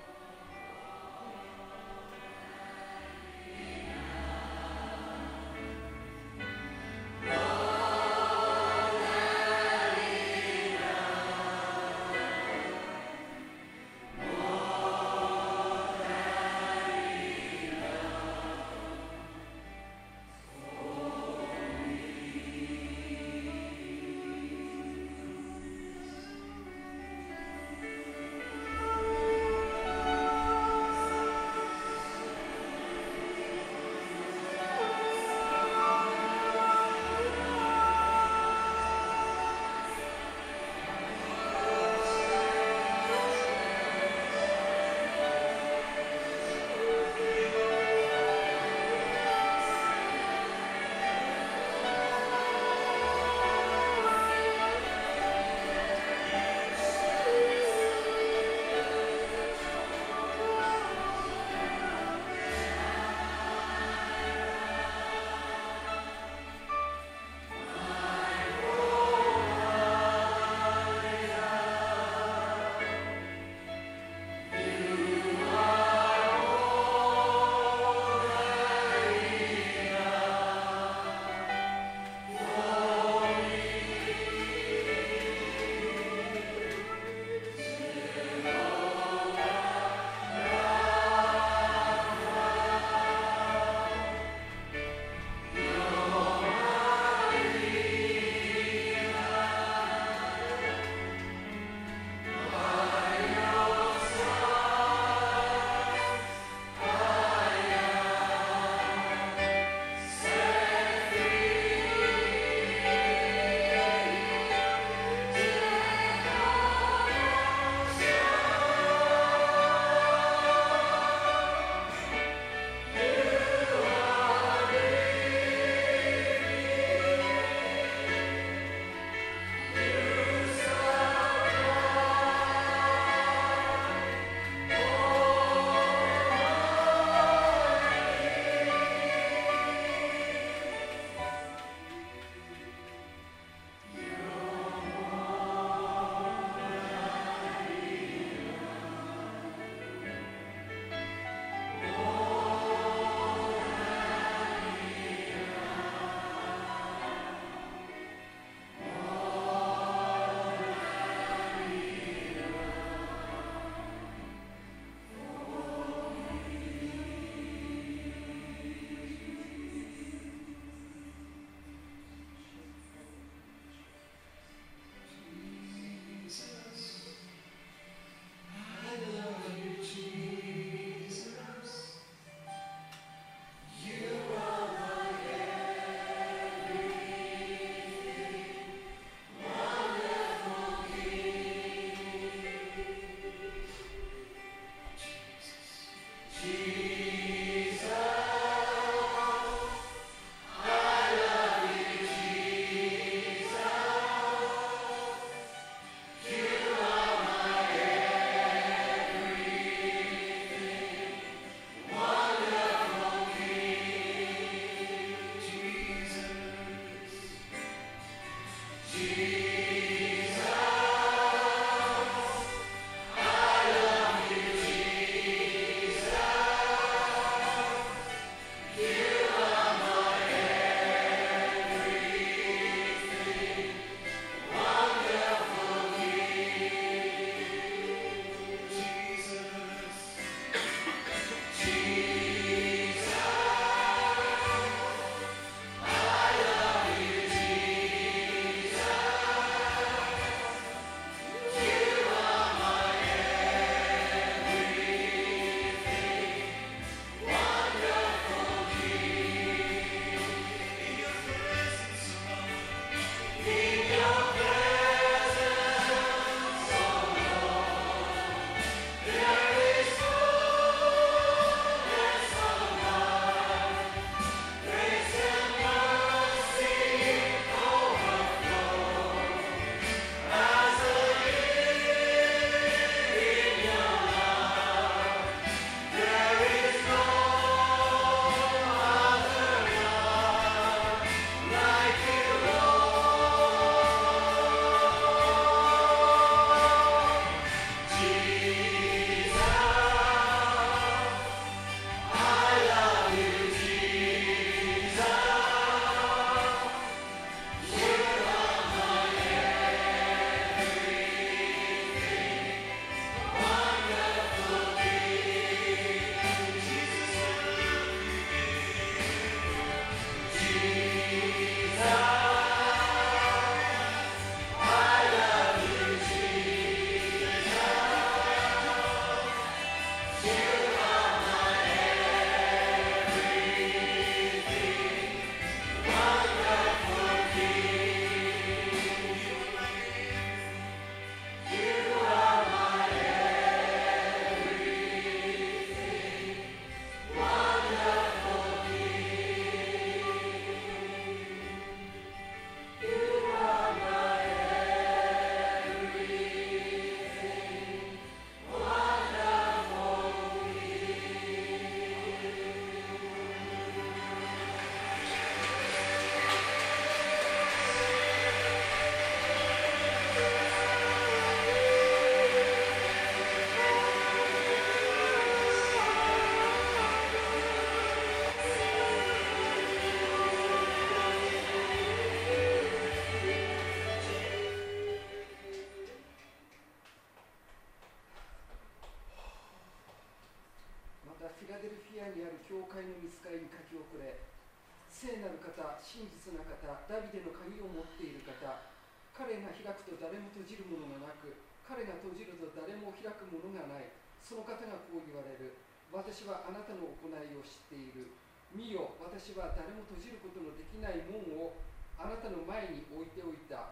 彼が開くと誰も閉じるものがなく彼が閉じると誰も開くものがない。その方がこう言われる。私はあなたの行いを知っている。見よ私は誰も閉じることのできない門をあなたの前に置いておいた。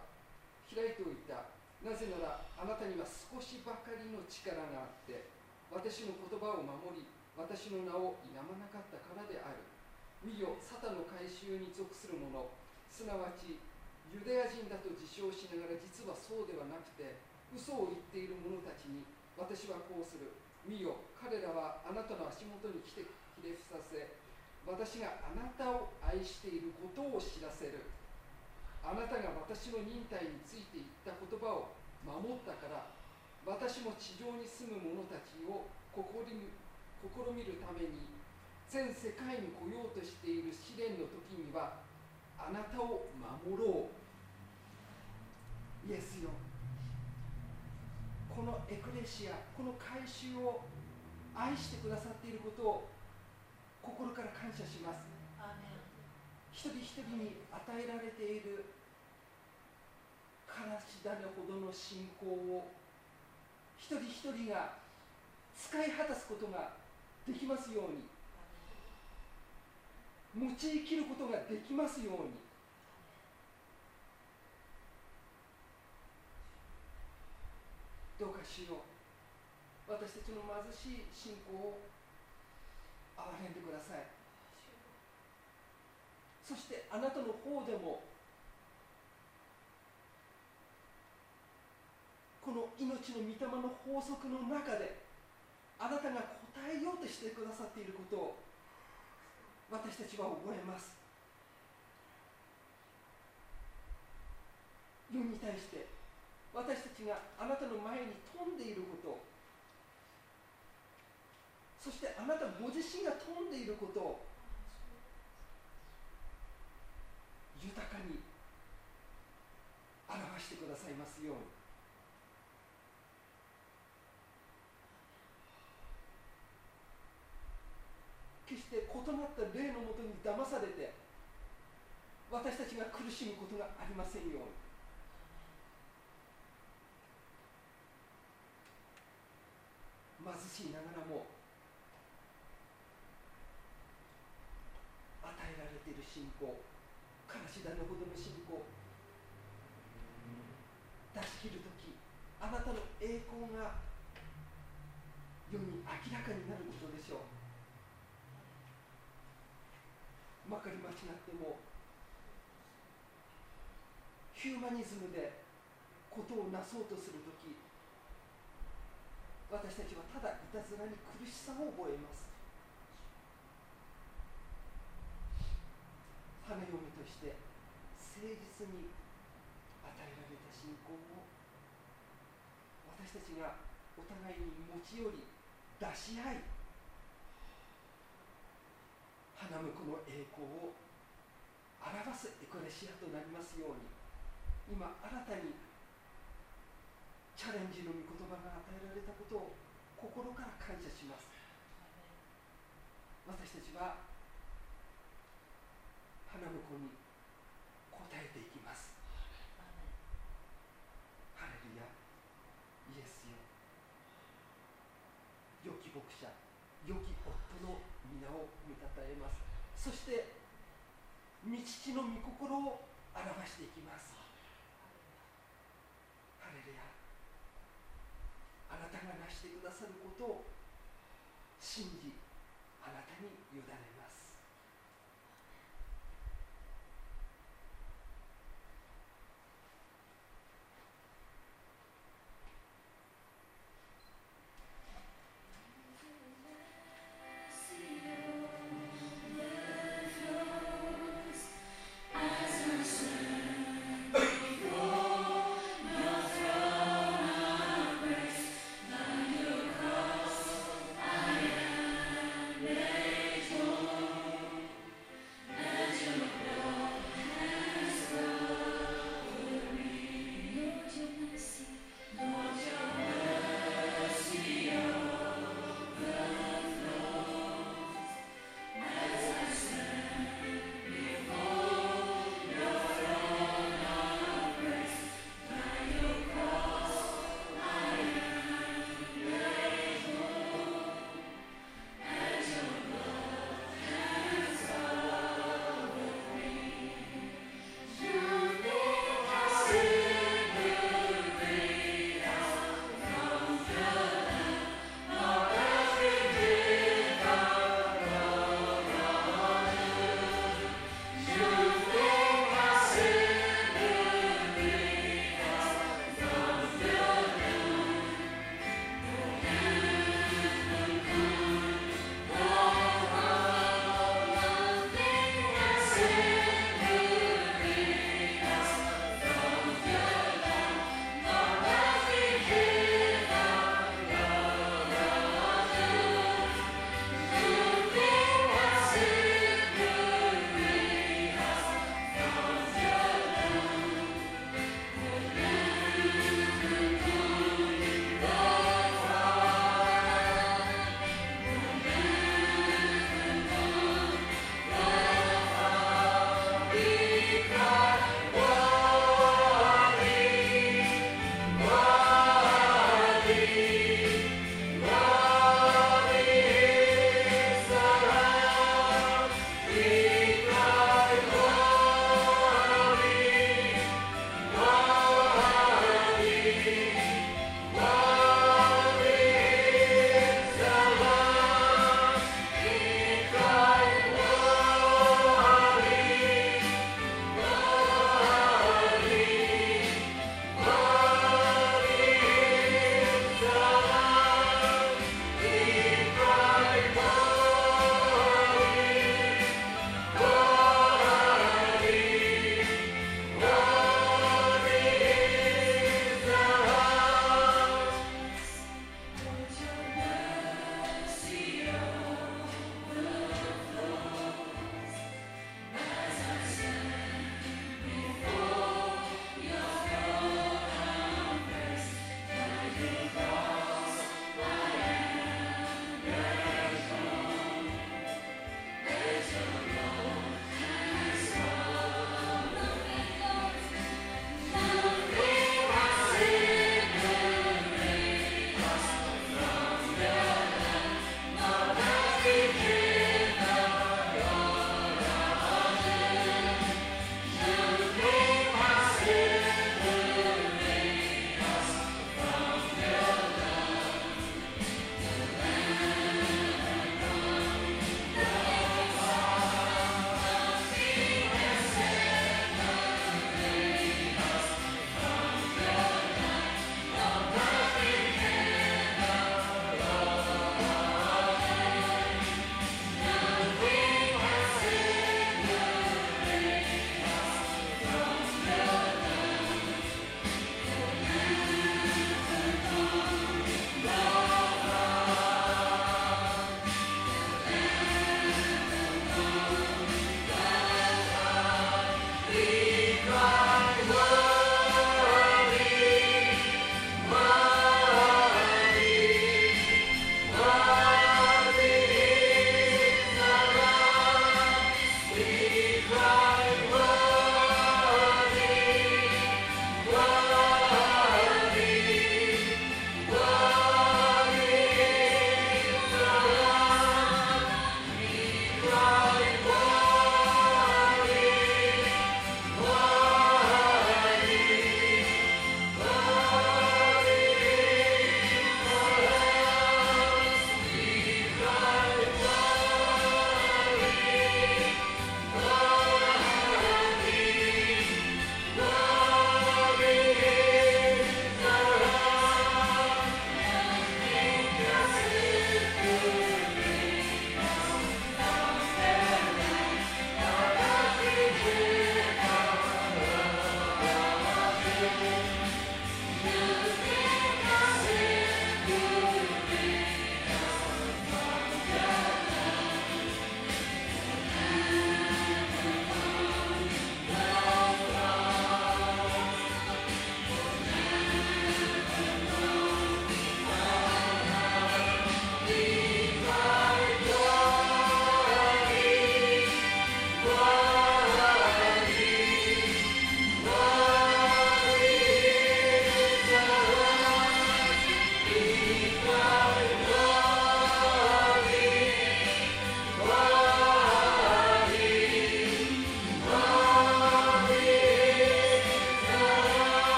開いておいた。なぜならあなたには少しばかりの力があって私の言葉を守り私の名を否まなかったからである。見よサタの改宗に属する者すなわちユダヤ人だと自称しながら実はそうではなくて嘘を言っている者たちに私はこうする。見よ。彼らはあなたの足元に来てひれ伏させ私があなたを愛していることを知らせる。あなたが私の忍耐について言った言葉を守ったから私も地上に住む者たちを試み試みるために全世界に来ようとしている試練の時にはあなたを守ろう。イエスよこのエクレシアこの改宗を愛してくださっていることを心から感謝します。一人一人に与えられているからし種ほどの信仰を一人一人が使い果たすことができますように。用い切ることができますようにどうかしよう。私たちの貧しい信仰を憐れんでください。そしてあなたの方でもこの命の御霊の法則の中であなたが答えようとしてくださっていることを私たちは覚えます。世に対して私たちがあなたの前に飛んでいること。そしてあなたご自身が飛んでいること。を豊かに表してくださいますように。決して異なった霊のもとに騙されて私たちが苦しむことがありませんように。貧しいながらも与えられている信仰からし種ほどの信仰。出し切る時あなたの栄光が世に明らかになることでしょう。まかり間違ってもヒューマニズムでことをなそうとする時私たちはただいたずらに苦しさを覚えます。花嫁として誠実に与えられた信仰を私たちがお互いに持ち寄り出し合い花婿の栄光を表すエクレシアとなりますように今新たにチャレンジの御言葉が与えられたことを心から感謝します。私たちは花婿に応えていきます。ハレルヤ。イエスよ。良き牧者。良き夫の皆を見たたえます。そして道父の御心を表していきますハレルヤあなたが成してくださることを信じあなたに委ねます「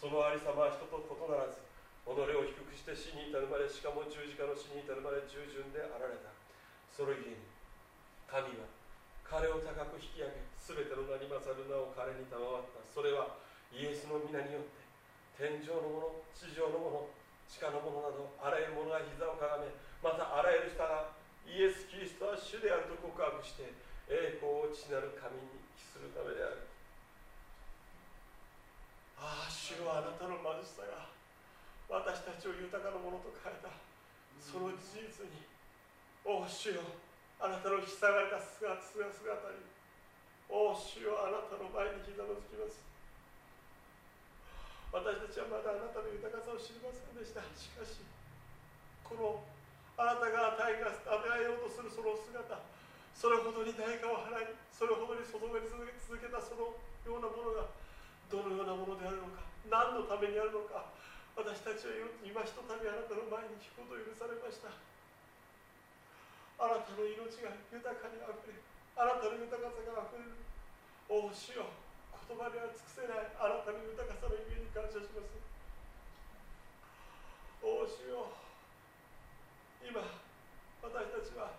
そのありさまは人と異ならず己を低くして死に至るまでしかも十字架の死に至るまで従順であられた。それゆえに神は彼を高く引き上げ全ての名に勝る名を彼に賜った。それはイエスの皆によって天上のもの地上のもの地下のものなどあらゆるものが膝をかがめまたあらゆる人がイエス・キリストは主であると告白して栄光を父なる神に帰するためである。ああ主はあなたの貧しさが私たちを豊かなものと変えたその事実にお主よあなたの引き下がれた姿姿にお主よあなたの前にひざまずきます。私たちはまだあなたの豊かさを知りませんでした。しかしこのあなたが与えが与えようとするその姿それほどに代価を払いそれほどに注ぎ続けたそのようなものがどのようなものであるのか何のためにあるのか私たちは今ひとたびあなたの前に聞くことを許されました。あなたの命が豊かにあふれあなたの豊かさがあふれる。おお主よ言葉では尽くせない。あなたの豊かさのゆえに感謝します。おお主よ今私たちは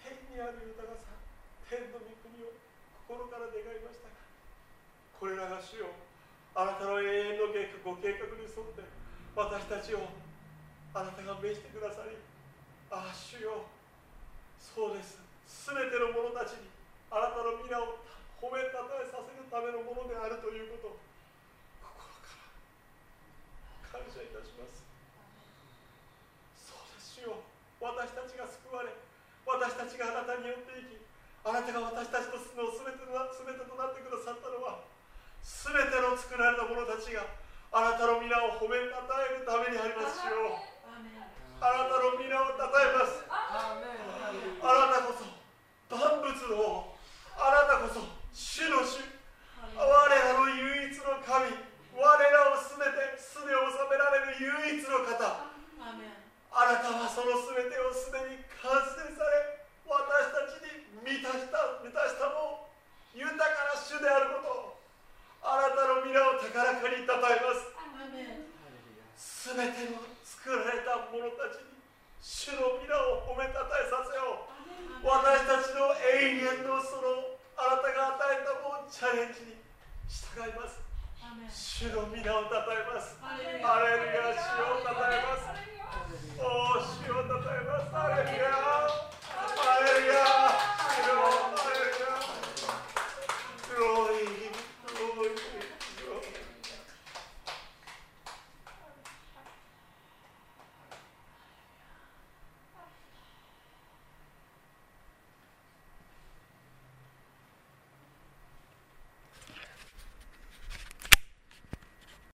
天にある豊かさ天の御国を心から願いました。これらが主よ。あなたの永遠の計画ご計画に沿って私たちをあなたが召してくださりああ主よ。そうです。全ての者たちにあなたの皆を褒めたたえさせるためのものであるということ。心から感謝いたします。そうです主よ。私たちが救われ私たちがあなたによって生きあなたが私たちのの全ての全てとなってくださったのは全ての作られた者たちがあなたの皆を褒めたたえるためにありますよ。あなたの皆をたたえます。あなたこそ万物のあなたこそ主の主。我らの唯一の神。我らを全てすで収められる唯一の方。あなたはその全てをすでに完成され私たちに満たした満たしたも豊かな主であることあなたの皆を高らかにたたえます。すべての作られた者たちに主の皆を褒めたたえさせよう。私たちの永遠のそのあなたが与えたものチャレンジに従います。主の皆をたたえます。アレルヤ主をたたえます。お主をたたえます。アレルヤアレルヤ